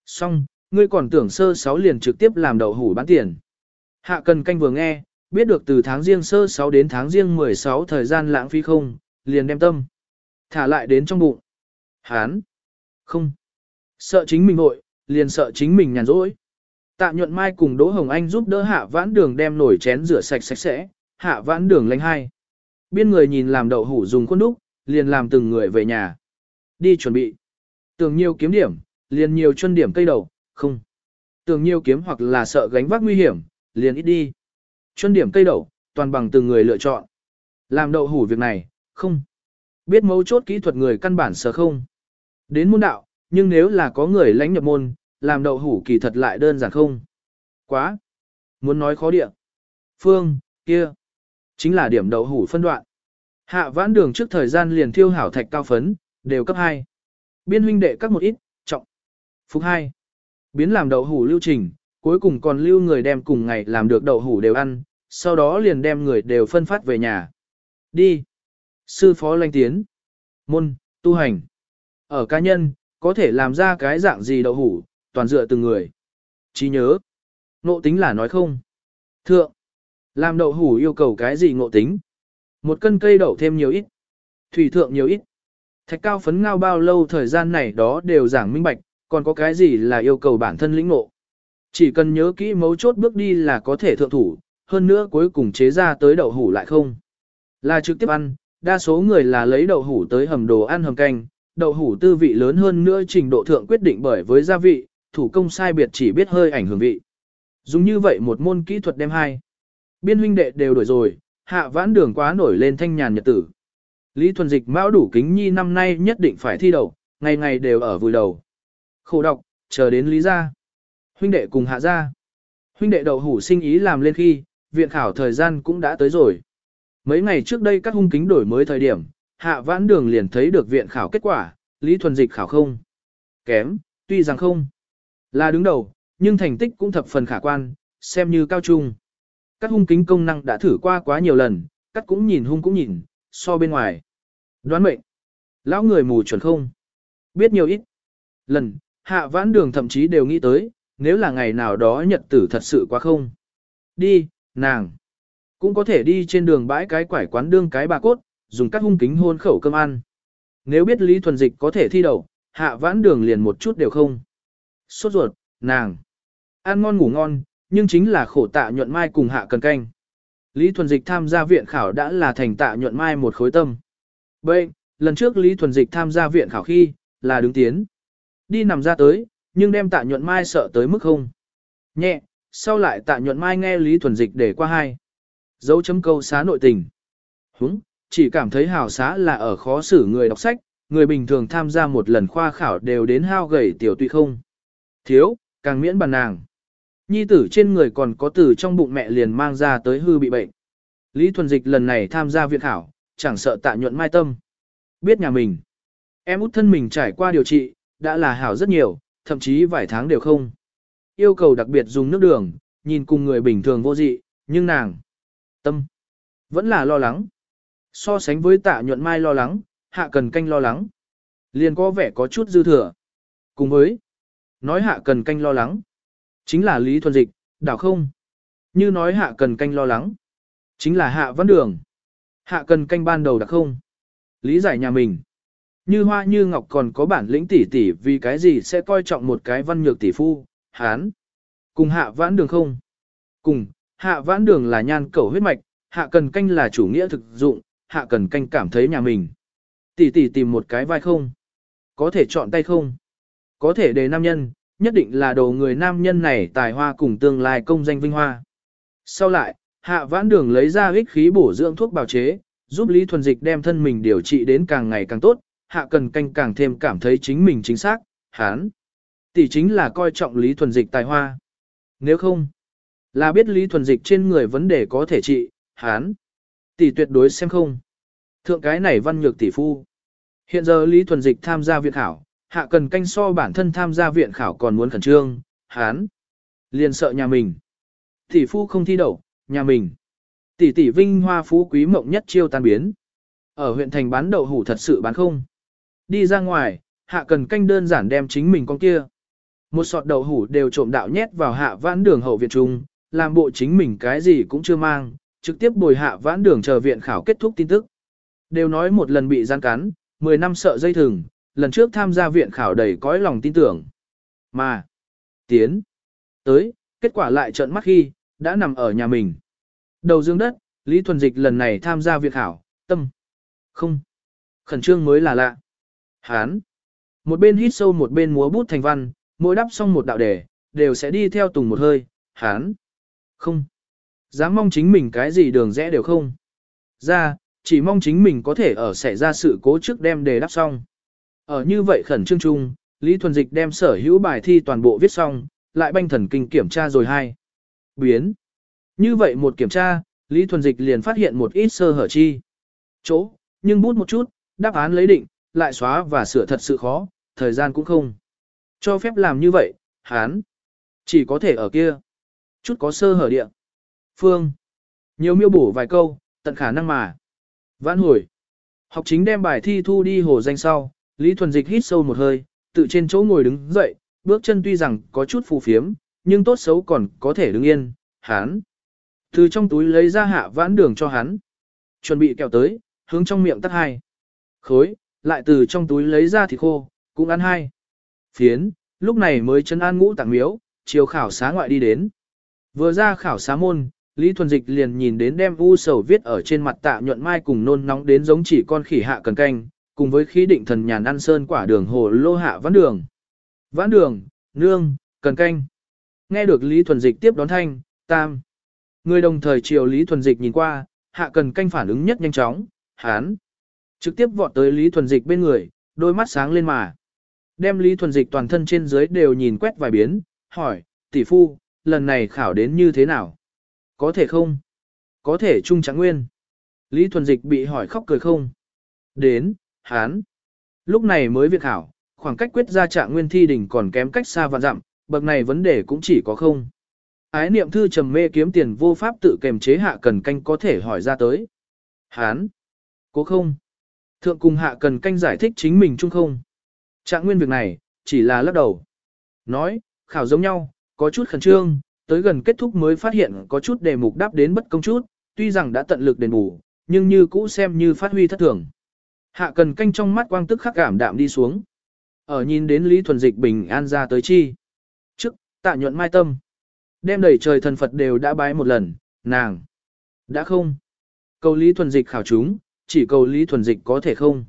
Xong, ngươi còn tưởng sơ sáu liền trực tiếp làm đậu hủ bán tiền. Hạ cần canh vừa nghe, biết được từ tháng riêng sơ 6 đến tháng riêng 16 thời gian lãng phí không, liền đem tâm. Thả lại đến trong bụng. Hán. Không. Sợ chính mình vội, liền sợ chính mình nhàn rỗi. Tạ nhuận mai cùng Đỗ Hồng Anh giúp đỡ hạ vãn đường đem nổi chén rửa sạch sạch sẽ, hạ vãn đường lánh hai. Biên người nhìn làm đậu hủ dùng khuôn đúc, liền làm từng người về nhà. Đi chuẩn bị. Tưởng nhiều kiếm điểm, liền nhiều chân điểm cây đầu, không. Tưởng nhiều kiếm hoặc là sợ gánh vác nguy hiểm, liền ít đi. Chuân điểm cây đậu, toàn bằng từng người lựa chọn. Làm đậu hủ việc này, không. Biết mấu chốt kỹ thuật người căn bản sở không. Đến môn đạo, nhưng nếu là có người lãnh nhập môn, làm đậu hủ kỳ thật lại đơn giản không. Quá. Muốn nói khó địa. Phương, kia. Chính là điểm đậu hủ phân đoạn. Hạ vãn đường trước thời gian liền thiêu hảo thạch cao phấn, đều cấp 2. Biên huynh đệ các một ít, trọng. Phúc 2. Biến làm đậu hủ lưu trình, cuối cùng còn lưu người đem cùng ngày làm được đậu hủ đều ăn, sau đó liền đem người đều phân phát về nhà. Đi. Sư phó lanh tiến. Môn, tu hành. Ở cá nhân, có thể làm ra cái dạng gì đậu hủ, toàn dựa từng người. Chỉ nhớ. Ngộ tính là nói không. Thượng. Làm đậu hủ yêu cầu cái gì ngộ tính. Một cân cây đậu thêm nhiều ít. Thủy thượng nhiều ít. Thạch cao phấn ngao bao lâu thời gian này đó đều giảng minh bạch, còn có cái gì là yêu cầu bản thân lĩnh ngộ. Chỉ cần nhớ kỹ mấu chốt bước đi là có thể thượng thủ, hơn nữa cuối cùng chế ra tới đậu hủ lại không. Là trực tiếp ăn, đa số người là lấy đậu hủ tới hầm đồ ăn hầm canh, đậu hủ tư vị lớn hơn nữa trình độ thượng quyết định bởi với gia vị, thủ công sai biệt chỉ biết hơi ảnh hưởng vị. Dùng như vậy một môn kỹ thuật đem hai. Biên huynh đệ đều đổi rồi, hạ vãn đường quá nổi lên thanh nhàn nhật tử. Lý Thuần Dịch mão đủ kính nhi năm nay nhất định phải thi đầu, ngày ngày đều ở vùi đầu. Khổ đọc, chờ đến Lý gia. Huynh đệ cùng hạ gia. Huynh đệ đậu hủ sinh ý làm lên khi, viện khảo thời gian cũng đã tới rồi. Mấy ngày trước đây các hung kính đổi mới thời điểm, hạ vãn đường liền thấy được viện khảo kết quả, Lý Thuần Dịch khảo không. Kém, tuy rằng không là đứng đầu, nhưng thành tích cũng thập phần khả quan, xem như cao trung. Các hung kính công năng đã thử qua quá nhiều lần, các cũng nhìn hung cũng nhìn, so bên ngoài. Đoán mệnh. Lão người mù chuẩn không. Biết nhiều ít. Lần, hạ vãn đường thậm chí đều nghĩ tới, nếu là ngày nào đó nhật tử thật sự quá không. Đi, nàng. Cũng có thể đi trên đường bãi cái quải quán đương cái bà cốt, dùng các hung kính hôn khẩu cơm ăn. Nếu biết Lý Thuần Dịch có thể thi đậu, hạ vãn đường liền một chút đều không. Sốt ruột, nàng. Ăn ngon ngủ ngon, nhưng chính là khổ tạ nhuận mai cùng hạ cần canh. Lý Thuần Dịch tham gia viện khảo đã là thành tạ nhuận mai một khối tâm. Bệnh, lần trước Lý Thuần Dịch tham gia viện khảo khi, là đứng tiến. Đi nằm ra tới, nhưng đem tạ nhuận mai sợ tới mức không. Nhẹ, sau lại tạ nhuận mai nghe Lý Thuần Dịch để qua hai. Dấu chấm câu xá nội tình. Húng, chỉ cảm thấy hào xá là ở khó xử người đọc sách, người bình thường tham gia một lần khoa khảo đều đến hao gầy tiểu tụy không. Thiếu, càng miễn bàn nàng. Nhi tử trên người còn có tử trong bụng mẹ liền mang ra tới hư bị bệnh. Lý Thuần Dịch lần này tham gia viện khảo, chẳng sợ tạ nhuận mai tâm. Biết nhà mình. Em út thân mình trải qua điều trị, đã là hảo rất nhiều, thậm chí vài tháng đều không. Yêu cầu đặc biệt dùng nước đường, nhìn cùng người bình thường vô dị, nhưng nàng. Tâm. Vẫn là lo lắng. So sánh với tạ nhuận mai lo lắng, hạ cần canh lo lắng. Liền có vẻ có chút dư thừa. Cùng với, nói hạ cần canh lo lắng. Chính là Lý Thuần Dịch, đảo không. Như nói hạ cần canh lo lắng. Chính là hạ văn đường. Hạ cần canh ban đầu đặc không. Lý giải nhà mình. Như hoa như ngọc còn có bản lĩnh tỷ tỷ vì cái gì sẽ coi trọng một cái văn nhược tỷ phu, hán. Cùng hạ vãn đường không? Cùng, hạ vãn đường là nhan cẩu huyết mạch, hạ cần canh là chủ nghĩa thực dụng, hạ cần canh cảm thấy nhà mình. Tỷ tỷ tìm một cái vai không? Có thể chọn tay không? Có thể đề nam nhân, nhất định là đồ người nam nhân này tài hoa cùng tương lai công danh vinh hoa. Sau lại, hạ vãn đường lấy ra ích khí bổ dưỡng thuốc bào chế, giúp Lý Thuần Dịch đem thân mình điều trị đến càng ngày càng tốt, hạ cần canh càng thêm cảm thấy chính mình chính xác, hán. Tỷ chính là coi trọng Lý Thuần Dịch tài hoa. Nếu không, là biết Lý Thuần Dịch trên người vấn đề có thể trị, hán. Tỷ tuyệt đối xem không. Thượng cái này văn nhược tỷ phu. Hiện giờ Lý Thuần Dịch tham gia viện khảo, hạ cần canh so bản thân tham gia viện khảo còn muốn khẩn trương, hán. Liền sợ nhà mình. Tỷ phu không thi đậu, nhà mình. Tỷ tỷ vinh hoa phú quý mộng nhất chiêu tan biến. Ở huyện thành bán đậu hủ thật sự bán không. Đi ra ngoài, hạ cần canh đơn giản đem chính mình con kia. Một sọt đậu hủ đều trộm đạo nhét vào hạ vãn đường hậu viện trung, làm bộ chính mình cái gì cũng chưa mang, trực tiếp bồi hạ vãn đường chờ viện khảo kết thúc tin tức. Đều nói một lần bị gian cắn, 10 năm sợ dây thừng, lần trước tham gia viện khảo đầy cõi lòng tin tưởng. Mà, tiến, tới, kết quả lại trợn mắt khi, đã nằm ở nhà mình. Đầu dương đất, Lý Thuần Dịch lần này tham gia viện khảo, tâm, không, khẩn trương mới là lạ. Hán, một bên hít sâu một bên múa bút thành văn, mỗi đắp xong một đạo đề, đều sẽ đi theo tùng một hơi, hán, không, dám mong chính mình cái gì đường rẽ đều không. Ra, chỉ mong chính mình có thể ở xảy ra sự cố trước đem đề đắp xong. Ở như vậy khẩn trương chung, Lý Thuần Dịch đem sở hữu bài thi toàn bộ viết xong, lại banh thần kinh kiểm tra rồi hai. Biến. Như vậy một kiểm tra, Lý Thuần Dịch liền phát hiện một ít sơ hở chi. Chỗ, nhưng bút một chút, đáp án lấy định, lại xóa và sửa thật sự khó, thời gian cũng không. Cho phép làm như vậy, hán. Chỉ có thể ở kia. Chút có sơ hở địa. Phương. Nhiều miêu bổ vài câu, tận khả năng mà. Vãn hồi. Học chính đem bài thi thu đi hồ danh sau, Lý Thuần Dịch hít sâu một hơi, tự trên chỗ ngồi đứng dậy, bước chân tuy rằng có chút phù phiếm, nhưng tốt xấu còn có thể đứng yên, hán. Từ trong túi lấy ra hạ vãn đường cho hắn. Chuẩn bị kẹo tới, hướng trong miệng tắt hai. Khối, lại từ trong túi lấy ra thịt khô, cũng ăn hai. Phiến, lúc này mới chân an ngũ tạng miếu, chiều khảo xá ngoại đi đến. Vừa ra khảo xá môn, Lý Thuần Dịch liền nhìn đến đem u sầu viết ở trên mặt tạ nhuận mai cùng nôn nóng đến giống chỉ con khỉ hạ cần canh, cùng với khí định thần nhàn ăn sơn quả đường hồ lô hạ vãn đường. Vãn đường, nương, cần canh. Nghe được Lý Thuần Dịch tiếp đón thanh, tam. Người đồng thời chiều Lý Thuần Dịch nhìn qua, hạ cần canh phản ứng nhất nhanh chóng, hán. Trực tiếp vọt tới Lý Thuần Dịch bên người, đôi mắt sáng lên mà. Đem Lý Thuần Dịch toàn thân trên dưới đều nhìn quét vài biến, hỏi, tỷ phu, lần này khảo đến như thế nào? Có thể không? Có thể trung trắng nguyên. Lý Thuần Dịch bị hỏi khóc cười không? Đến, hán. Lúc này mới việc khảo, khoảng cách quyết ra trạng nguyên thi đỉnh còn kém cách xa và dặm, bậc này vấn đề cũng chỉ có không. Ái niệm thư trầm mê kiếm tiền vô pháp tự kềm chế hạ cần canh có thể hỏi ra tới. Hán. Cố không. Thượng cùng hạ cần canh giải thích chính mình chung không. Trạng nguyên việc này, chỉ là lắc đầu. Nói, khảo giống nhau, có chút khẩn trương, tới gần kết thúc mới phát hiện có chút đề mục đáp đến bất công chút, tuy rằng đã tận lực đền bù, nhưng như cũ xem như phát huy thất thường. Hạ cần canh trong mắt quang tức khắc cảm đạm đi xuống. Ở nhìn đến Lý Thuần Dịch bình an ra tới chi. Trước, tạ nhuận mai tâm. Đem đẩy trời thần Phật đều đã bái một lần, nàng. Đã không. Cầu Lý Thuần Dịch khảo chúng, chỉ cầu Lý Thuần Dịch có thể không.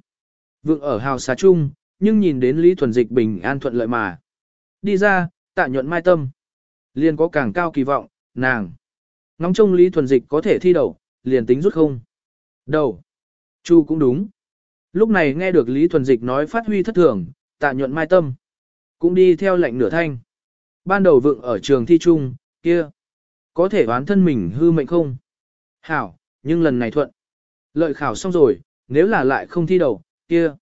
Vượng ở hào xá chung, nhưng nhìn đến Lý Thuần Dịch bình an thuận lợi mà. Đi ra, tạ nhuận mai tâm. Liền có càng cao kỳ vọng, nàng. Ngóng trông Lý Thuần Dịch có thể thi đầu, liền tính rút không. Đầu. Chu cũng đúng. Lúc này nghe được Lý Thuần Dịch nói phát huy thất thường, tạ nhuận mai tâm. Cũng đi theo lệnh nửa thanh. Ban đầu vượng ở trường thi chung, kia. Có thể đoán thân mình hư mệnh không? Hảo, nhưng lần này thuận. Lợi khảo xong rồi, nếu là lại không thi đầu, kia.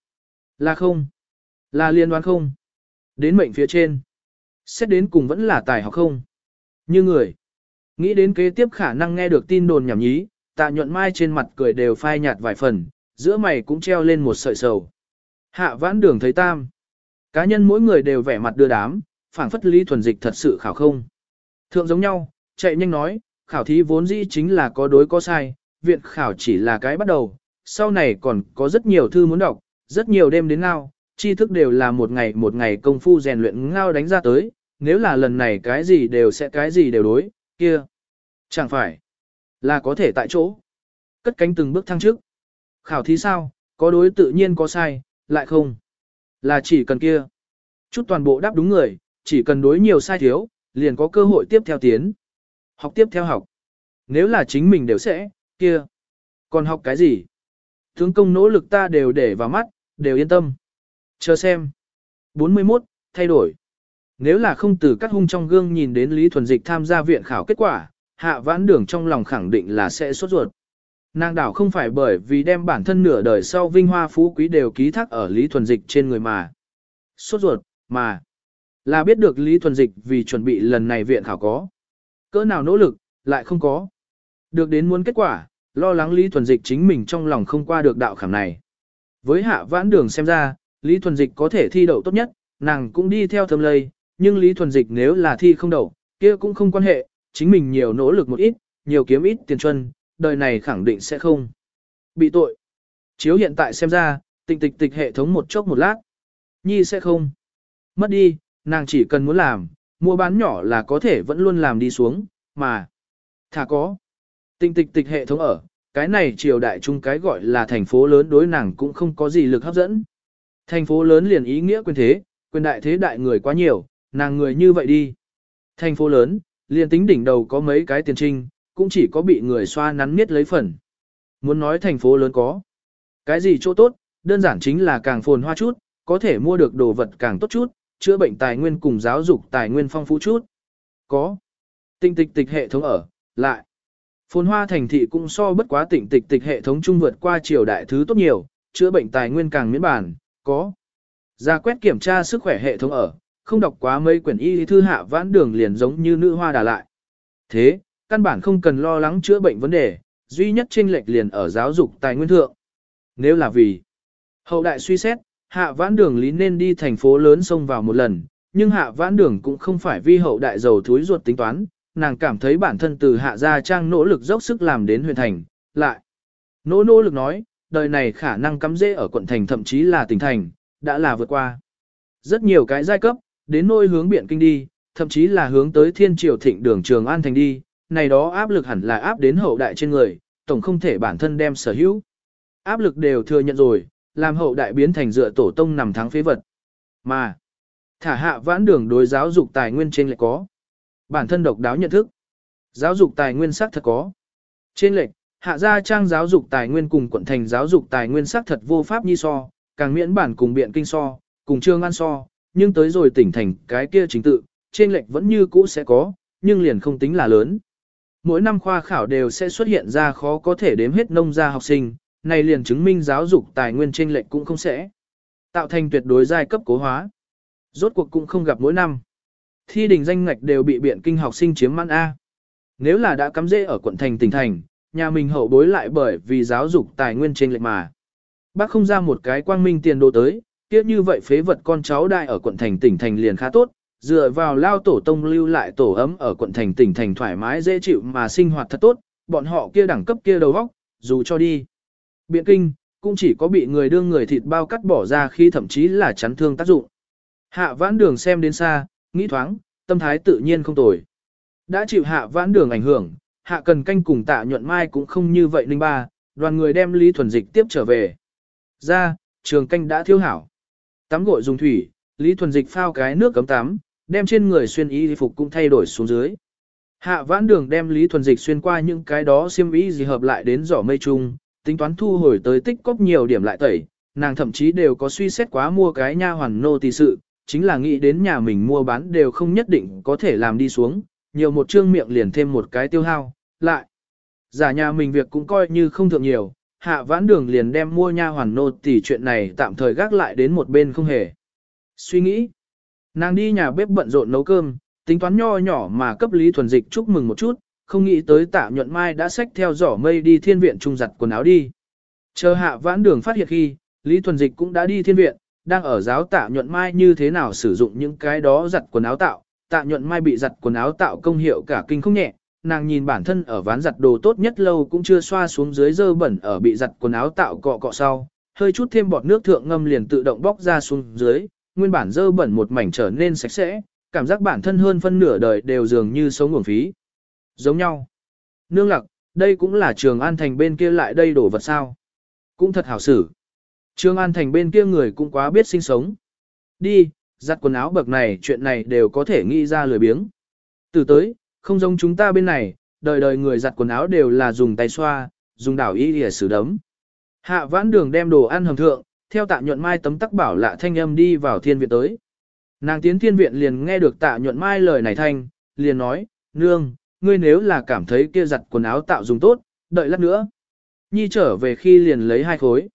Là không. Là liên đoán không. Đến mệnh phía trên. Xét đến cùng vẫn là tài học không. Như người. Nghĩ đến kế tiếp khả năng nghe được tin đồn nhảm nhí, tạ nhuận mai trên mặt cười đều phai nhạt vài phần, giữa mày cũng treo lên một sợi sầu. Hạ vãn đường thấy tam. Cá nhân mỗi người đều vẻ mặt đưa đám, phảng phất lý thuần dịch thật sự khảo không. Thượng giống nhau, chạy nhanh nói, khảo thí vốn dĩ chính là có đối có sai, viện khảo chỉ là cái bắt đầu, sau này còn có rất nhiều thư muốn đọc, rất nhiều đêm đến ngao, tri thức đều là một ngày một ngày công phu rèn luyện ngao đánh ra tới, nếu là lần này cái gì đều sẽ cái gì đều đối, kia. Chẳng phải là có thể tại chỗ. Cất cánh từng bước thăng trước. Khảo thí sao, có đối tự nhiên có sai, lại không. Là chỉ cần kia. Chút toàn bộ đáp đúng người, chỉ cần đối nhiều sai thiếu, liền có cơ hội tiếp theo tiến. Học tiếp theo học. Nếu là chính mình đều sẽ, kia. Còn học cái gì? Tướng công nỗ lực ta đều để vào mắt, đều yên tâm. Chờ xem. 41. Thay đổi. Nếu là không từ các hung trong gương nhìn đến Lý Thuần Dịch tham gia viện khảo kết quả, hạ vãn đường trong lòng khẳng định là sẽ sốt ruột. Nàng đảo không phải bởi vì đem bản thân nửa đời sau vinh hoa phú quý đều ký thác ở Lý Thuần Dịch trên người mà. Sốt ruột, mà. Là biết được Lý Thuần Dịch vì chuẩn bị lần này viện khảo có. Cỡ nào nỗ lực, lại không có. Được đến muốn kết quả, lo lắng Lý Thuần Dịch chính mình trong lòng không qua được đạo khảm này. Với hạ vãn đường xem ra, Lý Thuần Dịch có thể thi đậu tốt nhất, nàng cũng đi theo thâm lây, nhưng Lý Thuần Dịch nếu là thi không đậu, kia cũng không quan hệ, chính mình nhiều nỗ lực một ít, nhiều kiếm ít tiền chuân, đời này khẳng định sẽ không bị tội. Chiếu hiện tại xem ra, tịch tịch tịch hệ thống một chốc một lát. Nhi sẽ không. Mất đi, nàng chỉ cần muốn làm, mua bán nhỏ là có thể vẫn luôn làm đi xuống, mà. Thả có. Tinh tịch tịch hệ thống ở, cái này triều đại trung cái gọi là thành phố lớn đối nàng cũng không có gì lực hấp dẫn. Thành phố lớn liền ý nghĩa quyền thế, quyền đại thế đại người quá nhiều, nàng người như vậy đi. Thành phố lớn, liền tính đỉnh đầu có mấy cái tiền trinh, cũng chỉ có bị người xoa nắn miết lấy phần. Muốn nói thành phố lớn có. Cái gì chỗ tốt, đơn giản chính là càng phồn hoa chút, có thể mua được đồ vật càng tốt chút, chữa bệnh tài nguyên cùng giáo dục tài nguyên phong phú chút. Có. Tinh tịch tịch hệ thống ở, lại. Phồn hoa thành thị cũng so bất quá tịnh tịch tịch hệ thống trung vượt qua triều đại thứ tốt nhiều, chữa bệnh tài nguyên càng miễn bản, có. Ra quét kiểm tra sức khỏe hệ thống ở, không đọc quá mấy quyển y thư hạ vãn đường liền giống như nữ hoa đà lại. Thế, căn bản không cần lo lắng chữa bệnh vấn đề, duy nhất chênh lệch liền ở giáo dục tài nguyên thượng. Nếu là vì hậu đại suy xét, hạ vãn đường lý nên đi thành phố lớn xông vào một lần, nhưng hạ vãn đường cũng không phải vi hậu đại giàu thúi ruột tính toán, nàng cảm thấy bản thân từ hạ gia trang nỗ lực dốc sức làm đến huyện thành, lại. Nỗ nỗ lực nói, đời này khả năng cắm dễ ở quận thành thậm chí là tỉnh thành, đã là vượt qua. Rất nhiều cái giai cấp, đến nôi hướng biện kinh đi, thậm chí là hướng tới thiên triều thịnh đường trường an thành đi, này đó áp lực hẳn là áp đến hậu đại trên người, tổng không thể bản thân đem sở hữu. Áp lực đều thừa nhận rồi, làm hậu đại biến thành dựa tổ tông nằm thắng phế vật. Mà, thả hạ vãn đường đối giáo dục tài nguyên trên lại có. Bản thân độc đáo nhận thức. Giáo dục tài nguyên sắc thật có. Trên lệch, hạ gia trang giáo dục tài nguyên cùng quận thành giáo dục tài nguyên sắc thật vô pháp nhi so, càng miễn bản cùng biện kinh so, cùng trương an so, nhưng tới rồi tỉnh thành cái kia chính tự, trên lệch vẫn như cũ sẽ có, nhưng liền không tính là lớn. Mỗi năm khoa khảo đều sẽ xuất hiện ra khó có thể đếm hết nông gia học sinh, này liền chứng minh giáo dục tài nguyên trên lệch cũng không sẽ tạo thành tuyệt đối giai cấp cố hóa. Rốt cuộc cũng không gặp mỗi năm. Thi đình danh ngạch đều bị biện kinh học sinh chiếm mãn A. Nếu là đã cắm dễ ở quận thành tỉnh thành, nhà mình hậu bối lại bởi vì giáo dục tài nguyên trên lệch mà. Bác không ra một cái quang minh tiền đồ tới, tiếc như vậy phế vật con cháu đại ở quận thành tỉnh thành liền khá tốt, dựa vào lao tổ tông lưu lại tổ ấm ở quận thành tỉnh thành thoải mái dễ chịu mà sinh hoạt thật tốt, bọn họ kia đẳng cấp kia đầu vóc, dù cho đi. Biện kinh, cũng chỉ có bị người đương người thịt bao cắt bỏ ra khi thậm chí là chắn thương tác dụng. Hạ vãn đường xem đến xa, nghĩ thoáng, tâm thái tự nhiên không tồi. Đã chịu hạ vãn đường ảnh hưởng, hạ cần canh cùng tạ nhuận mai cũng không như vậy linh ba, đoàn người đem lý thuần dịch tiếp trở về. Ra, trường canh đã thiêu hảo. Tắm gội dùng thủy, lý thuần dịch phao cái nước cấm tắm, đem trên người xuyên y phục cũng thay đổi xuống dưới. Hạ vãn đường đem lý thuần dịch xuyên qua những cái đó xiêm y gì hợp lại đến giỏ mây chung, tính toán thu hồi tới tích cóp nhiều điểm lại tẩy, nàng thậm chí đều có suy xét quá mua cái nha hoàn nô tỳ sự, chính là nghĩ đến nhà mình mua bán đều không nhất định có thể làm đi xuống, nhiều một trương miệng liền thêm một cái tiêu hao, lại. Giả nhà mình việc cũng coi như không thượng nhiều, hạ vãn đường liền đem mua nha hoàn nô tỷ chuyện này tạm thời gác lại đến một bên không hề. Suy nghĩ, nàng đi nhà bếp bận rộn nấu cơm, tính toán nho nhỏ mà cấp lý thuần dịch chúc mừng một chút, không nghĩ tới tạ nhuận mai đã xách theo giỏ mây đi thiên viện trung giặt quần áo đi. Chờ hạ vãn đường phát hiện khi, Lý Thuần Dịch cũng đã đi thiên viện, đang ở giáo tạ nhuận mai như thế nào sử dụng những cái đó giặt quần áo tạo. Tạ nhuận mai bị giặt quần áo tạo công hiệu cả kinh không nhẹ, nàng nhìn bản thân ở ván giặt đồ tốt nhất lâu cũng chưa xoa xuống dưới dơ bẩn ở bị giặt quần áo tạo cọ cọ sau, hơi chút thêm bọt nước thượng ngâm liền tự động bóc ra xuống dưới, nguyên bản dơ bẩn một mảnh trở nên sạch sẽ, cảm giác bản thân hơn phân nửa đời đều dường như sống nguồn phí. Giống nhau. Nương lặc, đây cũng là trường an thành bên kia lại đây đổ vật sao. Cũng thật hảo xử. Trương an thành bên kia người cũng quá biết sinh sống. Đi, giặt quần áo bậc này chuyện này đều có thể nghĩ ra lười biếng. Từ tới, không giống chúng ta bên này, đời đời người giặt quần áo đều là dùng tay xoa, dùng đảo y để xử đấm. Hạ vãn đường đem đồ ăn hầm thượng, theo tạ nhuận mai tấm tắc bảo lạ thanh âm đi vào thiên viện tới. Nàng tiến thiên viện liền nghe được tạ nhuận mai lời này thanh, liền nói, nương, ngươi nếu là cảm thấy kia giặt quần áo tạo dùng tốt, đợi lát nữa. Nhi trở về khi liền lấy hai khối.